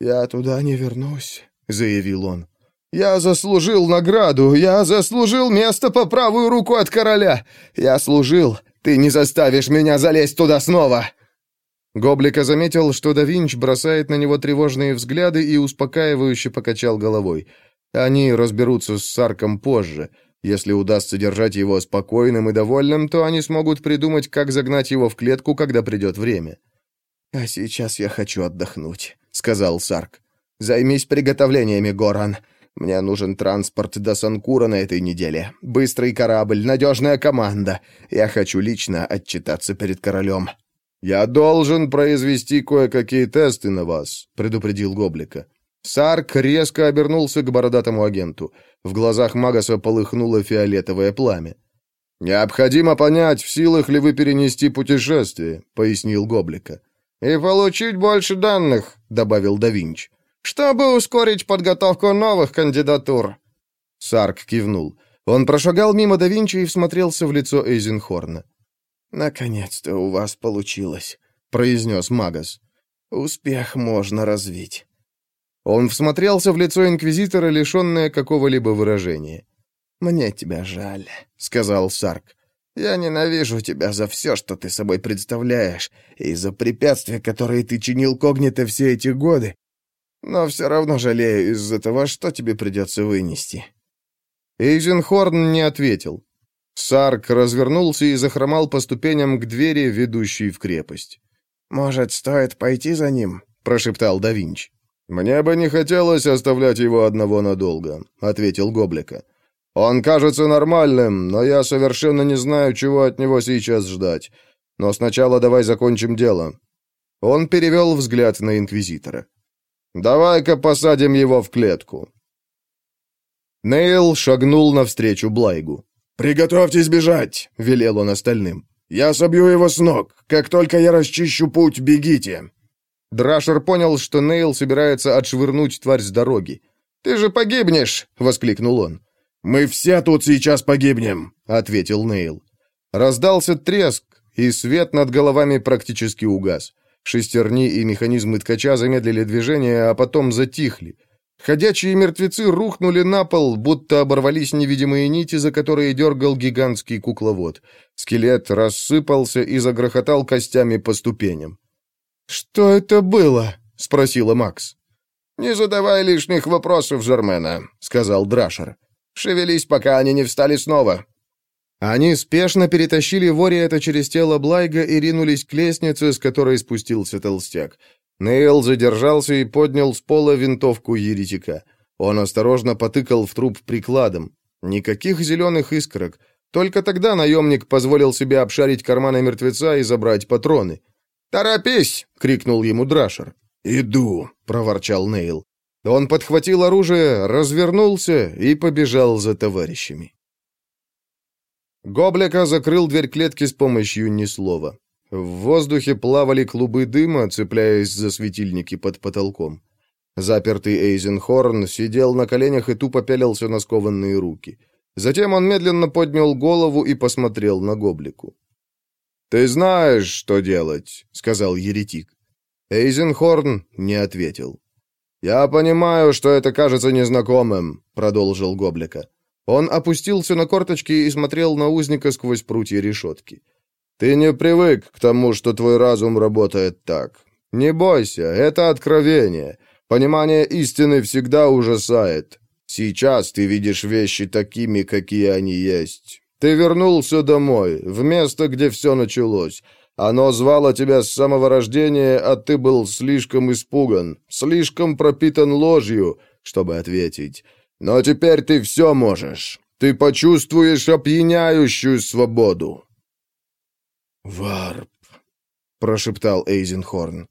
«Я туда не вернусь», — заявил он.
«Я заслужил награду! Я заслужил место по правую руку от короля! Я служил! Ты не заставишь меня залезть туда снова!» Гоблика заметил, что да Винч бросает на него тревожные взгляды и успокаивающе покачал головой. Они разберутся с Сарком позже. Если удастся держать его спокойным и довольным, то они смогут придумать, как загнать его в клетку, когда придет время.
«А сейчас я хочу отдохнуть», — сказал Сарк. «Займись приготовлениями, Горан. Мне нужен транспорт до Санкура на этой неделе. Быстрый корабль, надежная команда. Я хочу лично отчитаться перед королем».
«Я должен произвести кое-какие тесты на вас», — предупредил Гоблика. Сарк резко обернулся к бородатому агенту. В глазах Магаса полыхнуло фиолетовое пламя. «Необходимо понять, в силах ли вы перенести путешествие», — пояснил Гоблика.
«И получить больше данных», — добавил да Винч чтобы ускорить подготовку новых кандидатур».
Сарк кивнул. Он прошагал мимо да Винчи и всмотрелся в лицо Эйзенхорна.
«Наконец-то у вас получилось», — произнес Магас. «Успех можно развить».
Он всмотрелся в лицо Инквизитора, лишенное какого-либо выражения.
«Мне тебя жаль», — сказал Сарк. «Я ненавижу тебя за все, что ты собой представляешь, и за препятствия, которые ты чинил когнито все эти годы, но все равно жалею из-за того, что тебе придется вынести».
Эйзенхорн не ответил. Сарк развернулся и захромал по ступеням к двери, ведущей в крепость.
«Может, стоит пойти за ним?» — прошептал да Винч.
«Мне бы не хотелось оставлять его одного надолго», — ответил Гоблика. «Он кажется нормальным, но я совершенно не знаю, чего от него сейчас ждать. Но сначала давай закончим дело». Он перевел взгляд на Инквизитора. Давай-ка посадим его в клетку». Нейл шагнул навстречу Блайгу.
«Приготовьтесь бежать!» — велел он остальным. «Я собью его с ног. Как только я расчищу путь, бегите!»
Драшер понял, что Нейл собирается отшвырнуть тварь с дороги.
«Ты же погибнешь!» — воскликнул он.
«Мы все тут сейчас погибнем!» — ответил Нейл.
Раздался треск, и свет над головами практически угас. Шестерни и механизмы ткача замедлили движение, а потом затихли. Ходячие мертвецы рухнули на пол, будто оборвались невидимые нити, за которые дергал гигантский кукловод. Скелет рассыпался и загрохотал костями по ступеням.
«Что это было?» — спросила Макс.
«Не задавай лишних вопросов, Жермена», — сказал Драшер. «Шевелись, пока они не встали снова.
Они спешно перетащили Вориэта через тело Блайга и ринулись к лестнице, с которой спустился толстяк. Нейл задержался и поднял с пола винтовку еретика. Он осторожно потыкал в труп прикладом. Никаких зеленых искорок. Только тогда наемник позволил себе обшарить карманы мертвеца и забрать патроны.
«Торопись!» — крикнул ему Драшер.
«Иду!»
— проворчал Нейл. Он подхватил оружие, развернулся и побежал за товарищами. Гоблика закрыл дверь клетки с помощью ни слова. В воздухе плавали клубы дыма, цепляясь за светильники под потолком. Запертый Эйзенхорн сидел на коленях и тупо пялился на скованные руки. Затем он медленно поднял голову и посмотрел на Гоблику. «Ты знаешь, что делать», — сказал еретик. Эйзенхорн не ответил. «Я понимаю, что это кажется незнакомым», — продолжил Гоблика. Он опустился на корточки и смотрел на узника сквозь прутья решетки. «Ты не привык к тому, что твой разум работает так. Не бойся, это откровение. Понимание истины всегда ужасает. Сейчас ты видишь вещи такими, какие они есть. Ты вернулся домой, в место, где все началось. Оно звало тебя с самого рождения, а ты был слишком испуган, слишком пропитан ложью, чтобы ответить. Но теперь ты все можешь. Ты почувствуешь опьяняющую свободу.
«Варп», —
прошептал Эйзенхорн.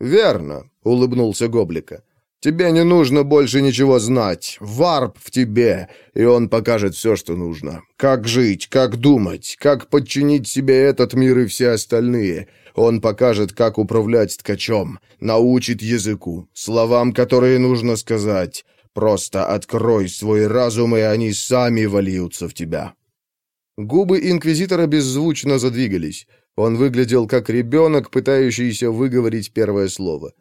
«Верно», — улыбнулся Гоблика. Тебе не нужно больше ничего знать. Варп в тебе, и он покажет все, что нужно. Как жить, как думать, как подчинить себе этот мир и все остальные. Он покажет, как управлять ткачом, научит языку, словам, которые нужно сказать. Просто открой свой разум, и они сами вольются в тебя». Губы инквизитора беззвучно задвигались. Он выглядел как ребенок, пытающийся выговорить первое слово.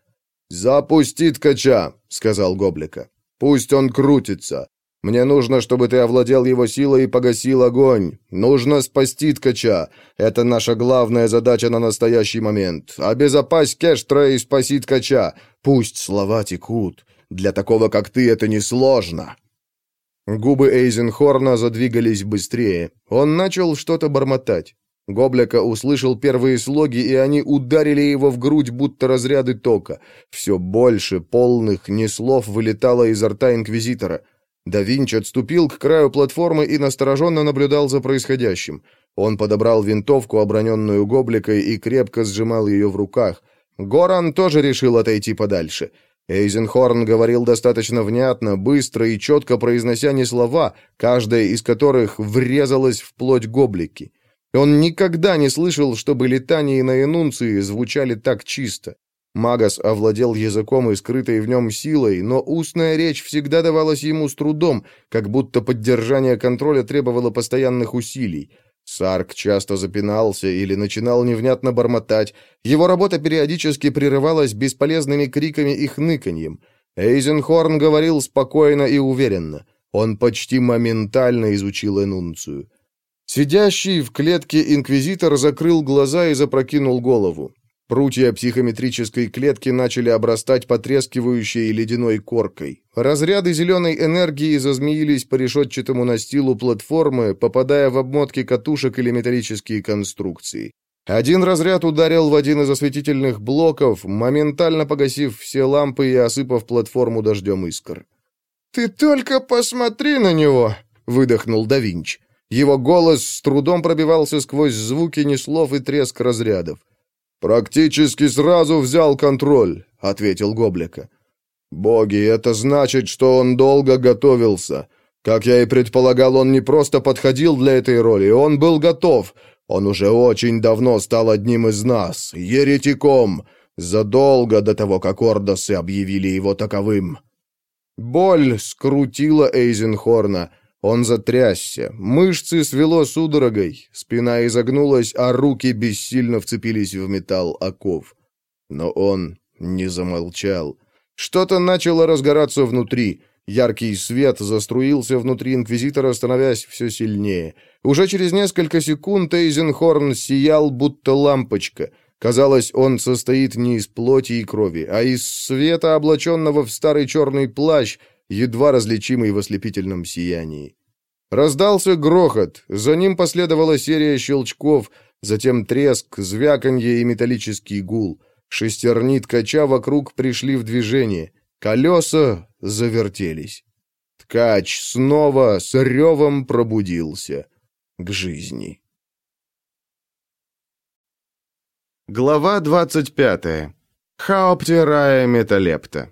«Запусти ткача», — сказал Гоблика. «Пусть он крутится. Мне нужно, чтобы ты овладел его силой и погасил огонь. Нужно спасти ткача. Это наша главная задача на настоящий момент. Обезопась Кештра и спаси ткача. Пусть слова текут. Для такого, как ты, это несложно». Губы Эйзенхорна задвигались быстрее. Он начал что-то бормотать. Гоблика услышал первые слоги, и они ударили его в грудь, будто разряды тока. Все больше полных не слов вылетало изо рта Инквизитора. Да Винч отступил к краю платформы и настороженно наблюдал за происходящим. Он подобрал винтовку, оброненную Гобликой, и крепко сжимал ее в руках. Горан тоже решил отойти подальше. Эйзенхорн говорил достаточно внятно, быстро и четко произнося не слова, каждая из которых врезалась в плоть Гоблики. Он никогда не слышал, чтобы летания на энунции звучали так чисто. Магас овладел языком и скрытой в нем силой, но устная речь всегда давалась ему с трудом, как будто поддержание контроля требовало постоянных усилий. Сарк часто запинался или начинал невнятно бормотать. Его работа периодически прерывалась бесполезными криками и хныканьем. Эйзенхорн говорил спокойно и уверенно. Он почти моментально изучил энунцию. Сидящий в клетке инквизитор закрыл глаза и запрокинул голову. Прутья психометрической клетки начали обрастать потрескивающей ледяной коркой. Разряды зеленой энергии зазмеились по решетчатому настилу платформы, попадая в обмотки катушек или металлические конструкции. Один разряд ударил в один из осветительных блоков, моментально погасив все лампы и осыпав платформу дождем искр. «Ты только посмотри на него!» — выдохнул да Винчи. Его голос с трудом пробивался сквозь звуки неслов и треск разрядов. «Практически сразу взял контроль», — ответил Гоблика. «Боги, это значит, что он долго готовился. Как я и предполагал, он не просто подходил для этой роли, он был готов. Он уже очень давно стал одним из нас, еретиком, задолго до того, как Ордосы объявили его таковым». Боль скрутила Эйзенхорна — он затрясся, мышцы свело судорогой, спина изогнулась, а руки бессильно вцепились в металл оков. Но он не замолчал. Что-то начало разгораться внутри. Яркий свет заструился внутри Инквизитора, становясь все сильнее. Уже через несколько секунд Эйзенхорн сиял, будто лампочка. Казалось, он состоит не из плоти и крови, а из света, облаченного в старый черный плащ, едва различимый в ослепительном сиянии. Раздался грохот, за ним последовала серия щелчков, затем треск, звяканье и металлический гул. Шестерни ткача вокруг пришли в движение, колеса завертелись. Ткач снова с ревом пробудился к жизни. Глава двадцать пятая. Хаоптерая металепта.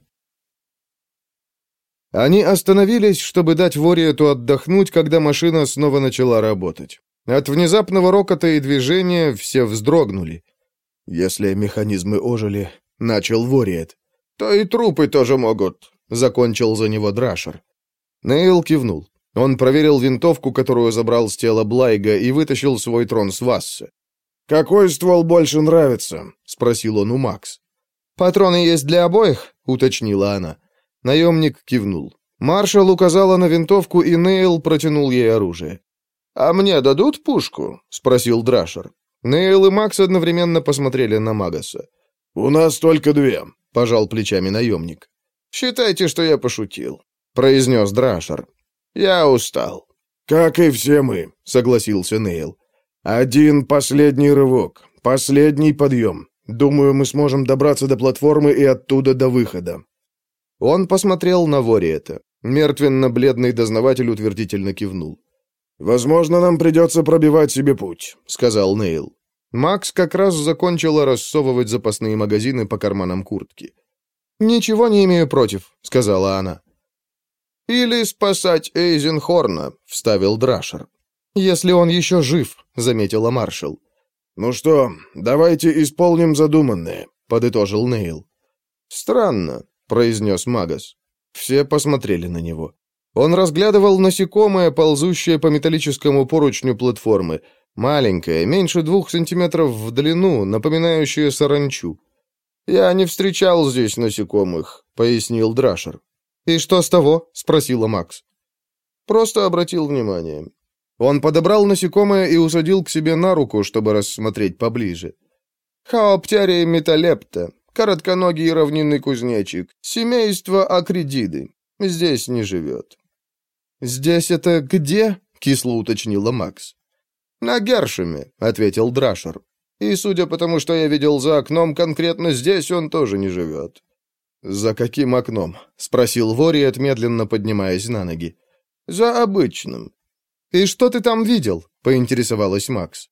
Они остановились, чтобы дать Вориету отдохнуть, когда машина снова начала работать. От внезапного рокота и движения все вздрогнули. «Если механизмы ожили», — начал Вориет. «То и трупы тоже могут», — закончил за него Драшер. Нейл кивнул. Он проверил винтовку, которую забрал с тела Блайга, и вытащил свой трон с Васса. «Какой ствол больше нравится?» — спросил он у Макс. «Патроны есть для обоих?» — уточнила она. Наемник кивнул. Маршал указала на винтовку, и Нейл протянул ей оружие. «А мне дадут пушку?» — спросил Драшер. Нейл и Макс одновременно посмотрели на Магаса. «У нас только две», — пожал плечами наемник. «Считайте, что я пошутил», — произнес Драшер. «Я устал».
«Как и все мы», — согласился Нейл. «Один последний рывок, последний подъем. Думаю, мы сможем добраться до платформы и оттуда до выхода».
Он посмотрел на Вориэта. Мертвенно-бледный дознаватель утвердительно кивнул.
«Возможно, нам придется пробивать себе путь», — сказал Нейл.
Макс как раз закончила рассовывать запасные магазины по карманам куртки. «Ничего не имею против», — сказала она.
«Или спасать Эйзенхорна», — вставил Драшер.
«Если он еще жив», — заметила маршал.
«Ну что, давайте исполним задуманное», — подытожил Нейл.
«Странно», — произнес Магас.
Все посмотрели на него. Он разглядывал насекомое, ползущее по металлическому поручню платформы. Маленькое, меньше двух сантиметров в длину, напоминающее саранчу.
«Я не встречал здесь насекомых», — пояснил Драшер.
«И что с того?» — спросила Макс.
«Просто обратил внимание».
Он подобрал насекомое и усадил к себе на руку, чтобы рассмотреть поближе.
«Хаоптерия металепта, коротконогий равнинный кузнечик, семейство акридиды. Здесь не живет».
«Здесь это где?» — кисло уточнила Макс.
«На Гершеме», — ответил Драшер. «И судя по тому, что я видел за окном, конкретно здесь он тоже не живет».
«За каким окном?» — спросил Вориет, медленно поднимаясь на ноги.
«За обычным».
«И что ты там видел?» — поинтересовалась Макс.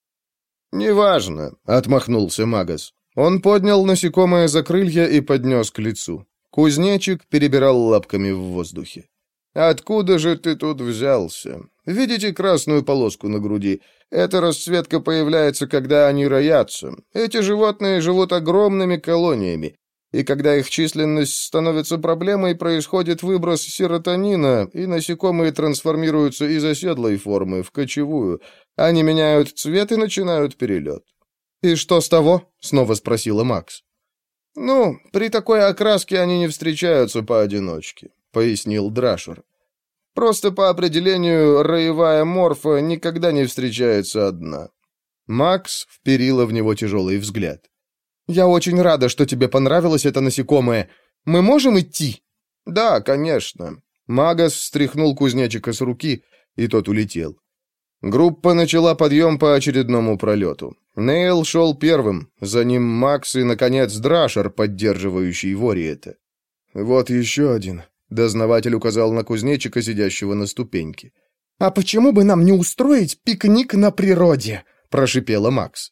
«Неважно», — отмахнулся Магас.
Он поднял насекомое за крылья и поднес к лицу. Кузнечик перебирал лапками в воздухе.
«Откуда же ты тут взялся? Видите красную полоску на груди? Эта расцветка появляется, когда они роятся. Эти животные живут огромными колониями. И когда их численность становится проблемой, происходит выброс серотонина, и насекомые трансформируются из оседлой формы в кочевую. Они меняют цвет и начинают перелет.
«И что с того?» — снова спросила Макс.
«Ну, при такой окраске они не встречаются поодиночке пояснил Драшер. Просто по определению роевая морфа никогда не встречается одна.
Макс вперила в него тяжелый взгляд. «Я очень рада, что тебе понравилось это насекомое. Мы можем идти?»
«Да, конечно».
Магас стряхнул кузнечика с руки, и тот улетел. Группа начала подъем по очередному пролету. Нейл шел первым, за ним Макс и, наконец, Драшер, поддерживающий Вориета. «Вот еще один», Дознаватель указал на кузнечика, сидящего на ступеньке.
«А почему бы нам не устроить пикник на природе?» – прошипела Макс.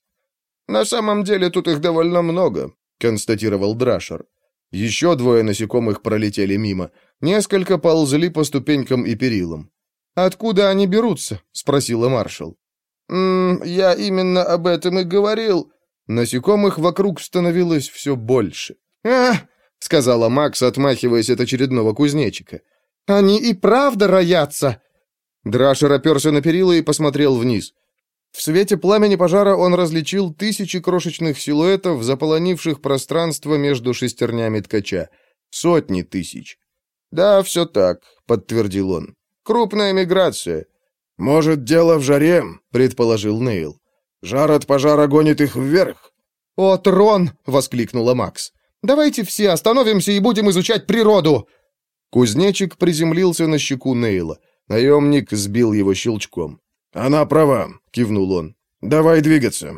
«На самом деле тут их довольно много», – констатировал Драшер.
Еще двое насекомых пролетели мимо. Несколько ползли по ступенькам и перилам. «Откуда они берутся?» — спросила маршал.
«М я именно об этом и говорил».
Насекомых вокруг становилось все больше. «А, — сказала Макс, отмахиваясь от очередного кузнечика.
«Они и правда роятся!»
Драшер оперся на перила и посмотрел вниз. В свете пламени пожара он различил тысячи крошечных силуэтов, заполонивших пространство между шестернями ткача. Сотни тысяч.
«Да, все так», — подтвердил он. «Крупная миграция».
«Может, дело в жаре», — предположил Нейл. «Жар от пожара гонит их вверх».
«О, трон!» — воскликнула Макс. Давайте все остановимся и будем изучать природу!»
Кузнечик приземлился на щеку Нейла. Наемник сбил его щелчком.
«Она права», — кивнул он. «Давай двигаться».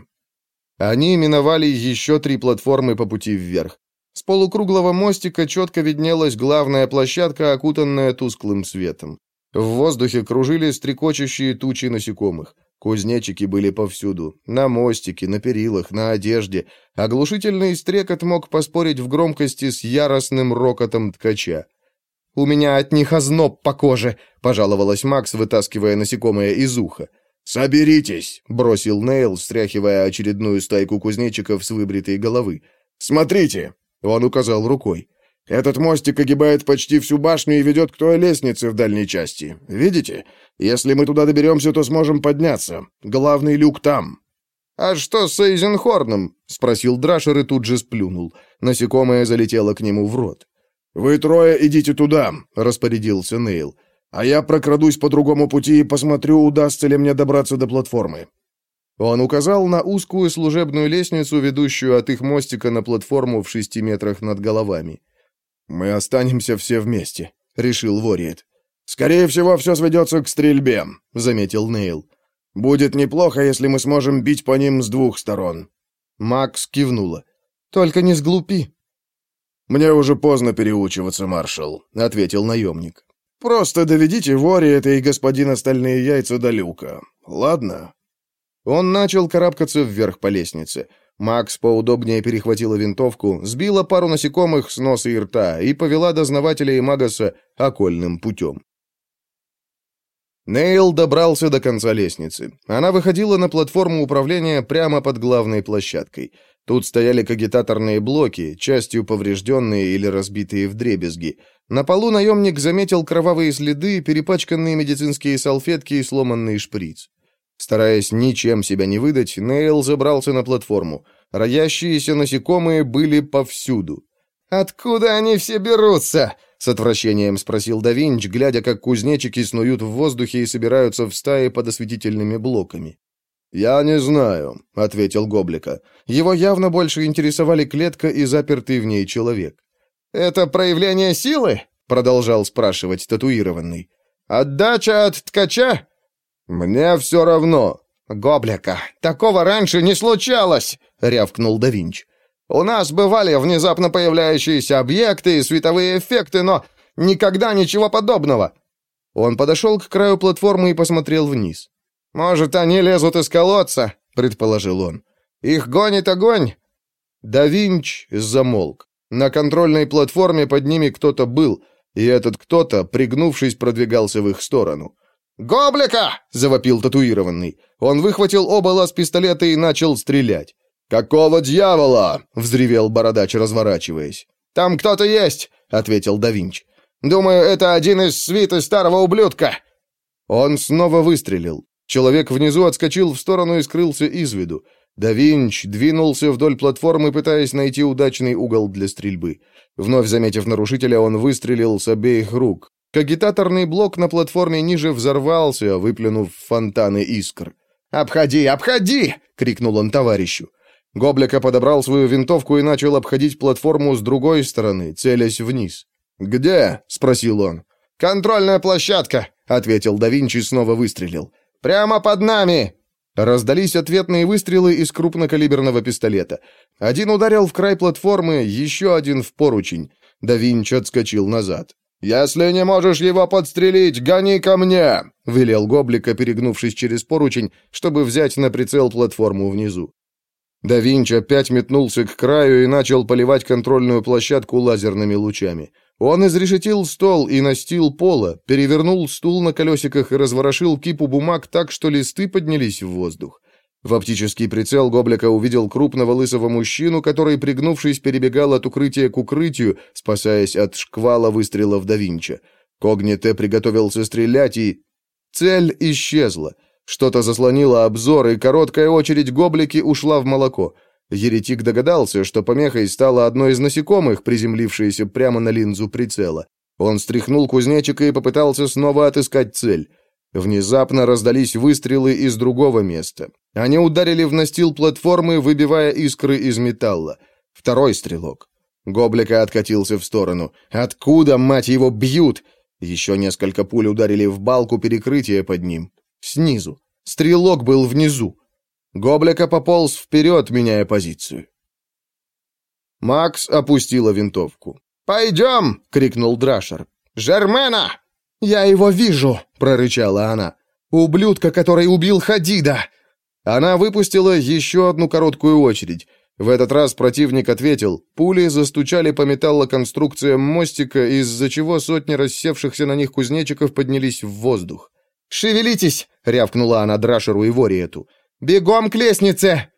Они миновали еще три платформы по пути вверх. С полукруглого мостика четко виднелась главная площадка, окутанная тусклым светом. В воздухе кружили стрекочущие тучи насекомых. Кузнечики были повсюду. На мостике, на перилах, на одежде. Оглушительный стрекот мог поспорить в громкости с яростным рокотом ткача.
«У меня от них озноб по коже», — пожаловалась Макс, вытаскивая насекомое из уха.
«Соберитесь», —
бросил Нейл, стряхивая очередную стайку кузнечиков с выбритой головы.
«Смотрите», — он указал рукой. Этот мостик огибает почти всю башню и ведет к той лестнице в дальней части. Видите? Если мы туда доберемся, то сможем подняться. Главный люк там».
«А что с Эйзенхорном?» — спросил Драшер и тут же сплюнул. Насекомое залетело к нему в рот.
«Вы трое идите туда», — распорядился Нейл. «А я прокрадусь по другому пути и посмотрю, удастся ли мне добраться до платформы».
Он указал на узкую служебную лестницу, ведущую от их мостика на платформу в шести метрах над головами.
«Мы останемся все вместе», — решил Вориет. «Скорее всего, все сведется к стрельбе», — заметил Нейл. «Будет неплохо, если мы сможем бить по ним с двух сторон».
Макс кивнула. «Только не сглупи».
«Мне уже поздно переучиваться, маршал», — ответил наемник. «Просто доведите Вориета и господин остальные яйца до люка. Ладно?»
Он начал карабкаться вверх по лестнице. Макс поудобнее перехватила винтовку, сбила пару насекомых с носа и рта и повела дознавателя и Магаса окольным путем. Нейл добрался до конца лестницы. Она выходила на платформу управления прямо под главной площадкой. Тут стояли кагитаторные блоки, частью поврежденные или разбитые вдребезги. На полу наемник заметил кровавые следы, перепачканные медицинские салфетки и сломанный шприц. Стараясь ничем себя не выдать, Нейл забрался на платформу. Роящиеся насекомые были повсюду.
«Откуда они все берутся?»
С отвращением спросил да Винч, глядя, как кузнечики снуют в воздухе и собираются в стаи под осветительными блоками. «Я не знаю», — ответил Гоблика. Его явно больше интересовали клетка и запертый в ней человек.
«Это проявление силы?» — продолжал спрашивать татуированный. «Отдача от ткача?»
«Мне все равно».
«Гоблика, такого раньше не случалось!» — рявкнул да Винч. У нас бывали внезапно появляющиеся объекты и световые эффекты, но никогда ничего подобного».
Он подошел к краю платформы и посмотрел вниз.
«Может, они лезут из колодца?» — предположил он. «Их гонит огонь?»
Да Винч замолк. На контрольной платформе под ними кто-то был, и этот кто-то, пригнувшись, продвигался в их сторону.
«Гоблика!» — завопил татуированный.
Он выхватил оба лаз пистолета и начал стрелять.
«Какого дьявола?» — взревел бородач, разворачиваясь.
«Там кто-то есть», — ответил да Винч. «Думаю, это один из свиты старого ублюдка».
Он снова выстрелил. Человек внизу отскочил в сторону и скрылся из виду. Да Винч двинулся вдоль платформы, пытаясь найти удачный угол для стрельбы. Вновь заметив нарушителя, он выстрелил с обеих рук. Кагитаторный блок на платформе ниже взорвался, выплюнув фонтаны искр.
«Обходи, обходи!» — крикнул он товарищу.
Гоблика подобрал свою винтовку и начал обходить платформу с другой стороны, целясь вниз.
«Где?» — спросил он.
«Контрольная площадка», — ответил да Винчи и снова выстрелил. «Прямо под нами!»
Раздались ответные выстрелы из крупнокалиберного пистолета. Один ударил в край платформы, еще один в поручень. Да Винчи отскочил назад.
«Если не можешь его подстрелить, гони ко мне!»
— велел Гоблика, перегнувшись через поручень, чтобы взять на прицел платформу внизу. Да Винч опять метнулся к краю и начал поливать контрольную площадку лазерными лучами. Он изрешетил стол и настил пола, перевернул стул на колесиках и разворошил кипу бумаг так, что листы поднялись в воздух. В оптический прицел Гоблика увидел крупного лысого мужчину, который, пригнувшись, перебегал от укрытия к укрытию, спасаясь от шквала выстрелов да Винча. Когните приготовился стрелять, и... Цель исчезла. Что-то заслонило обзор, и короткая очередь гоблики ушла в молоко. Еретик догадался, что помехой стало одно из насекомых, приземлившееся прямо на линзу прицела. Он стряхнул кузнечика и попытался снова отыскать цель. Внезапно раздались выстрелы из другого места. Они ударили в настил платформы, выбивая искры из металла. Второй стрелок. Гоблика откатился в сторону. «Откуда, мать его, бьют?» Еще несколько пуль ударили в балку перекрытия под ним. Снизу. Стрелок был внизу. Гоблика пополз вперед, меняя позицию. Макс опустила винтовку.
«Пойдем!» — крикнул Драшер. «Жермена!»
«Я его вижу!» — прорычала она. «Ублюдка, который убил Хадида!»
Она выпустила еще одну короткую очередь. В этот раз противник ответил. Пули застучали по металлоконструкциям мостика, из-за чего сотни рассевшихся на них кузнечиков поднялись в воздух.
«Шевелитесь!» — рявкнула она Драшеру и Вориету. «Бегом к лестнице!»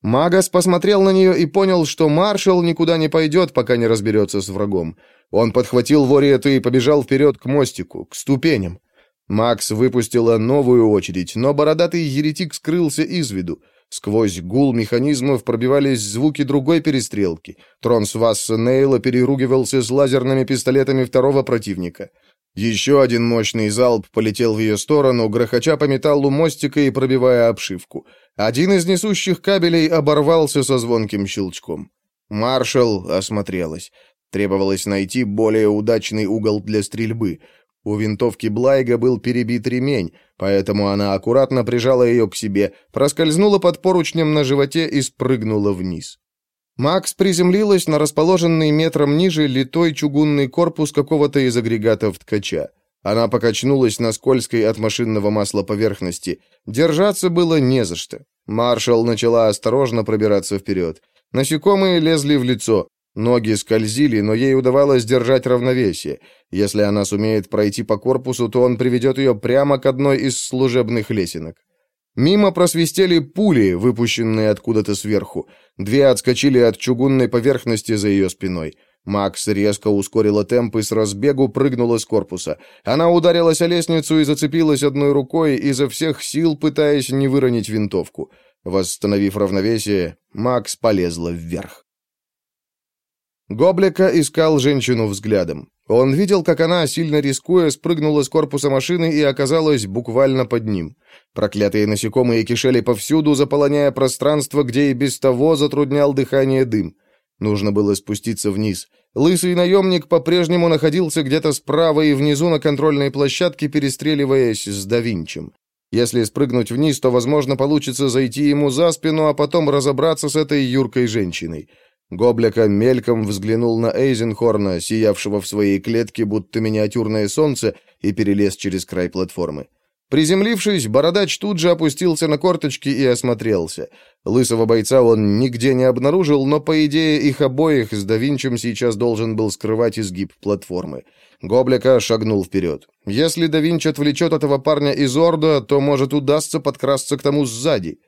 Магас посмотрел на нее и понял, что маршал никуда не пойдет, пока не разберется с врагом. Он подхватил Вориету и побежал вперед к мостику, к ступеням. Макс выпустила новую очередь, но бородатый еретик скрылся из виду. Сквозь гул механизмов пробивались звуки другой перестрелки. Тронсвасса Нейла переругивался с лазерными пистолетами второго противника — еще один мощный залп полетел в ее сторону, грохоча по металлу мостика и пробивая обшивку. Один из несущих кабелей оборвался со звонким щелчком. Маршал осмотрелась. Требовалось найти более удачный угол для стрельбы. У винтовки Блайга был перебит ремень, поэтому она аккуратно прижала ее к себе, проскользнула под поручнем на животе и спрыгнула вниз. Макс приземлилась на расположенный метром ниже литой чугунный корпус какого-то из агрегатов ткача. Она покачнулась на скользкой от машинного масла поверхности. Держаться было не за что. Маршал начала осторожно пробираться вперед. Насекомые лезли в лицо. Ноги скользили, но ей удавалось держать равновесие. Если она сумеет пройти по корпусу, то он приведет ее прямо к одной из служебных лесенок. Мимо просвистели пули, выпущенные откуда-то сверху. Две отскочили от чугунной поверхности за ее спиной. Макс резко ускорила темп и с разбегу прыгнула с корпуса. Она ударилась о лестницу и зацепилась одной рукой, изо всех сил пытаясь не выронить винтовку. Восстановив равновесие, Макс полезла вверх. Гоблика искал женщину взглядом. Он видел, как она, сильно рискуя, спрыгнула с корпуса машины и оказалась буквально под ним. Проклятые насекомые кишели повсюду, заполоняя пространство, где и без того затруднял дыхание дым. Нужно было спуститься вниз. Лысый наемник по-прежнему находился где-то справа и внизу на контрольной площадке, перестреливаясь с Давинчем. Если спрыгнуть вниз, то, возможно, получится зайти ему за спину, а потом разобраться с этой юркой женщиной. Гоблика мельком взглянул на Эйзенхорна, сиявшего в своей клетке, будто миниатюрное солнце, и перелез через край платформы. Приземлившись, бородач тут же опустился на корточки и осмотрелся. Лысого бойца он нигде не обнаружил, но, по идее, их обоих с Давинчем сейчас должен был скрывать изгиб платформы. Гоблика шагнул вперед. Если Давинч отвлечет этого парня из Орда, то, может, удастся подкрасться к тому сзади.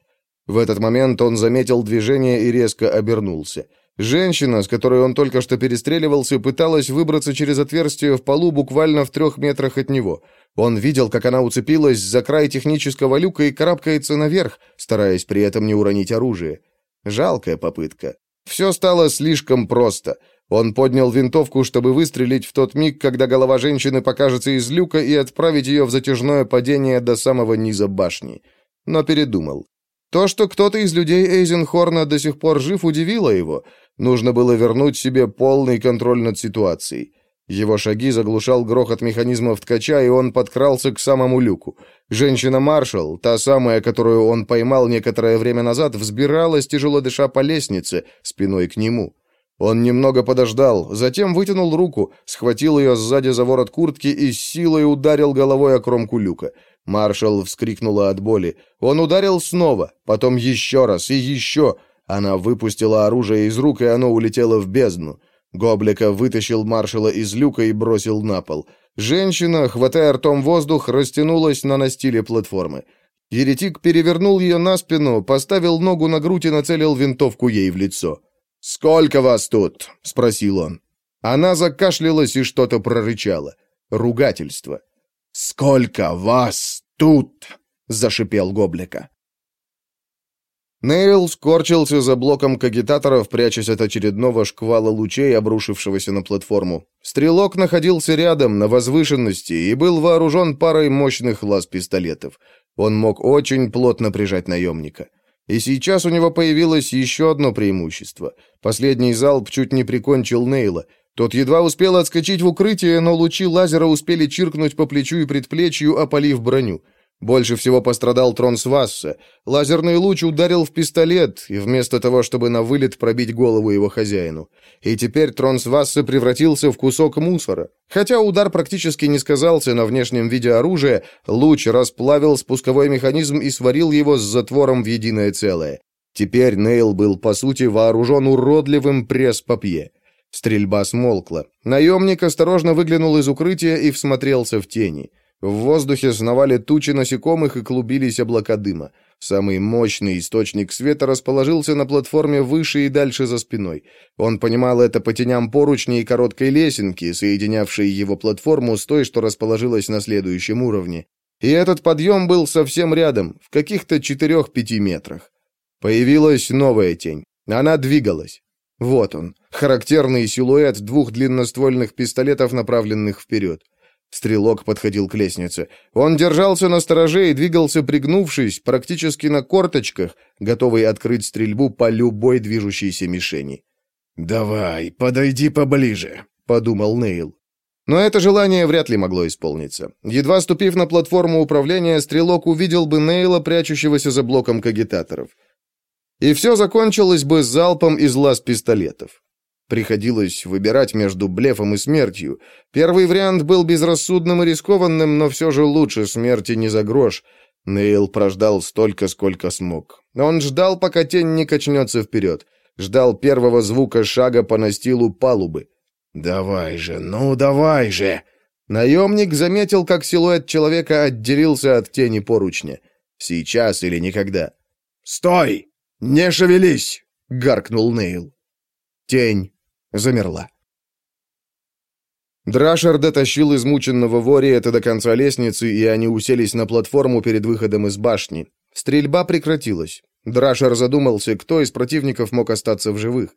В этот момент он заметил движение и резко обернулся. Женщина, с которой он только что перестреливался, пыталась выбраться через отверстие в полу буквально в трех метрах от него. Он видел, как она уцепилась за край технического люка и карабкается наверх, стараясь при этом не уронить оружие. Жалкая попытка. Все стало слишком просто. Он поднял винтовку, чтобы выстрелить в тот миг, когда голова женщины покажется из люка и отправить ее в затяжное падение до самого низа башни. Но передумал. То, что кто-то из людей Эйзенхорна до сих пор жив, удивило его. Нужно было вернуть себе полный контроль над ситуацией. Его шаги заглушал грохот механизмов ткача, и он подкрался к самому люку. Женщина-маршал, та самая, которую он поймал некоторое время назад, взбиралась, тяжело дыша по лестнице, спиной к нему. Он немного подождал, затем вытянул руку, схватил ее сзади за ворот куртки и с силой ударил головой о кромку люка. Маршал вскрикнула от боли. Он ударил снова, потом еще раз и еще, она выпустила оружие из рук, и оно улетело в бездну. Гоблика вытащил маршала из люка и бросил на пол. Женщина, хватая ртом воздух, растянулась на настиле платформы. Еретик перевернул ее на спину, поставил ногу на грудь и нацелил винтовку ей в лицо. «Сколько вас тут?» — спросил он. Она закашлялась и что-то прорычала. Ругательство. «Сколько вас тут?» — зашипел Гоблика. Нейл скорчился за блоком кагитаторов, прячась от очередного шквала лучей, обрушившегося на платформу. Стрелок находился рядом, на возвышенности, и был вооружен парой мощных лаз-пистолетов. Он мог очень плотно прижать наемника. И сейчас у него появилось еще одно преимущество. Последний залп чуть не прикончил Нейла. Тот едва успел отскочить в укрытие, но лучи лазера успели чиркнуть по плечу и предплечью, опалив броню. Больше всего пострадал Тронсвасса. Лазерный луч ударил в пистолет, и вместо того, чтобы на вылет пробить голову его хозяину. И теперь Тронсвасса превратился в кусок мусора. Хотя удар практически не сказался на внешнем виде оружия, луч расплавил спусковой механизм и сварил его с затвором в единое целое. Теперь Нейл был, по сути, вооружен уродливым пресс-папье. Стрельба смолкла. Наемник осторожно выглянул из укрытия и всмотрелся в тени. В воздухе сновали тучи насекомых и клубились облака дыма. Самый мощный источник света расположился на платформе выше и дальше за спиной. Он понимал это по теням поручней и короткой лесенки, соединявшей его платформу с той, что расположилась на следующем уровне. И этот подъем был совсем рядом, в каких-то четырех-пяти метрах. Появилась новая тень. Она двигалась. Вот он, характерный силуэт двух длинноствольных пистолетов, направленных вперед. Стрелок подходил к лестнице. Он держался на стороже и двигался, пригнувшись, практически на корточках, готовый открыть стрельбу по любой движущейся мишени.
«Давай, подойди поближе», — подумал Нейл.
Но это желание вряд ли могло исполниться. Едва ступив на платформу управления, стрелок увидел бы Нейла, прячущегося за блоком кагитаторов. И все закончилось бы залпом из лаз пистолетов. Приходилось выбирать между блефом и смертью. Первый вариант был безрассудным и рискованным, но все же лучше смерти не за грош. Нейл прождал столько, сколько смог. Он ждал, пока тень не качнется вперед. Ждал первого звука шага по настилу палубы.
«Давай же, ну давай же!»
Наемник заметил, как силуэт человека отделился от тени поручня. Сейчас или никогда.
«Стой! Не шевелись!»
— гаркнул Нейл. Тень замерла. Драшер дотащил измученного Вориэта до конца лестницы, и они уселись на платформу перед выходом из башни. Стрельба прекратилась. Драшер задумался, кто из противников мог остаться в живых.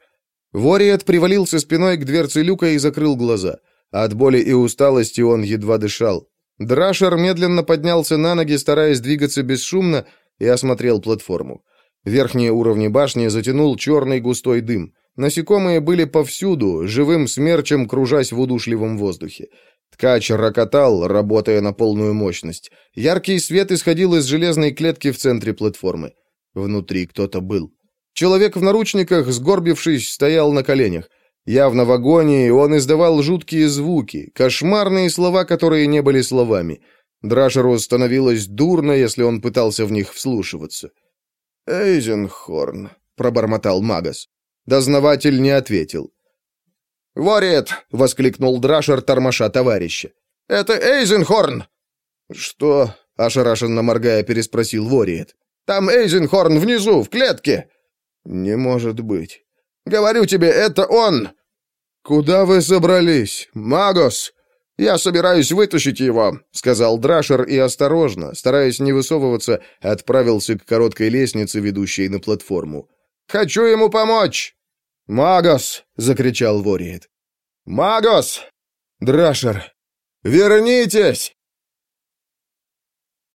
Вориет привалился спиной к дверце люка и закрыл глаза. От боли и усталости он едва дышал. Драшер медленно поднялся на ноги, стараясь двигаться бесшумно, и осмотрел платформу. Верхние уровни башни затянул черный густой дым. Насекомые были повсюду, живым смерчем кружась в удушливом воздухе. Ткач рокотал, работая на полную мощность. Яркий свет исходил из железной клетки в центре платформы. Внутри кто-то был. Человек в наручниках, сгорбившись, стоял на коленях. Явно в агонии он издавал жуткие звуки, кошмарные слова, которые не были словами. Драшеру становилось дурно, если он пытался в них вслушиваться.
«Эйзенхорн», — пробормотал Магас.
Дознаватель не ответил.
«Ворит!» — воскликнул Драшер, тормоша товарища. «Это Эйзенхорн!»
«Что?» — ошарашенно моргая переспросил Вориет.
«Там Эйзенхорн внизу, в клетке!»
«Не может быть!»
«Говорю тебе, это он!»
«Куда вы собрались? Магос!»
«Я собираюсь вытащить его», — сказал
Драшер и осторожно, стараясь не высовываться, отправился к короткой лестнице, ведущей на платформу.
«Хочу ему помочь!»
«Магос!» — закричал Вориет.
«Магос!»
«Драшер! Вернитесь!»